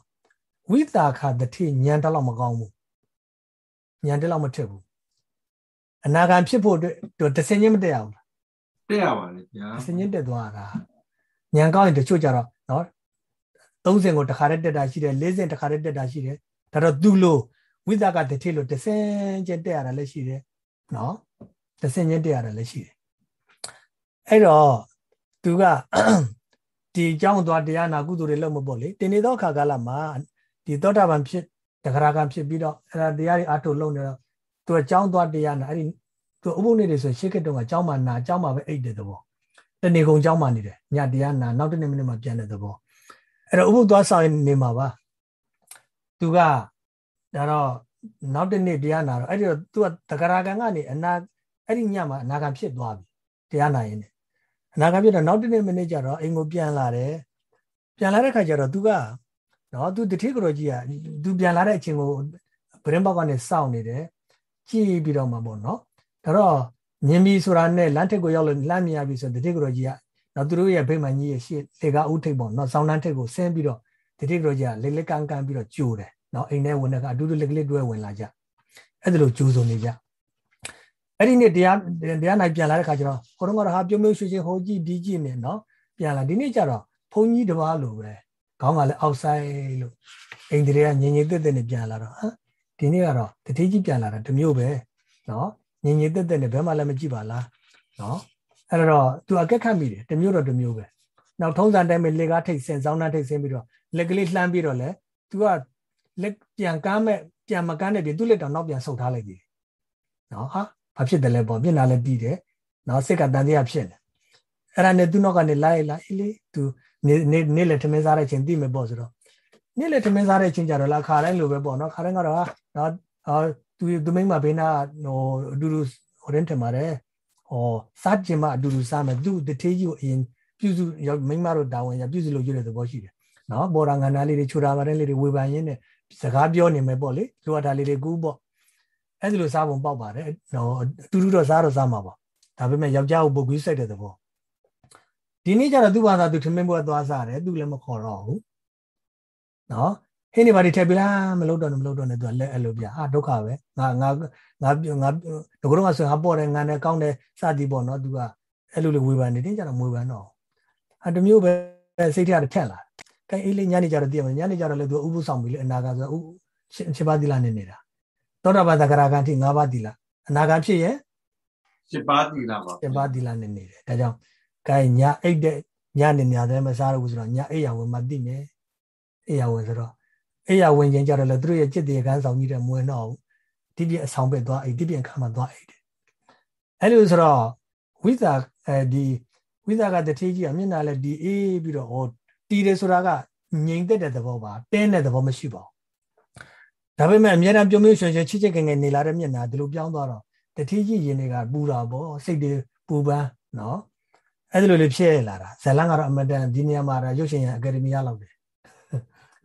ဝိတာခတတိညံတလောက်မကောင်းဘူးညံတလောက်မထက်ဘူးအနာဂံဖြစ်ဖို့အတွက်တဆင်ချင်းမတက်အောင်လား တက်ရပါလေဗျာတဆင်ချင်းတက်သွားတာညံကောင်းရင်တချို့ကြတော့နော်30ကိုတခါတည်းတက်တာရှိတယ်40တခါတည်းတက်တာရှိတယ်ဒါတော့သူ့လို့ဝိသကတတိလို့တဆင်ချင်းတက်ရတာလည်းရှိတယ်နော်တဆင်ချင်းတက်ရတာလည်းရှိတယ်အဲ့တော့သူကဒီအကြောင်းသွားတရားနာကုသိုလ်တွေလုပ်မပေါ့လေတင်နေသောအခါကာလမှာဒီသောတာပန်ဖြစ်တဂရကံဖြစ်ပြီးတော့အဲ့ဒါတရားတွေအထုတ်လုပ်နေတော့သူအကြောင်းသွားတရားနာအဲ့ဒီ သူဥပုပ်နေတယ်ဆိုရှေ့ကတုန်းကအကြောင်းမှနာအကြောင်းမှပဲအိတ်တဲ့သဘောတဏီကုံအကြောင်းမှနေတယ်ညတရားနာနောက်တစ်နေ့မိနစ်မှပြန်တဲ့သဘောအဲ့တော့ဥပုပ်သွားဆောင်နေမှာပါသူကဒါတော့နောက်တစ်နေ့တရားနာတော့အဲ့ဒီတော့သူကတဂရကံကနေအနာအဲ့ဒီညမှာအနာကံဖြစ်သွားပြီတရားနာရင်အနာကံဖြစ်တော့နောက်တစ်နေ့မိနစ်ကျတော့အိမ်ကိုပြန်လာတယ်ပြန်လာတဲ့ခါကျတော့သူကနော်သူတတိကတော်ကြီးကသူပြန်လာတဲ့အချိန်ကိုဗရင်ဘောက်ကနေစောင့်နေတယ်ကြည့်ပြီးတော့မှပေါ့နော် ဒါတော့မြင်ပြီဆိုတာနဲ့လမ်းထက်ကိုရောက်လို့လမ်းမြင်ရပြီဆိုတတိကတော်ကြီးကနော်သူတို့ရဲ့ဗိမာန်ကြီးရဲ့ရှေ့လေကားဦးထိပ်ပေါ့နော်ဆောင်းတန်းထက်ကိုဆင်းပြီးတော့တတိကတော်ကြီးကလက်လက်ကန်းကန်းပြီးတော့ကြိုးတယ်နော်အိမ်ထဲဝင်တဲ့ကအတူတူလက်ကလေးတွဲဝင်လာကြအဲ့ဒါလိုကြိုးစုံနေကြအဲ့ဒီနေ့တရားတရားနိုင်ပြန်လာတဲ့ခါကျတော့ဟိုတုန်းကတော့ဟာပြုံးပြုံးရွှေရွှေဟိုကြည့်ဒီကြည့်နေနော်ပြန်လာဒီနေ့ကျတော့ဘုန်းကြီးတစ်ပါးလိုပဲခေါင်းကလည်းအောက်ဆိုင်လို့အိန္ဒြေကငြိမ်ငြိမ်သက်သက်နဲ့ပြန်လာတော့ဟမ်ဒီနေ့ကတော့တတိကြီးပြန်လာတာတမျိုးပဲနော် ငြိမ်ငြိမ်သက်သက်နဲ့ဘယ်မှလည်းမကြည့်ပါလားနော်အဲ့တော့သူအကက်ခတ်မိတယ်တမျိုးတော့တမျိုးပဲနောက်ထုံးစံတိုင်းပဲလေကားထိတ်ဆင်စောင်းနှမ်းထိတ်ဆင်းပြီးတော့လက်ကလေးလှမ်းပြီးတော့လေသူကလက်ပြန်ကမ်းမဲ့ပြန်မကမ်းတဲ့ပြင်သူ့လက်တောင်နောက်ပြန်ဆုပ်ထားလိုက်သေးတယ်နော်ဟာဘာဖြစ်တယ်လဲပေါ့မျက်နှာလည်းပြီးတယ်နော်စိတ်ကတန်တရားဖြစ်နေအဲ့ဒါနဲ့သူ့နောက်ကနေလိုက်လာအေးလေသူနေနေနေလေထမင်းစားတဲ့ချိန်သိမယ်ပေါ့ဆိုတော့နေလေထမင်းစားတဲ့ချိန်ကြတော့လာခါတိုင်းလိုပဲပေါ့နော်ခါတိုင်းကတော့ဟာနော်ဟာ သူသူမိမဘေးနာဟိုအတူတူဟိုရင်ထင်ပါတယ်ဟောစားကျင်မအတူတူစားမယ်သူ့တထေးကြီးကိုအရင်ပြုစုမိမတို့တာဝန်ရပြုစုလို့ရတဲ့သဘောရှိတယ်နော်ပေါ်တာငန္ဓာလေးတွေခြူတာပါတယ်လေးတွေဝေဖန်ရင်းနဲ့စကားပြောနေမယ်ပေါ့လေလိုအပ်တာလေးတွေကူးပေါ့အဲ့ဒီလိုစားပုံပေါက်ပါတယ်နော်အတူတူတော့စားတော့စားမှာပါဒါပေမဲ့ယောက်ျားကိုပုတ်ပြီးစိုက်တဲ့သဘောဒီနေ့ကျတော့သူ့ဘာသာသူထမင်းပွဲသွားစားတယ်သူလည်းမခေါ်တော့ဘူးနော် ဟင်းနေပါဒီထည့်ပြလားမလုပ်တော့မလုပ်တော့နဲ့သူကလက်အဲ့လိုပြဟာဒုက္ခပဲငါငါငါငါဒီကတော့ငါဆိုငါပေါ်တယ်ငါနဲ့ကောင်းတယ်စသည်ပေါ့နော်သူကအဲ့လိုလိုဝေဖန်နေတင်းကျတော့မဝေဖန်တော့ဟာတမျိုးပဲစိတ်ထဲကထက်လာကဲအေးလေးညနေကျတော့တည်မယ်ညနေကျတော့လည်းသူဥပုဆောင်ပြီလေအနာဂါဆိုဥရှင်ပါးသီလနဲ့နေတာသောတာပန်သကရာကံထိ၅ပါးသီလအနာဂံဖြစ်ရင်ရှစ်ပါးသီလပါရှစ်ပါးသီလနဲ့နေတယ်ဒါကြောင့်ကဲညအိတ်တဲ့ညနေညတဲ့မစားရဘူးဆိုတော့ညအိတ်ရဝင်မသိနေအိတ်ရဝင်ဆိုတော့ အိတ်ရဝင်ခြင်းကြတော့လေသူတို့ရဲ့จิตတရားကန်းဆောင်ကြီးတဲ့မဝင်တော့ဘူးဒီပြအဆောင်ပဲသွားအိတ်ဒီပြခါမှသွားအိတ်တယ်အဲ့လိုဆိုတော့ဝိဇာအဲဒီဝိဇာကတတိကြီးကမျက်နှာလဲဒီအေးပြီးတော့ဟောတီးတယ်ဆိုတာကငြိမ်သက်တဲ့သဘောပါတင်းတဲ့သဘောမရှိပါဘူးဒါပေမဲ့အများအားပြုံးပြုံးရွှင်ရွှင်ချစ်ချစ်ငယ်ငယ်နေလာတဲ့မျက်နှာဒီလိုပြောင်းသွားတော့တတိကြီးရင်တွေကပူတာပေါ့စိတ်တွေပူပန်းနော်အဲ့ဒီလိုလေးဖြစ်လာတာဇလန်ကတော့အမတန်ဒီနေရာမှာရုပ်ရှင်ရအကယ်ဒမီရလောက်တယ်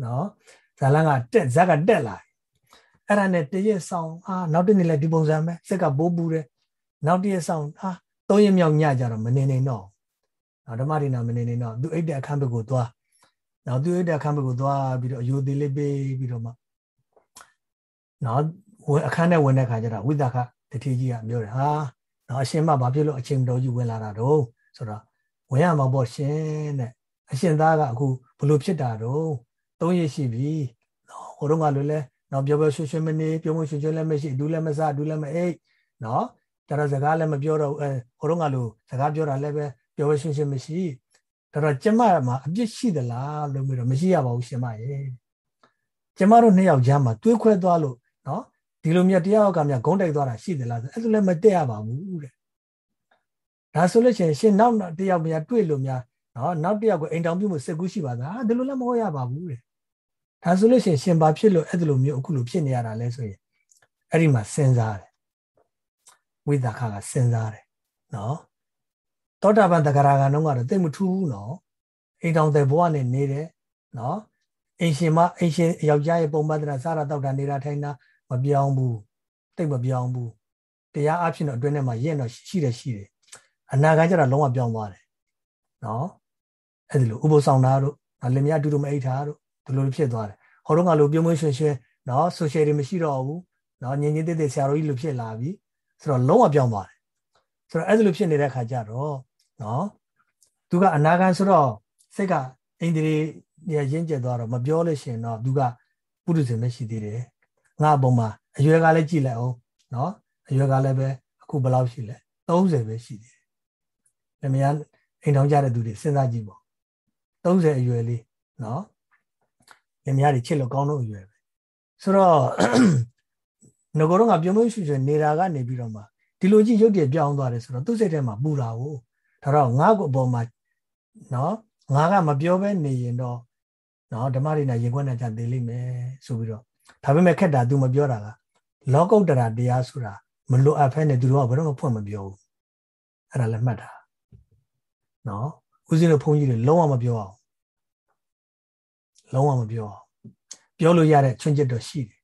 နော် ဇလန်ကတက်ဇက်ကတက်လာအဲ့ဒါနဲ့တရက်ဆောင်အာနောက်တနေ့လည်းဒီပုံစံပဲစက်ကဘိုးပူတယ်နောက်တရက်ဆောင်အာသုံးရက်မြောက်ညကြတော့မနေနိုင်တော့နော်ဓမ္မရိနာမနေနိုင်တော့သူအိတ်တဲ့အခန်းဘက်ကိုသွားနော်သူအိတ်တဲ့အခန်းဘက်ကိုသွားပြီးတော့အယိုသေးလေးပေးပြီးတော့မှနော်ဝင်အခန်းထဲဝင်တဲ့ခါကျတော့ဝိသကတတိကြီးကပြောတယ်ဟာနော်အရှင်မဘာဖြစ်လို့အချိန်တော်ကြီးဝင်လာတာတော့ဆိုတော့ဝင်ရမှာပေါ့ရှင်တဲ့အရှင်သားကအခုဘလို့ဖြစ်တာတော့ သုံးရရှိပြီနော်ဟိုတော့ကလည်းလဲနော်ပြောပြောရွှွှွှွမနေပြောမရွှွှွှွလည်းမရှိဒူးလည်းမစားဒူးလည်းမအိတ်နော်ဒါတော့စကားလည်းမပြောတော့အဲဟိုတော့ကလို့စကားပြောတာလည်းပဲပြောရွှွှွှမရှိဒါတော့ကျမမှာအပြစ်ရှိသလားလို့ပြောတော့မရှိရပါဘူးရှင်မရဲ့ကျမတို့နှစ်ယောက်ကြားမှာတွေးခွဲသွားလို့နော်ဒီလိုမြတ်တရားဟောကမြတ်ဂုံးတိုက်သွားတာရှိသလားဆိုအဲ့ဒါလည်းမတက်ရပါဘူးတဲ့ဒါဆိုလို့ရှိရင်ရှင်နောက်တယောက်များတွေ့လို့များနော်နောက်တယောက်ကိုအိမ်တောင်ပြုမှုစိတ်ကူးရှိပါသားဒီလိုလည်းမဟုတ်ရပါဘူးတဲ့ ဒါဆိုလို့ရှိရင်ရှင်ဘာဖြစ်လို့အဲ့ဒီလိုမျိုးအခုလိုဖြစ်နေရတာလဲဆိုရင်အဲ့ဒီမှာစဉ်းစားတယ်ဝိသခါကစဉ်းစားတယ်နော်သောတာပန်တဂရဂံတော့ကတော့တိတ်မထူးဘူးနော်အိမ်တောင်တဲ့ဘဝနဲ့နေတယ်နော်အိမ်ရှင်မအိမ်ရှင်ယောက်ျားရဲ့ပုံမှန်တရားစားရတော့တာနေတာထိုင်တာမပြောင်းဘူးတိတ်မပြောင်းဘူးတရားအဖြစ်တော့အတွင်းထဲမှာရင့်တော့ရှိတယ်ရှိတယ်အနာဂတ်ကျတော့လုံးဝပြောင်းသွားတယ်နော်အဲ့ဒီလိုဥပုသ်ဆောင်တာတို့လင်မယားအတူတူမအိတ်တာတို့ ဒီလိုဖြစ်သွားတယ်ဟောတော့ငါလိုပြုံးမွေးရွှင်ရွှင်နော်ဆိုရှယ်တွေမရှိတော့ဘူးနော်ညင်ညင်တက်တက်ဆရာတော်ကြီးလိုဖြစ်လာပြီဆိုတော့လုံးဝပြောင်းသွားတယ်ဆိုတော့အဲ့ဒီလိုဖြစ်နေတဲ့ခါကျတော့နော်သူကအနာဂတ်ဆိုတော့စိတ်ကအိန္ဒြေရရင့်ကျက်သွားတော့မပြောလို့ရှိရင်တော့သူကပုရုဇဉ်မရှိသေးတယ်ငါအပေါ်မှာအရွယ်ကလည်းကြည့်လိုက်အောင်နော်အရွယ်ကလည်းပဲအခုဘယ်လောက်ရှိလဲ30ပဲရှိသေးတယ်လင်မယားအိမ်ထောင်ကြတဲ့သူတွေစဉ်းစားကြည့်ပေါ့30အရွယ်လေးနော် လင်မယားတွေချစ်လို့ကောင်းလို့အရွယ်ပဲဆိုတော့ငကောတော့ငါပြုံးမွေးရွှေရွှေနေတာကနေပြီးတော့မှဒီလိုကြီးရုပ်တည်ပြောင်းသွားတယ်ဆိုတော့သူ့စိတ်ထဲမှာပူတာကိုဒါတော့ငါ့ကိုအပေါ်မှာနော်ငါကမပြောဘဲနေရင်တော့နော်ဓမ္မရိနာရင်ခွက်နဲ့ကြသေးလိမ့်မယ်ဆိုပြီးတော့ဒါပေမဲ့ခက်တာ तू မပြောတာကလောကုတ္တရာတရားဆိုတာမလွတ်အပ်ဖဲနဲ့သူတို့ကဘယ်တော့မှဖွင့်မပြောဘူးအဲ့ဒါလည်းမှတ်တာနော်ဦးဇင်းတို့ဘုန်းကြီးတွေလုံးဝမပြောအောင် လုံးဝမပြောအောင်ပြောလို့ရတဲ့ချွင်းချက်တော့ရှိတယ်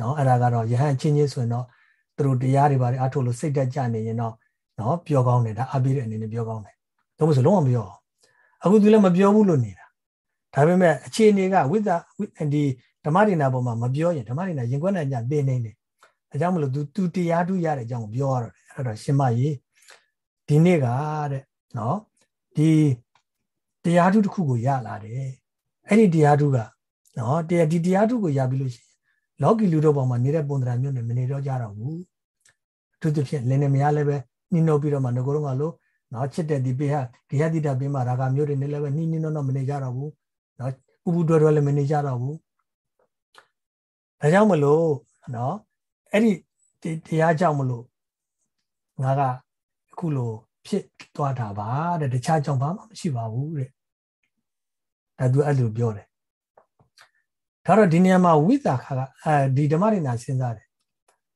နော်အဲ့ဒါကတော့ယဟန်ချင်းချင်းဆိုရင်တော့သူတို့တရားတွေပါတယ်အထုလို့စိတ်တက်ကြနေရင်တော့နော်ပြောကောင်းတယ်ဒါအပိတဲ့အနေနဲ့ပြောကောင်းတယ်တော့မဆိုလုံးဝမပြောအောင်အခုသူလည်းမပြောဘူးလို့နေတာဒါပေမဲ့အခြေအနေကဝိသဒီဓမ္မဒိနာပေါ်မှာမပြောရင်ဓမ္မဒိနာရင်ခွက်နဲ့ညသိနေတယ်အဲကြောင့်မလို့ तू तू တရားထုရတဲ့အကြောင်းကိုပြောရတော့တယ်အဲ့တော့ရှင်မကြီးဒီနေ့ကတဲ့နော်ဒီတရားထုတစ်ခုကိုရလာတယ် အဲ့ဒီတရားထုကနော်တရားဒီတရားထုကိုရပြီလို့ရှိရင်လောကီလူတို့ပေါ်မှာနေတဲ့ပုံသဏ္ဍာန်မျိုးနဲ့မနေတော့ကြတော့ဘူးသူတို့ဖြင့်လင်းနေမရလည်းပဲနှိနှုတ်ပြီးတော့မှငကိုတော့ကလို့နော်ချစ်တဲ့ဒီပေဟာဂေယတိတပင်မှာရာဂမျိုးတွေနဲ့လည်းပဲနှိနှိနှောတော့မနေကြတော့ဘူးနော်ပူပူတွဲတွဲလည်းမနေကြတော့ဘူးဒါကြောင့်မလို့နော်အဲ့ဒီတရားကြောင့်မလို့ငါကအခုလိုဖြစ်သွားတာပါတဲ့တခြားကြောင့်ဘာမှမရှိပါဘူးတဲ့ ဒါသူအဲ့လိုပြောတယ်ဒါတော့ဒီနေရာမှာဝိသခါကအဲဒီဓမ္မရိနာစဉ်းစားတယ်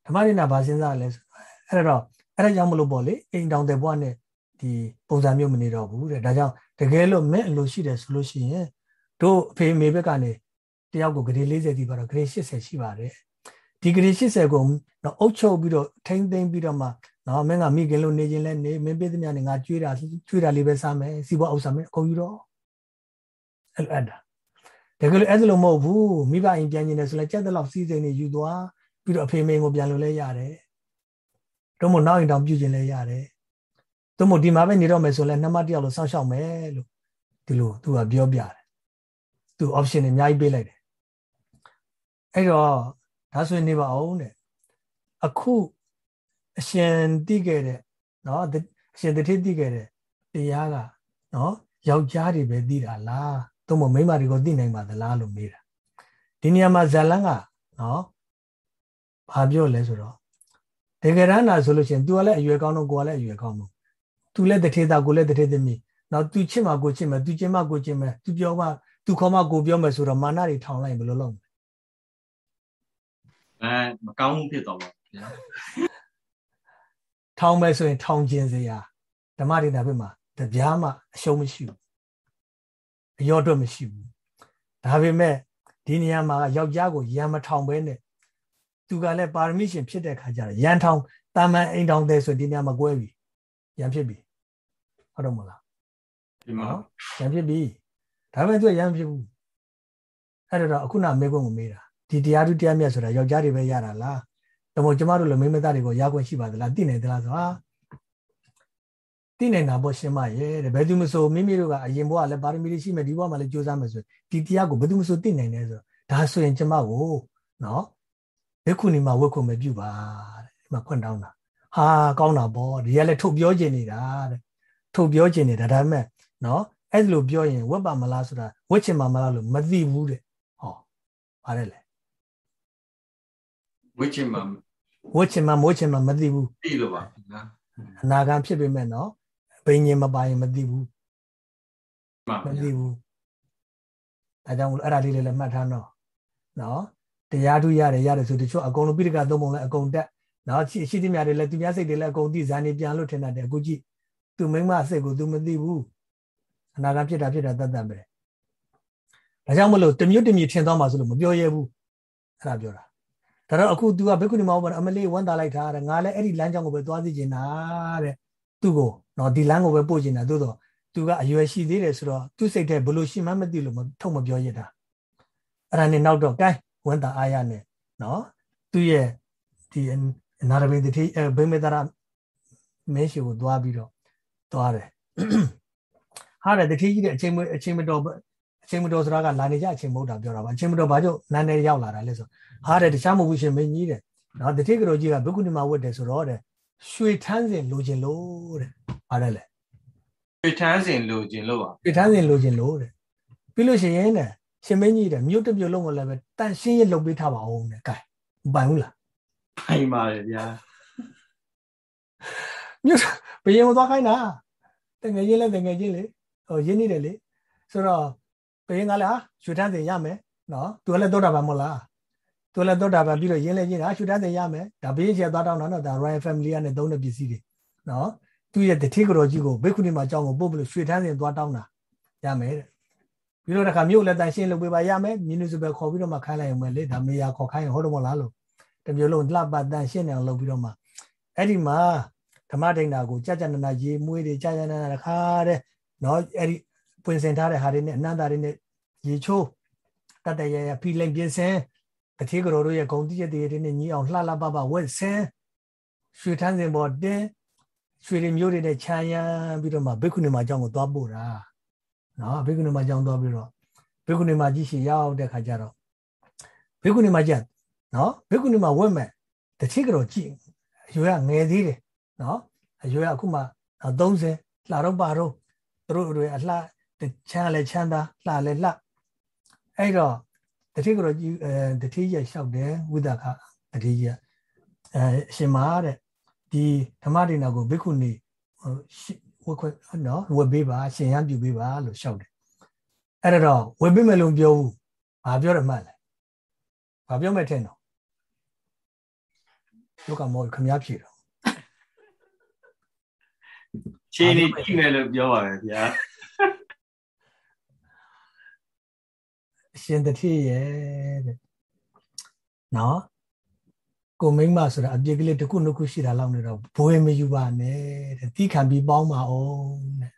ဓမ္မရိနာဘာစဉ်းစားလဲဆိုအဲ့တော့အဲ့ဒါကြောင့်မလို့ပေါ့လေအိမ်တောင်တဲ့ဘဝနဲ့ဒီပုံစံမျိုးမနေတော့ဘူးတဲ့ဒါကြောင့်တကယ်လို့မဲ့အလိုရှိတယ်ဆိုလို့ရှိရင်တို့အဖေမေဘက်ကနေတယောက်ကိုဂရေ40တီးပါတော့ဂရေ80ရှိပါတယ်ဒီဂရေ80ကိုတော့အုပ်ချုပ်ပြီးတော့ထိမ့်သိမ့်ပြီးတော့မှနော်မင်းကမိခင်လို့နေခြင်းလဲနေမင်းပေးသမျှနေငါကြွေးတာကြွေးတာလေးပဲစားမယ်စီးပွားဥစ္စာမင်းအကုန်ယူတော့ အဲ့လိုအဲ့ဒါတကယ်လို့အဲ့ဒါလို့မဟုတ်ဘူးမိဘအိမ်ပြန်ကျင်တယ်ဆိုလဲကြက်တဲ့လောက်စီးစိမ်နေယူသွားပြီးတော့အဖေမင်းကိုပြန်လို့လဲရတယ်တို့မို့နောက်အိမ်တောင်ပြုကျင်လဲရတယ်တို့မို့ဒီမှာပဲနေတော့မယ်ဆိုလဲနှမတယောက်လို့စောင့်ရှောက်မယ်လို့ဒီလိုသူကပြောပြတယ်သူ option တွေအများကြီးပေးလိုက်တယ်အဲ့တော့ဒါဆိုရင်နေပါအောင်တဲ့အခုအရှင်သိခဲ့တဲ့နော်အရှင်တတိသိခဲ့တဲ့တရားကနော်ယောက်ျားတွေပဲသိတာလား သို့မဟုတ်မိန်းမတွေကိုသိနိုင်ပါသလားလို့မေးတာဒီနေရာမှာဇာလန်းကနော်ဘာပြောလဲဆိုတော့တကယ်တမ်းလာဆိုလို့ရှိရင် तू ကလည်းအရွယ်ကောင်းတော့ကိုကလည်းအရွယ်ကောင်းတော့ तू လည်းတထေသားကိုလည်းတထေသမီးနော် तू ချစ်မှကိုချစ်မယ် तू ကျင်မှကိုကျင်မယ် तू ပြောမှ तू ခေါ်မှကိုပြောမယ်ဆိုတော့မာနတွေထောင်လိုက်ဘယ်လိုလုပ်မလဲအဲမကောင်းဖြစ်တော့ပါဗျာထောင်မယ်ဆိုရင်ထောင်ကျင်စရာဓမ္မဒေသဘက်မှာတပြားမှအရှုံးမရှိဘူး အရောအတွက်မရှိဘူးဒါပေမဲ့ဒီနေရာမှာယောက်ျားကိုရံမထောင်ပဲနဲ့သူကလည်းပါရမီရှင်ဖြစ်တဲ့ခါကျတော့ရန်ထောင်တာမန်အိမ်ထောင်တဲ့ဆိုဒီနေရာမှာကွဲပြီရန်ဖြစ်ပြီဟုတ်တော့မလားဒီမှာရန်ဖြစ်ပြီဒါပေမဲ့သူကရန်ဖြစ်ဘူးအဲ့တော့အခုနမေကွန်းကိုမေးတာဒီတရားသူတရားမြတ်ဆိုတာယောက်ျားတွေပဲရတာလားဒါမို့ကျမတို့လည်းမိမသားတွေကိုရခွင့်ရှိပါသလားသိနိုင်သလားဆိုဟာ သိနိုင်တာပေါ့ရှင်းမရဲ့တဲ့ဘယ်သူမဆိုမိမိတို့ကအရင်ဘဝလည်းပါရမီတွေရှိမယ်ဒီဘဝမှာလည်းကြိုးစားမယ်ဆိုဒီတရားကိုဘယ်သူမဆိုသိနိုင်တယ်ဆိုဒါဆိုရင်ကျမကိုနော်ဘိက္ခုနီမှာဝတ်ခွင့်မပြုပါတဲ့ဒီမှာခွင့်တောင်းတာဟာကောင်းတာပေါ့ဒီကလည်းထုတ်ပြောကျင်နေတာတဲ့ထုတ်ပြောကျင်နေတာဒါပေမဲ့နော်အဲ့လိုပြောရင်ဝတ်ပါမလားဆိုတာဝတ်ချင်ပါမလားလို့မသိဘူးတဲ့ဟောပါတယ်လေဝတ်ချင်မှာဝတ်ချင်မှာမိုးချင်မှာမသိဘူးသိလို့ပါနော်အနာဂံဖြစ်ပေမဲ့နော် ဘိညာဉ်မပါရင်မသိဘူးမသိဘူးအဲကြောင့်အဲ့ဒါလေးလည်းမှတ်ထားတော့နော်တရားထုရတယ်ရတယ်ဆိုတချို့အကုန်လုံးပိဋကသုံးပုံလည်းအကုန်တက်နော်ရှိရှိသမျှတွေလည်းသူများစိတ်တွေလည်းအကုန်သိဇာနေပြန်လို့ထင်တတ်တယ်အခုကြည့်သူမိမစိတ်ကို तू မသိဘူးအနာဂတ်ဖြစ်တာဖြစ်တာတတ်တတ်ပဲဒါကြောင့်မလို့တမျိုးတမျိုးထင်သွားမှဆိုလို့မပြောရဘူးအဲ့ဒါပြောတာဒါတော့အခု तू ကဘိက္ခုနီမောဘောအမလေးဝမ်းသာလိုက်တာတဲ့ငါလည်းအဲ့ဒီလမ်းကြောင်းကိုပဲသွားသိချင်တာတဲ့သူ့ကို နော်ဒီလမ်းကိုပဲပို့ချင်တာသို့တော့ तू ကအရွယ်ရှိသေးတယ်ဆိုတော့သူ့စိတ်ထဲဘလို့ရှိမှမသိလို့မထုတ်မပြောရတာအဲ့ဒါနဲ့နောက်တော့ gain ဝမ်းသာအားရနဲ့နော်သူ့ရဲ့ဒီနာရဘိတတိဘိမေတရမင်းရှိကိုသွားပြီးတော့သွားတယ်ဟာတဲ့တတိကြီးတဲ့အချိန်မအချိန်မတော်အချိန်မတော်ဆိုတာကလာနေကြအချိန်မဟုတ်တာပြောတာပါအချိန်မတော်ဘာကြောင့်နန်းနေရောက်လာတာလဲဆိုဟာတဲ့တခြားမဟုတ်ဘူးရှင်မင်းကြီးတဲ့နော်တတိကတော်ကြီးကဘုက္ခုနီမှာဝတ်တယ်ဆိုတော့တဲ့ ရွှေထန်းစင်လိုချင်လို့တဲ့ပါတယ်လေွေထန်းစင်လိုချင်လို့ပါရွှေထန်းစင်လိုချင်လို့တဲ့ပြီးလို့ရှိရင်တဲ့ရှင်မင်းကြီးတဲ့မြို့တစ်မြို့လုံးကိုလည်းပဲတန်ရှင်းရလုပ်ပေးထားပါဦးတဲ့ကဲမပိုင်ဘူးလားပိုင်ပါတယ်ဗျာမြို့ဘယင်မသွားခိုင်းတာတငယ်ချင်းလဲတငယ်ချင်းလေဟိုရင်းနေတယ်လေဆိုတော့ဘယင်ကလည်းဟာရွှေထန်းစင်ရမယ်နော်သူကလည်းတော့တာပါမဟုတ်လား သူလည်းတော့တာပါပြီးတော့ရင်းလဲရင်းတာရွှေထန်းစင်ရမယ်ဒါဘယင်ချေသွားတောင်းတာနော်ဒါ Royal Family ကနေသုံးတဲ့ပစ္စည်းတွေနော်သူ့ရဲ့တတိကတော်ကြီးကိုဘိက္ခုနီမှာကြောင်းကိုပို့ပြီးလို့ရွှေထန်းစင်သွားတောင်းတာရမယ်တဲ့ပြီးတော့တခါမြို့လည်းတန်ရှင်းလုပ်ပေးပါရမယ်မြင်းနုစပယ်ခေါ်ပြီးတော့မှခိုင်းလိုက်ရုံပဲလေဒါမေယာခေါ်ခိုင်းရင်ဟုတ်တော့မလားလို့တမျိုးလုံးလှပတန်ရှင်းနေအောင်လုပ်ပြီးတော့မှအဲ့ဒီမှာဓမ္မဒိဋ္ဌာကိုကြာကြာနာနာရေမွေးတွေကြာကြာနာနာတခါတဲ့နော်အဲ့ဒီပွင့်စင်ထားတဲ့ဟာတွေနဲ့အနန္တာတွေနဲ့ရေချိုးတတ်တရရဖီလိန်ပြင်းစင် တတိကတော်တို့ရဲ့ဂုံတိရတဲ့တွေနဲ့ညီအောင်လှလှပပဝက်စင်ရွှေထန်းစင်ပေါ်တင်းရွှေတွေမျိုးတွေနဲ့ခြံရံပြီးတော့မှဘိက္ခုနီမအကြောင်းကိုသွားပို့တာနော်ဘိက္ခုနီမအကြောင်းသွားပြီးတော့ဘိက္ခုနီမကြီးရှိရောက်တဲ့ခါကျတော့ဘိက္ခုနီမကြီးနော်ဘိက္ခုနီမဝက်မဲ့တချိကတော့ကြည့်အရွယ်ကငယ်သေးတယ်နော်အရွယ်ကအခုမှ30လှတော့ပါတော့သူတို့တွေအလှချမ်းလည်းချမ်းသာလှလည်းလှအဲ့တော့ တတိကတော့အဲတတိရလျှောက်တယ်ဝိသခတတိရအဲအရှင်မာတဲ့ဒီဓမ္မဒေနာကိုဘိက္ခုနီဝက်ခွနော်ဝက်ပေးပါရှင်ရန်ပြုပေးပါလို့ရှောက်တယ်အဲ့တော့ဝက်ပေးမယ်လို့ပြောဘူးဘာပြောရမှလဲဘာပြောမဲ့ထင်တော့လောကမောခမည်းဖြေတော့ခြေနေကြည့်မယ်လို့ပြောပါပဲဗျာ အရှင်တတိရဲ့တဲ့နော်ကိုမိမ့်မဆိုတာအပြစ်ကလေးတစ်ခုနှစ်ခုရှိတာလောက်နေတော့ဘွေမယူပါနဲ့တဲ့တီးခံပြီးပေါင်းပါအောင်တဲ့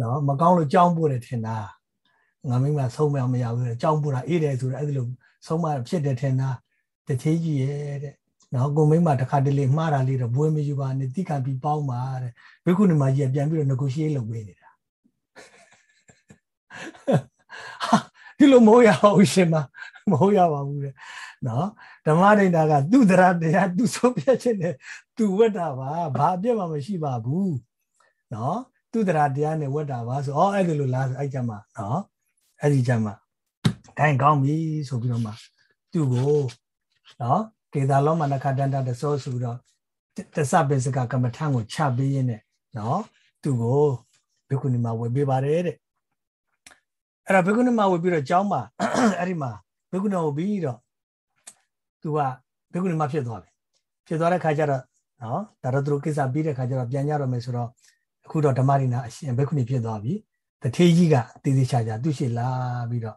နော်မကောင်းလို့ကြောင်းပို့တယ်ထင်တာငါမိမဆုံးမအောင်မရဘူးတဲ့ကြောင်းပို့တာအေးတယ်ဆိုတော့အဲ့လိုဆုံးမဖြစ်တယ်ထင်တာတချေးကြီးရဲ့တဲ့နော်ကိုမိမတခါတလေမှားတာလေးတော့ဘွေမယူပါနဲ့တီးခံပြီးပေါင်းပါတဲ့ဘိက္ခုနီမကြီးပြန်ပြီးတော့ negotiate လုပ်ပေးနေတာ ဒီလိုမဟုတ်ရအောင်ရှင်မမဟုတ်ရပါဘူးတဲ့နော်ဓမ္မဒိဋ္ဌာကသူ့တရားတရားသူဆုံးဖြတ်ချက်နဲ့သူဝတ်တာပါဘာအပြစ်မှမရှိပါဘူးနော်သူတရားတရားနဲ့ဝတ်တာပါဆိုဩအဲ့ဒီလိုလားအဲ့ကြမှာနော်အဲ့ဒီကြမှာဒိုင်ကောင်းပြီဆိုပြီးတော့မှသူ့ကိုနော်ကေသာလောမနခတန္တတဆောဆိုပြီးတော့တသပင်စကကမ္မထံကိုချပေးရင်းနဲ့နော်သူ့ကိုဘိက္ခုနီမှာဝယ်ပေးပါတယ်တဲ့ အဲ့ဒါဘိက္ခုနီမှာဝယ်ပြီးတော့ကျောင်းမှာအဲ့ဒီမှာဘိက္ခုနီကိုပြီးတော့သူကဘိက္ခုနီမှာဖြစ်သွားပြီဖြစ်သွားတဲ့ခါကျတော့နော်ဒါတော့သူတို့ကိစ္စပြီးတဲ့ခါကျတော့ပြန်ကြတော့မယ်ဆိုတော့အခုတော့ဓမ္မရိနာအရှင်ဘိက္ခုနီဖြစ်သွားပြီတထေးကြီးကတည်တည်ချာချာသူ့ရှိလာပြီးတော့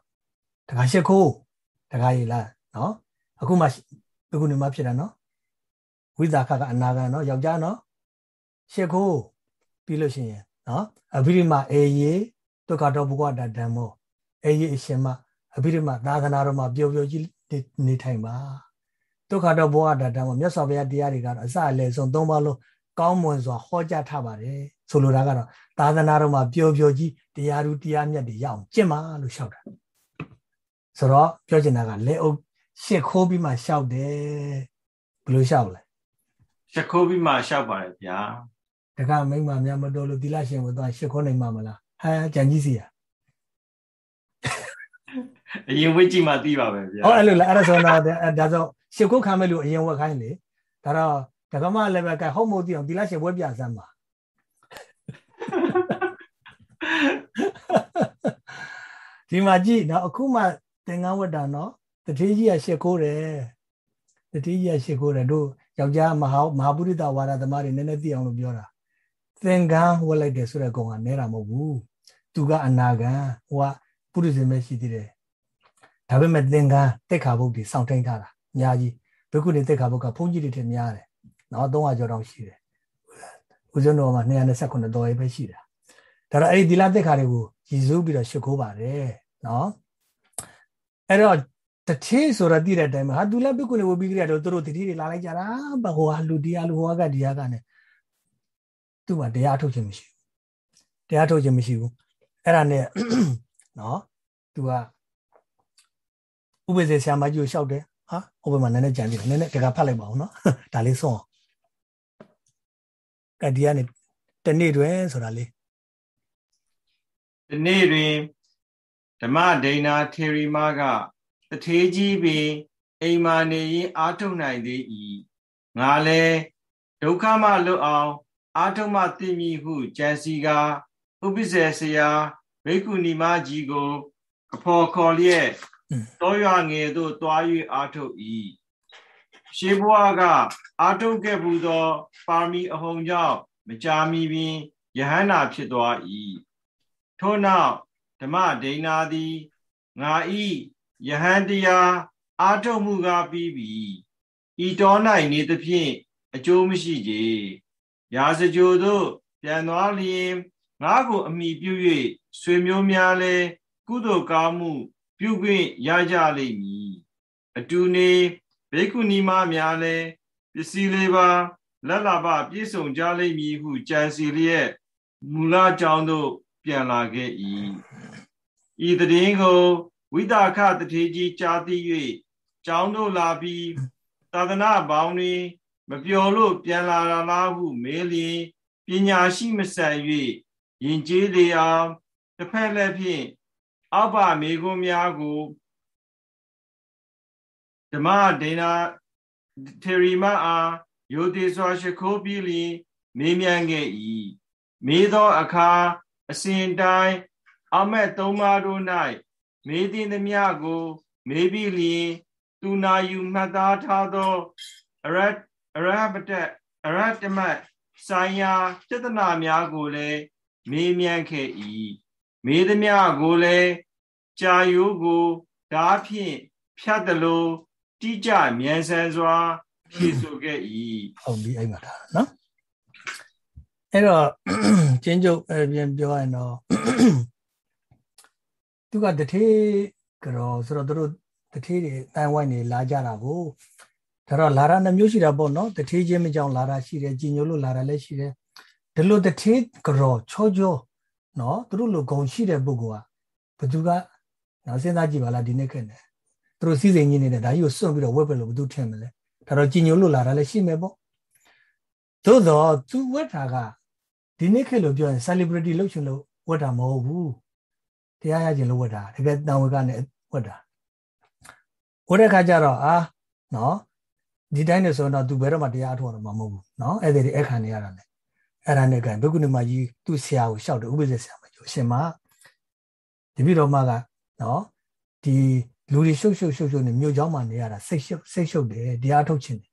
တခါရှစ်ခိုးတခါရီလာနော်အခုမှဘိက္ခုနီမှာဖြစ်တာနော်ဝိဇာခကအနာဂံနော်ယောက်ျားနော်ရှစ်ခိုးပြီးလို့ရှိရင်နော်အဘိဓိမအေယေဒုက္ခတော့ဘုရားဓမ္မော အေယေအရှင်မအဘိဓိမသာသနာတော်မှာပျော်ပျော်ကြီးနေထိုင်ပါဒုက္ခတော့ဘောဂတတံမှာမြတ်စွာဘုရားတရားတွေကတော့အစအလယ်ဆုံးသုံးပါလို့ကောင်းမွန်စွာဟောကြားထားပါတယ်ဆိုလိုတာကတော့သာသနာတော်မှာပျော်ပျော်ကြီးတရားသူတရားမြတ်တွေရအောင်ကျင့်ပါလို့ရှောက်တာဆိုတော့ပြောချင်တာကလက်အုပ်ရှစ်ခိုးပြီးမှရှောက်တယ်ဘယ်လိုရှောက်လဲရှစ်ခိုးပြီးမှရှောက်ပါတယ်ဗျာတခါမိမများမတော်လို့သီလရှင်ဝင်သွားရှစ်ခိုးနိုင်မှာမလားဟမ်ကြံကြီးစီရ အရင်ဝိကြည့်မှသိပါပဲဗျာဟုတ်အဲ့လိုလားအဲ့ဒါဆိုတော့ဒါဆိုရှစ်ခုခံမဲ့လို့အရင်ဝက်ခိုင်းလေဒါတော့ဒကမလည်းပဲကဟုတ်မို့သိအောင်ဒီလားရှင်ဝက်ပြစမ်းပါဒီမှာကြည့်နော်အခုမှသင်္ကန်းဝတ်တာနော်တတိကြီးကရှစ်ခိုးတယ်တတိကြီးကရှစ်ခိုးတယ်တို့ယောက်ျားမဟာမဟာပုရိသဝါဒသမားတွေနည်းနည်းသိအောင်လို့ပြောတာသင်္ကန်းဝတ်လိုက်တယ်ဆိုတဲ့ကောင်ကနဲတာမဟုတ်ဘူးသူကအနာဂံဟိုကပုရိသေမဲ့ရှိသေးတယ် ဒါပေမဲ့သင်္ကန်းတက်ခါဘုတ်တွေစောင့်ထိန်ထားတာအများကြီးဘိက္ခုနီတက်ခါဘုတ်ကဘုန်းကြီးတွေထင်များတယ်နော်300ကျော်တောင်ရှိတယ်ဦးဇင်းတော်မှာ229တော်ရေးပဲရှိတာဒါတော့အဲ့ဒီဒီလာတက်ခါတွေကိုရည်စူးပြီးတော့ရှ िख ိုးပါတယ်နော်အဲ့တော့တထေးဆိုတော့တည်တဲ့အတိုင်းမှာဟာသူလည်းဘိက္ခုနီဝပြီးကြရတော့သူတို့တတိတွေလာလိုက်ကြတာဘဟိုဟာလူတရားလူဟောကတရားကနဲ့သူ့မှာတရားထုတ်ခြင်းမရှိဘူးတရားထုတ်ခြင်းမရှိဘူးအဲ့ဒါနဲ့နော်သူက ဥပ္ပဇေဆရာမကြီးကိုလျှောက်တယ်ဟာဥပ္ပမှာနည်းနည်းကြံပြီနည်းနည်းတကဖတ်လိုက်ပါဦးနော်ဒါလေးဆုံးအောင်ကဒီကနေတနေ့တွင်ဆိုတာလေးတနေ့တွင်ဓမ္မဒိဏထေရီမကတထေးကြီးပင်အိမ်မာနေရင်အာထုတ်နိုင်သေး၏ငါလည်းဒုက္ခမလွတ်အောင်အာထုတ်မှသိမည်ဟုကြံစီကဥပ္ပဇေဆရာဘိက္ခုနီမကြီးကိုအဖော်ခေါ်လျက် တောရွာငယ်သို့တွား၍အာထုတ်၏ရှေးဘွားကအာထုတ်ခဲ့ဘူးသော ပါမီအဟုန်ကြောင့်မကြာမီပင်ယဟန္တာဖြစ်သွား၏ထို့နောက်ဓမ္မဒိဏာသည်ငါဤယဟန်တရားအာထုတ်မှုကားပြီးပြီဤတော်၌နေသဖြင့်အကျိုးမရှိကြရာဇကြိုတို့ပြန်သွားလျင်ငါကိုအမိပြု၍ဆွေမျိုးများလဲကုသိုလ်ကောင်းမှု ပြုခွင့်ရကြလိမ့်မည်အတူနေဘေကုဏီမများလဲပစ္စည်းလေးပါလက်လာပပြည့်စုံကြလိမ့်မည်ဟုကြံစီလျက်မူလကြောင်းသို့ပြန်လာခဲ့၏ဤတည်င်းကိုဝိတာခတထေကြီးကြားသိ၍ကျောင်းသို့လာပြီးသာသနာပေါင်းတွင်မပျော်လို့ပြန်လာလားဟုမေးလျင်ပညာရှိမဆန်၍ယဉ်ကျေးလေအောင်တစ်ဖက်လည်းဖြင့် အောက်ပါမေခွန်းများကိုဓမ္မဒေနာထေရီမအားယိုတိစွာရှိခိုးပြီးလျင်မေးမြန်းခဲ့၏မေးသောအခါအစဉ်တိုင်းအမက်သုံးပါးတို့၌မေးသည်သမျှကို မေးပြီးလျင်သူနာယူမှတ်သားထားသောအရတ်အရဟပတအရတမတ်ဆိုင်ရာစေတနာများကိုလည်းမေးမြန်းခဲ့၏ မေးသည်မျှကိုလည်းကြာယိုးကိုဓာဖြင့်ဖြတ်တယ်လို့တိကျမြန်ဆန်စွာဖြည့်ဆိုခဲ့၏ဟုတ်ပြီအဲ့မှာဒါနော်အဲ့တော့ကျင်းကျုပ်ပြန်ပြောရရင်တော့သူကတထေးကြောဆိုတော့တို့တထေးတွေတန်ဝိုင်းနေလာကြတာကိုဒါတော့လာတာနှမျိုးရှိတာပေါ့နော်တထေးချင်းမကြောင်လာတာရှိတယ်ကြည်ညိုလို့လာတာလည်းရှိတယ်ဒီလိုတထေးကြောချောချော နော်သူတို့လိုဂုံရှိတဲ့ပုဂ္ဂိုလ်ကဘသူကနော်စဉ်းစားကြည့်ပါလားဒီနေ့ခက်နေသူတို့စီစဉ်ကြီးနေတဲ့ဒါကြီးကိုစွန့်ပြီးတော့ဝက်ပဲလို့ဘသူထင်မလဲဒါတော့ကြည်ညိုလို့လာတာလည်းရှိမယ်ပေါ့သို့တော့သူဝက်တာကဒီနေ့ခေတ်လို့ပြောရင် celebrity လုပ်ချင်လို့ဝတ်တာမဟုတ်ဘူးတရားရခြင်းလို့ဝတ်တာတကယ်တန်ဝေကနဲ့ဝတ်တာဝတ်တဲ့ခါကျတော့အာနော်ဒီတိုင်းနဲ့ဆိုတော့သူဘယ်တော့မှတရားထုတ်ရမှာမဟုတ်ဘူးနော်အဲ့ဒီအခါနေရတာလေ အဲ့ဒါနဲ့ကဘုကုဏမကြီးသူ့ဆရာကိုရှောက်တယ်ဥပ္ပဇ္ဇဆရာမကြီးရှင်မဒီပြီးတော့မှကနော်ဒီလူတွေရှုပ်ရှုပ်ရှုပ်ရှုပ်နေမြို့เจ้าမှာနေရတာစိတ်ရှုပ်စိတ်ရှုပ်တယ်တရားထုတ်ခြင်းတယ်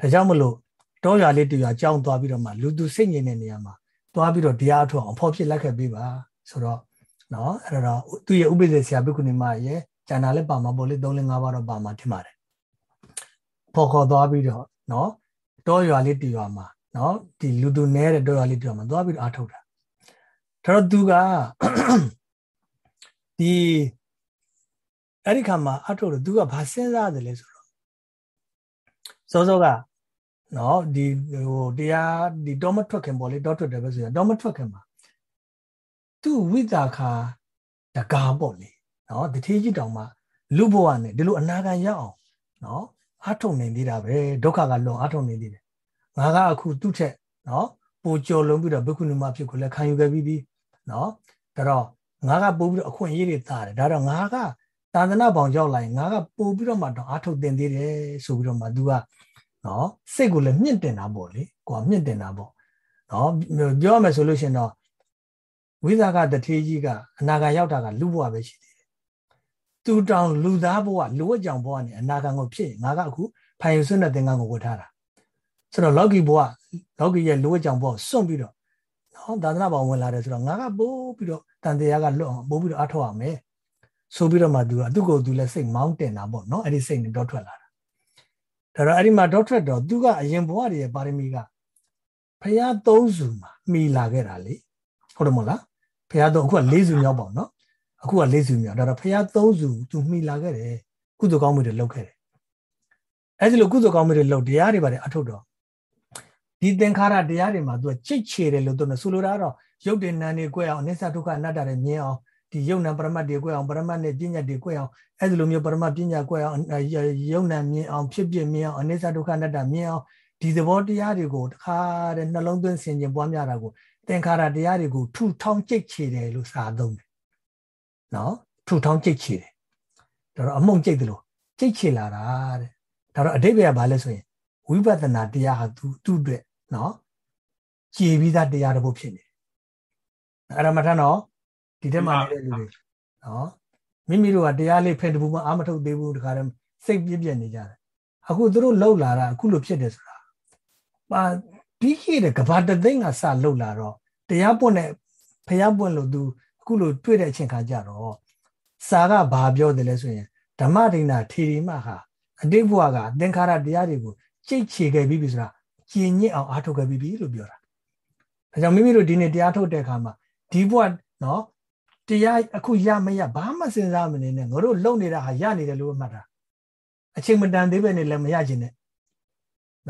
ဒါကြောင့်မလို့တောရွာလေးတူရွာကြောင်းသွားပြီးတော့မှလူသူစိတ်ငြိမ်တဲ့နေရာမှာသွားပြီးတော့တရားထုတ်အောင်ဖော်ဖြစ်လက်ခဲ့ပေးပါဆိုတော့နော်အဲ့တော့သူ့ရဲ့ဥပ္ပဇ္ဇဆရာဘိက္ခုနီမရဲ့ကျန်တာလည်းပါမှာပေါ့လေ3 5ပါးတော့ပါမှာထင်ပါတယ်ဖော်ခေါ်သွားပြီးတော့နော်တောရွာလေးတူရွာမှာ နော်ဒီလူသူနဲတဲ့တောရွာလေးတူရွာမှာသွားပြီးတော့အားထုတ်တာဒါတော့သူကဒီအဲ့ဒီခါမှာအထုတ်လို့သူကဘာစဉ်းစားတယ်လဲဆိုတော့စောစောကနော်ဒီဟိုတရားဒီတော့မထွက်ခင်ပေါ့လေတော့ထွက်တယ်ပဲဆိုရင်တော့မထွက်ခင်မှာသူ့ဝိတာခာတကားပေါ့လေနော်တထေးကြီးတောင်မှလူဘဝနဲ့ဒီလိုအနာဂတ်ရောက်အောင်နော်အထုံနေသေးတာပဲဒုက္ခကလွန်အထုံနေသေးတယ် ငါကအခုသူ့ထက်နော်ပိုကြော်လုံးပြီးတော့ဘိက္ခုနီမဖြစ်ကိုလည်းခံယူခဲ့ပြီးပြီနော်ဒါတော့ငါကပို့ပြီးတော့အခွင့်အရေးတွေသားတယ်ဒါတော့ငါကသာသနာပေါင်ရောက်လာရင်ငါကပို့ပြီးတော့မှတော့အထုံတင်သေးတယ်ဆိုပြီးတော့မှ तू ကနော်စိတ်ကိုလည်းမြင့်တင်တာပေါ့လေကိုကမြင့်တင်တာပေါ့နော်ပြောရမယ်ဆိုလို့ရှင်တော့ဝိဇာကတထေးကြီးကအနာဂတ်ရောက်တာကလူဘဝပဲရှိသေးတယ်သူတောင်လူသားဘဝလူဝကြောင်ဘဝနဲ့အနာဂတ်ကိုဖြစ်ငါကအခုဖိုင်ယူဆွနဲ့သင်္ကန်းကိုဝတ်ထားတာ ဆိုတော့လောကီဘဝလောကီရဲ့လူဝကြောင်ဘဝစွန့်ပြီးတော့နော်သာသနာ့ဘောင်ဝင်လာတယ်ဆိုတော့ငါကပိုးပြီးတော့တန်တရားကလွတ်အောင်ပိုးပြီးတော့အထောက်ရမယ်ဆိုပြီးတော့မှသူကသူ့ကိုယ်သူလည်းစိတ်မောင်းတင်တာပေါ့နော်အဲ့ဒီစိတ်နဲ့တော့ထွက်လာတာဒါတော့အဲ့ဒီမှာဒေါက်ထရက်တော့သူကအရင်ဘဝတည်းရဲ့ပါရမီကဖရာသုံးစုမှာမိလာခဲ့တာလေဟုတ်တယ်မဟုတ်လားဖရာသုံးအခုက၄စုမြောက်ပေါ့နော်အခုက၄စုမြောက်ဒါတော့ဖရာသုံးစုသူမိလာခဲ့တယ်ကုသိုလ်ကောင်းမှုတွေလုပ်ခဲ့တယ်အဲ့ဒီလိုကုသိုလ်ကောင်းမှုတွေလုပ်တရားတွေပါတယ်အထုတ်တော့ ဒီသင်္ခါရတရားတွေမှာသူကချိတ်ချေတယ်လို့သူကဆိုလိုတာကတော့ရုပ်တည်နာနေကြွယ်အောင်အနိစ္စဒုက္ခအနတ္တတွေမြင်အောင်ဒီယုံနာပရမတ်တွေကြွယ်အောင်ပရမတ်နဲ့ပညာတွေကြွယ်အောင်အဲ့ဒီလိုမျိုးပရမတ်ပညာကြွယ်အောင်ယုံနာမြင်အောင်ဖြစ်ဖြစ်မြင်အောင်အနိစ္စဒုက္ခအနတ္တမြင်အောင်ဒီသဘောတရားတွေကိုတခါတည်းနှလုံးသွင်းဆင်ခြင်ပွားများတာကိုသင်္ခါရတရားတွေကိုထူထောင်ကြိတ်ချေတယ်လို့စာသုံးတယ်နော်ထူထောင်ကြိတ်ချေတယ်ဒါတော့အမုံကြိတ်တယ်လို့ကြိတ်ချေလာတာတဲ့ဒါတော့အတိပ္ပယ်ကဘာလဲဆိုရင်ဝိပဿနာတရားဟာသူသူ့အတွက် နော်ကြည်ပြီးသားတရားတစ်ပုဒ်ဖြစ်နေတယ်အဲ့ဒါမှထမ်းတော့ဒီတက်မှာနေတဲ့လူတွေနော်မိမိတို့ကတရားလေးဖင်တပူမအာမထုတ်သေးဘူးတခါတည်းစိတ်ပြည့်ပြည့်နေကြတယ်အခုသူတို့လှုပ်လာတာအခုလိုဖြစ်တယ်ဆိုတာပါပြီးခဲ့တဲ့ကဘာတသိန်းကစလှုပ်လာတော့တရားပွင့်တဲ့ဖျားပွင့်လို့သူအခုလိုတွေ့တဲ့အချိန်ခါကျတော့စာကဘာပြောတယ်လဲဆိုရင်ဓမ္မဒိဏထေရီမဟာအတိတ်ဘဝကသင်္ခါရတရားတွေကိုကြိတ်ချေခဲ့ပြီးပြီဆိုတာ ကျင်ညစ်အောင်အားထုတ်ခဲ့ပြီးပြီလို့ပြောတာဒါကြောင့်မိမိတို့ဒီနေ့တရားထုတ်တဲ့အခါမှာဒီဘဝနော်တရားအခုရမရဘာမှစဉ်းစားမနေနဲ့ငါတို့လုံနေတာဟာရနေတယ်လို့မှတ်တာအချိန်မတန်သေးပဲနဲ့လည်းမရခြင်းနဲ့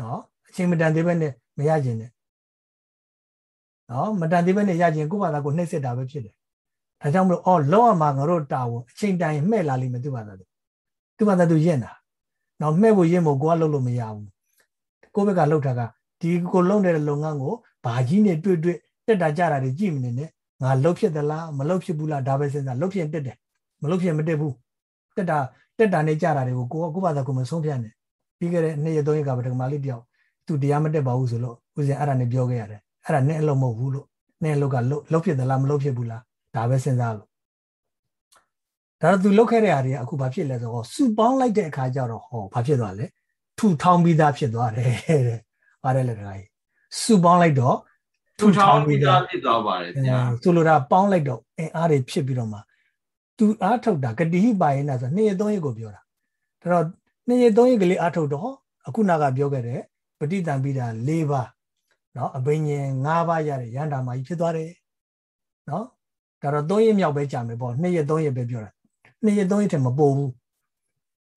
နော်အချိန်မတန်သေးပဲနဲ့မရခြင်းနဲ့နော်မတန်သေးပဲနဲ့ရခြင်းကိုယ့်ဘာသာကိုနှိမ့်စစ်တာပဲဖြစ်တယ်ဒါကြောင့်မလို့အော်လောရမှာငါတို့တာဝန်အချိန်တိုင်းမှဲ့လာလိမ့်မယ်သူ့ဘာသာသူသူ့ဘာသာသူရင့်တာနော်မှဲ့ဖို့ရင့်ဖို့ကိုကလုပ်လို့မရဘူး ကိုယ့်ဘက်ကလှုပ်တာကဒီကိုလုံနေတဲ့လုပ်ငန်းကိုဘာကြီးနဲ့တွေ့တွေ့တက်တာကြတာတွေကြည့်မနေနဲ့ငါလှုပ်ဖြစ်သလားမလှုပ်ဖြစ်ဘူးလားဒါပဲစဉ်းစားလှုပ်ဖြစ်တက်တယ်မလှုပ်ဖြစ်မတက်ဘူးတက်တာတက်တာနဲ့ကြတာတွေကိုကိုကိုဘာသာကိုမဆုံးဖြတ်နဲ့ပြီးခဲ့တဲ့နှစ်ရက်သုံးရက်ကပထမလေးတယောက်သူတရားမတက်ပါဘူးဆိုလို့ဦးဇင်အဲ့ဒါနဲ့ပြောခဲ့ရတယ်အဲ့ဒါနဲ့အလုံးမဟုတ်ဘူးလို့နဲ့အလုပ်ကလှုပ်လှုပ်ဖြစ်သလားမလှုပ်ဖြစ်ဘူးလားဒါပဲစဉ်းစားလို့ဒါတော့သူလှုပ်ခဲ့တဲ့အရာတွေကအခုဘာဖြစ်လဲဆိုတော့စုပေါင်းလိုက်တဲ့အခါကျတော့ဟောဘာဖြစ်သွားလဲ ထူထောင်ပြီးသားဖြစ်သွားတယ်တဲ့ပါတယ်လေတခါကြီးစုပေါင်းလိုက်တော့ထူထောင်ပြီးသားဖြစ်သွားပါတယ်ဗျာဆိုလိုတာပေါင်းလိုက်တော့အင်အားတွေဖြစ်ပြီးတော့မှသူအားထုတ်တာဂတိဟိပါယေနာဆိုနှစ်ရက်သုံးရက်ကိုပြောတာဒါတော့နှစ်ရက်သုံးရက်ကလေးအားထုတ်တော့အခုနာကပြောခဲ့တဲ့ပဋိသင်္ပိတာ၄ပါးเนาะအဘိညာဉ်၅ပါးရတဲ့ရန်တာမာကြီးဖြစ်သွားတယ်เนาะဒါတော့၃ရက်မြောက်ပဲကြာမယ်ပေါ့နှစ်ရက်၃ရက်ပဲပြောတာနှစ်ရက်၃ရက်ထဲမပို့ဘူး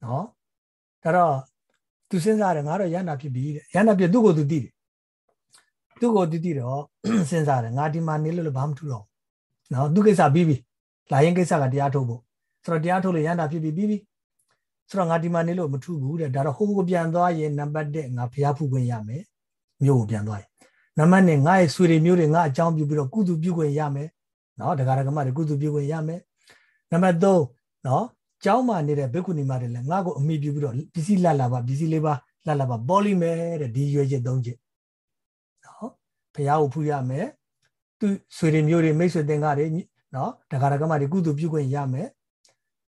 เนาะဒါတော့ သူစဉ်းစားတယ်ငါတော့ရဟနာဖြစ်ပြီတဲ့ရဟနာဖြစ်သူ့ကိုသူသိတယ်သူ့ကိုသူသိတော့စဉ်းစားတယ်ငါဒီမှာနေလို့လည်းဘာမှထူတော့နော်သူ့ကိစ္စပြီးပြီလာရင်ကိစ္စကတရားထုတ်ဖို့ဆိုတော့တရားထုတ်လို့ရဟနာဖြစ်ပြီပြီးပြီဆိုတော့ငါဒီမှာနေလို့မထူဘူးတဲ့ဒါတော့ဟိုဘကိုပြန်သွားရင်နံပါတ်1ငါဖျားဖူးခွင့်ရမယ်မြို့ကိုပြန်သွားရင်နံပါတ်2ငါရဲ့ဆွေတွေမျိုးတွေငါအကြောင်းပြုပြီးတော့ကုသပြုခွင့်ရမယ်နော်ဒကာဒကမတွေကုသပြုခွင့်ရမယ်နံပါတ်3နော် ကျောင်းမှာနေတဲ့ဘိက္ခုနီမတွေလည်းငါ့ကိုအမိပြုပြီးတော့ပစ္စည်းလတ်လာပါပစ္စည်းလေးပါလတ်လာပါပေါ်လိမယ်တဲ့ဒီရွေချက်၃ချက်နော်ဖျားကိုဖူးရမယ်သူဆွေတွေမျိုးတွေမိတ်ဆွေတင်ကားတွေနော်ဒကာဒကမတွေကုသပြုခွင့်ရမယ်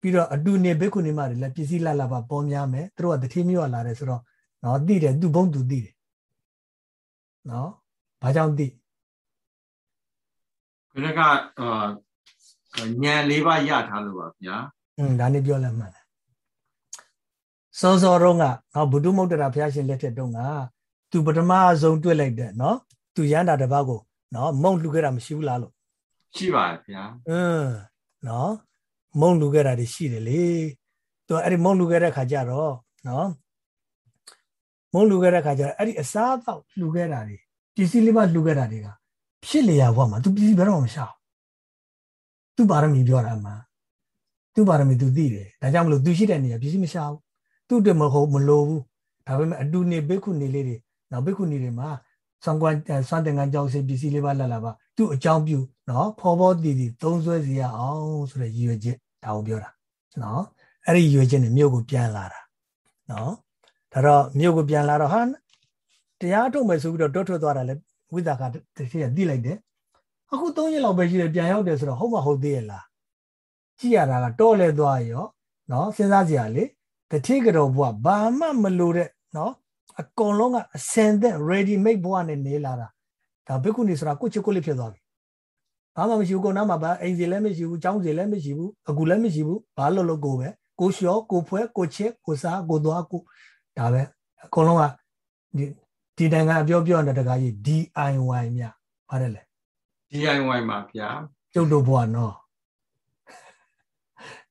ပြီးတော့အတူနေဘိက္ခုနီမတွေလည်းပစ္စည်းလတ်လာပါပေါ်များမယ်သူတို့ကတတိမျိုးလာတယ်ဆိုတော့နော်သိတယ်သူ့ဘုံသူသိတယ်နော်ဘာကြောင့်သိခဏကအာညံလေးပါရထားလို့ပါဗျာ อืมဒါနေပြောလိုက်မှန်တယ်စောစောတော့ကနော်ဘုဒ္ဓမုတ်တရာဘုရားရှင်လက်ထက်တုန်းကသူပထမဆုံးတွေ့လိုက်တယ်နော်သူရန်တာတပတ်ကိုနော်မုံလှူခဲ့တာမရှိဘူးလားလို့ရှိပါတယ်ဗျာอืมနော်မုံလူခဲ့တာတွေရှိတယ်လေသူအဲ့ဒီမုံလူခဲ့တဲ့ခါကျတော့နော်မုံလူခဲ့တဲ့ခါကျတော့အဲ့ဒီအစားအသောက်လူခဲ့တာတွေပစ္စည်းလေးပါလူခဲ့တာတွေကဖြစ်လျာဘဝမှာသူပစ္စည်းဘယ်တော့မှမရှာဘူးသူပါရမီပြောတာမှာ သူပါရမီသူသိတယ်ဒါကြောင့်မလို့သူရှိတဲ့နေရာပစ္စည်းမရှာဘူးသူ့အတွက်မဟုတ်မလိုဘူးဒါပေမဲ့အတူနေဘိက္ခုနေလေးတွေနောက်ဘိက္ခုနေတွေမှာဆွမ်းကွမ်းဆွမ်းတင်ကန်းကြောက်စေပစ္စည်းလေးပါလာလာပါသူ့အကြောင်းပြုနော်ဖော်ဖော်တည်တည်သုံးဆွဲစီရအောင်ဆိုတဲ့ရည်ရွယ်ချက်ဒါကိုပြောတာနော်အဲ့ဒီရည်ရွယ်ချက်နဲ့မြို့ကိုပြန်လာတာနော်ဒါတော့မြို့ကိုပြန်လာတော့ဟာတရားထုတ်မယ်ဆိုပြီးတော့တွတ်ထွက်သွားတာလဲဝိသကတတိယသိလိုက်တယ်အခု၃ရက်လောက်ပဲရှိတယ်ပြန်ရောက်တယ်ဆိုတော့ဟုတ်မဟုတ်သေးရဲ့လား ကြည့်ရတာကတော့လဲသွားရောနော်စဉ်းစားကြရလေတတိကတော်ဘုရားဘာမှမလိုတဲ့နော်အကုန်လုံးကအစင်သက် ready made ဘဝနဲ့နေလာတာဒါဘိက္ခုနီဆိုတာကိုချစ်ကိုလေးဖြစ်သွားပြီဘာမှမရှိဘူးကိုနားမှာဘာအိမ်စီလည်းမရှိဘူးကျောင်းစီလည်းမရှိဘူးအကူလည်းမရှိဘူးဘာလို့လို့ကိုပဲကိုလျှော်ကိုဖွဲကိုချစ်ကိုစားကိုသွားကိုဒါပဲအကုန်လုံးကဒီဒီနိုင်ငံအပြောပြောနေတဲ့တကားကြီး DIY မြပါတယ်လေ DIY မှာဗျာကျုပ်တို့ဘွားနော်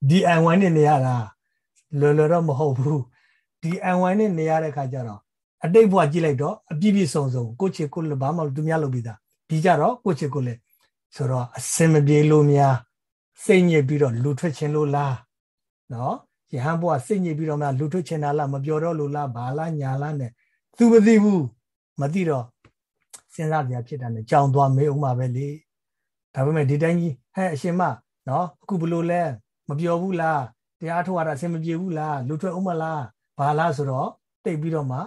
DIY နဲ့နေရတာလော်လော်တော့မဟုတ်ဘူး DIY နဲ့နေရတဲ့ခါကျတော့အတိတ်ဘွားကြည့်လိုက်တော့အပြည့်ပြည့်စုံစုံကိုချစ်ကိုလည်းဘာမှသူများလုပ်ပြီးသားဒီကြတော့ကိုချစ်ကိုလည်းဆိုတော့အစင်မပြေလို့များစိတ်ညစ်ပြီးတော့လူထွက်ခြင်းလို့လားနော်ယဟန်ဘွားစိတ်ညစ်ပြီးတော့မှလူထွက်ခြင်းတာလားမပြောတော့လို့လားဘာလားညာလားနဲ့သူမသိဘူးမသိတော့စဉ်းစားကြဖြစ်တာနဲ့ကြောင်သွားမေးဦးမှာပဲလေဒါပေမဲ့ဒီတိုင်းကြီးဟဲ့အရှင်မနော်အခုဘလို့လဲ မပြောဘူးလားတရားထုတ်ရတာအဆင်မပြေဘူးလားလူထွက်ဦးမလားဘာလားဆိုတော့တိတ်ပြီးတော့မှ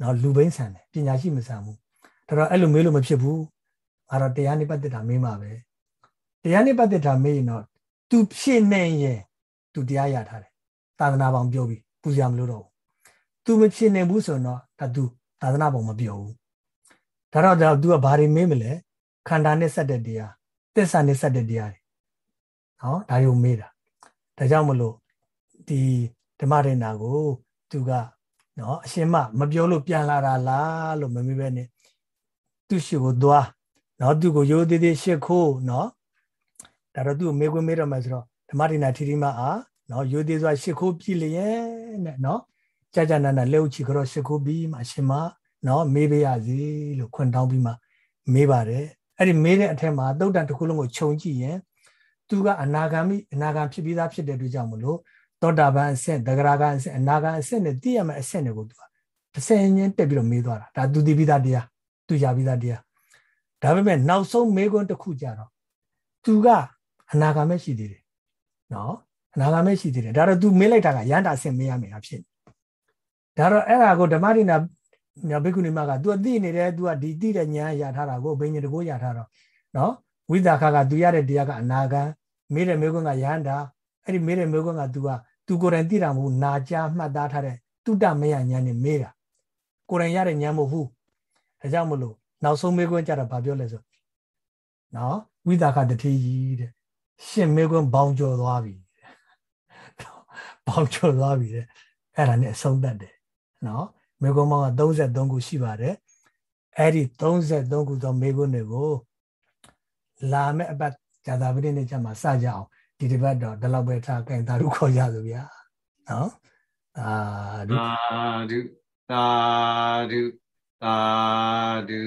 နော်လူဘိန်းဆန်တယ်ပညာရှိမဆန်ဘူးဒါတော့အဲ့လိုမေးလို့မဖြစ်ဘူးအဲ့တော့တရားနိပတ်သက်တာမေးမှာပဲတရားနိပတ်သက်တာမေးရင်တော့ तू ဖြစ်နေရင် तू တရားရထားတယ်သာသနာပေါင်းပြောပြီးပူဇော်မလို့တော့ဘူး तू မဖြစ်နေဘူးဆိုတော့ဒါ तू သာသနာပေါင်းမပြောဘူးဒါတော့ဒါ तू ကဘာတွေမေးမလဲခန္ဓာနဲ့ဆက်တဲ့တရားသစ္စာနဲ့ဆက်တဲ့တရားတွေနော်ဒါတွေကိုမေးတာ ဒါကြောင့်မလို့ဒီဓမ္မဒေနာကို သူကနော်အရှင်မမပြောလို့ပြန်လာတာလားလို့မမေးပဲနဲ့သူရှိကိုသွားနော်သူကိုရိုးသေးသေးရှစ်ခိုးနော်ဒါတော့သူ့ကိုမေးခွန်းမေးတော့မှဆိုတော့ဓမ္မဒေနာထီထီမအားနော်ရိုးသေးစွာရှစ်ခိုးပြီလျက်နဲ့နော်ကြာကြာနာနာလက်ဥချီကတော့ရှစ်ခိုးပြီးမှအရှင်မနော်မေးပေးရစီလို့ခွန်တောင်းပြီးမှမေးပါတယ်အဲ့ဒီမေးတဲ့အထက်မှာသုတ်တန်တစ်ခုလုံးကိုခြုံကြည့်ရင် သူကအနာဂါမိအနာဂံဖြစ်ပြီးသားဖြစ်တဲ့အတွက်ကြောင့်မလို့သောတာပန်အဆင့်တဂရဂံအဆင့်အနာဂံအဆင့်နဲ့သိရမယ့်အဆင့်တွေကိုသူကတစ်ဆင့်ချင်းတက်ပြီးတော့မေးသွားတာဒါသူသိပြီးသားတရားသူရပြီးသားတရားဒါပေမဲ့နောက်ဆုံးမေးခွန်းတစ်ခုကြတော့သူကအနာဂံမဲ့ရှိသေးတယ်နော်အနာဂံမဲ့ရှိသေးတယ်ဒါတော့ तू မေးလိုက်တာကရန်တာအဆင့်မေးရမယ်အဖြစ်ဒါတော့အဲ့ဒါကိုဓမ္မဒိနာမြတ်ဘိက္ခုနီမက तू သိနေတယ် तू ကဒီသိတဲ့ဉာဏ်ရထားတာကိုဘိညာဉ်တကိုရထားတော့နော်ဝိသခက तू ရတဲ့တရားကအနာဂံ မေးတဲ့မေးခွန်းကရန်တာအဲ့ဒီမေးတဲ့မေးခွန်းက तू က तू ကိုယ်တိုင်သိတာမဟုတ်နာကြားမှတ်သားထားတဲ့တုတ္တမယဉာဏ်နဲ့မေးတာကိုယ်တိုင်ရတဲ့ဉာဏ်မဟုတ်ဘူးဒါကြောင့်မလို့နောက်ဆုံးမေးခွန်းကြတော့ဗာပြောလဲဆိုနော်ဝိသခတတိကြီးတဲ့ရှင်မေးခွန်းဘောင်ကျော်သွားပြီဘောင်ကျော်သွားပြီတဲ့အဲ့ဒါနဲ့အဆုံးသတ်တယ်နော်မေခွန်းပေါင်းက33ခုရှိပါတယ်အဲ့ဒီ33ခုသောမေခွန်းတွေကိုလာမယ့်အပတ် ဇာတာပတိနေ့ကျမှစကြအောင်ဒီတစ်ပတ်တော့ဒီလောက်ပဲထားကင်သာဓုခေါ်ကြစို့ဗျာနော်အာဓုသာဓုသာဓုသာဓု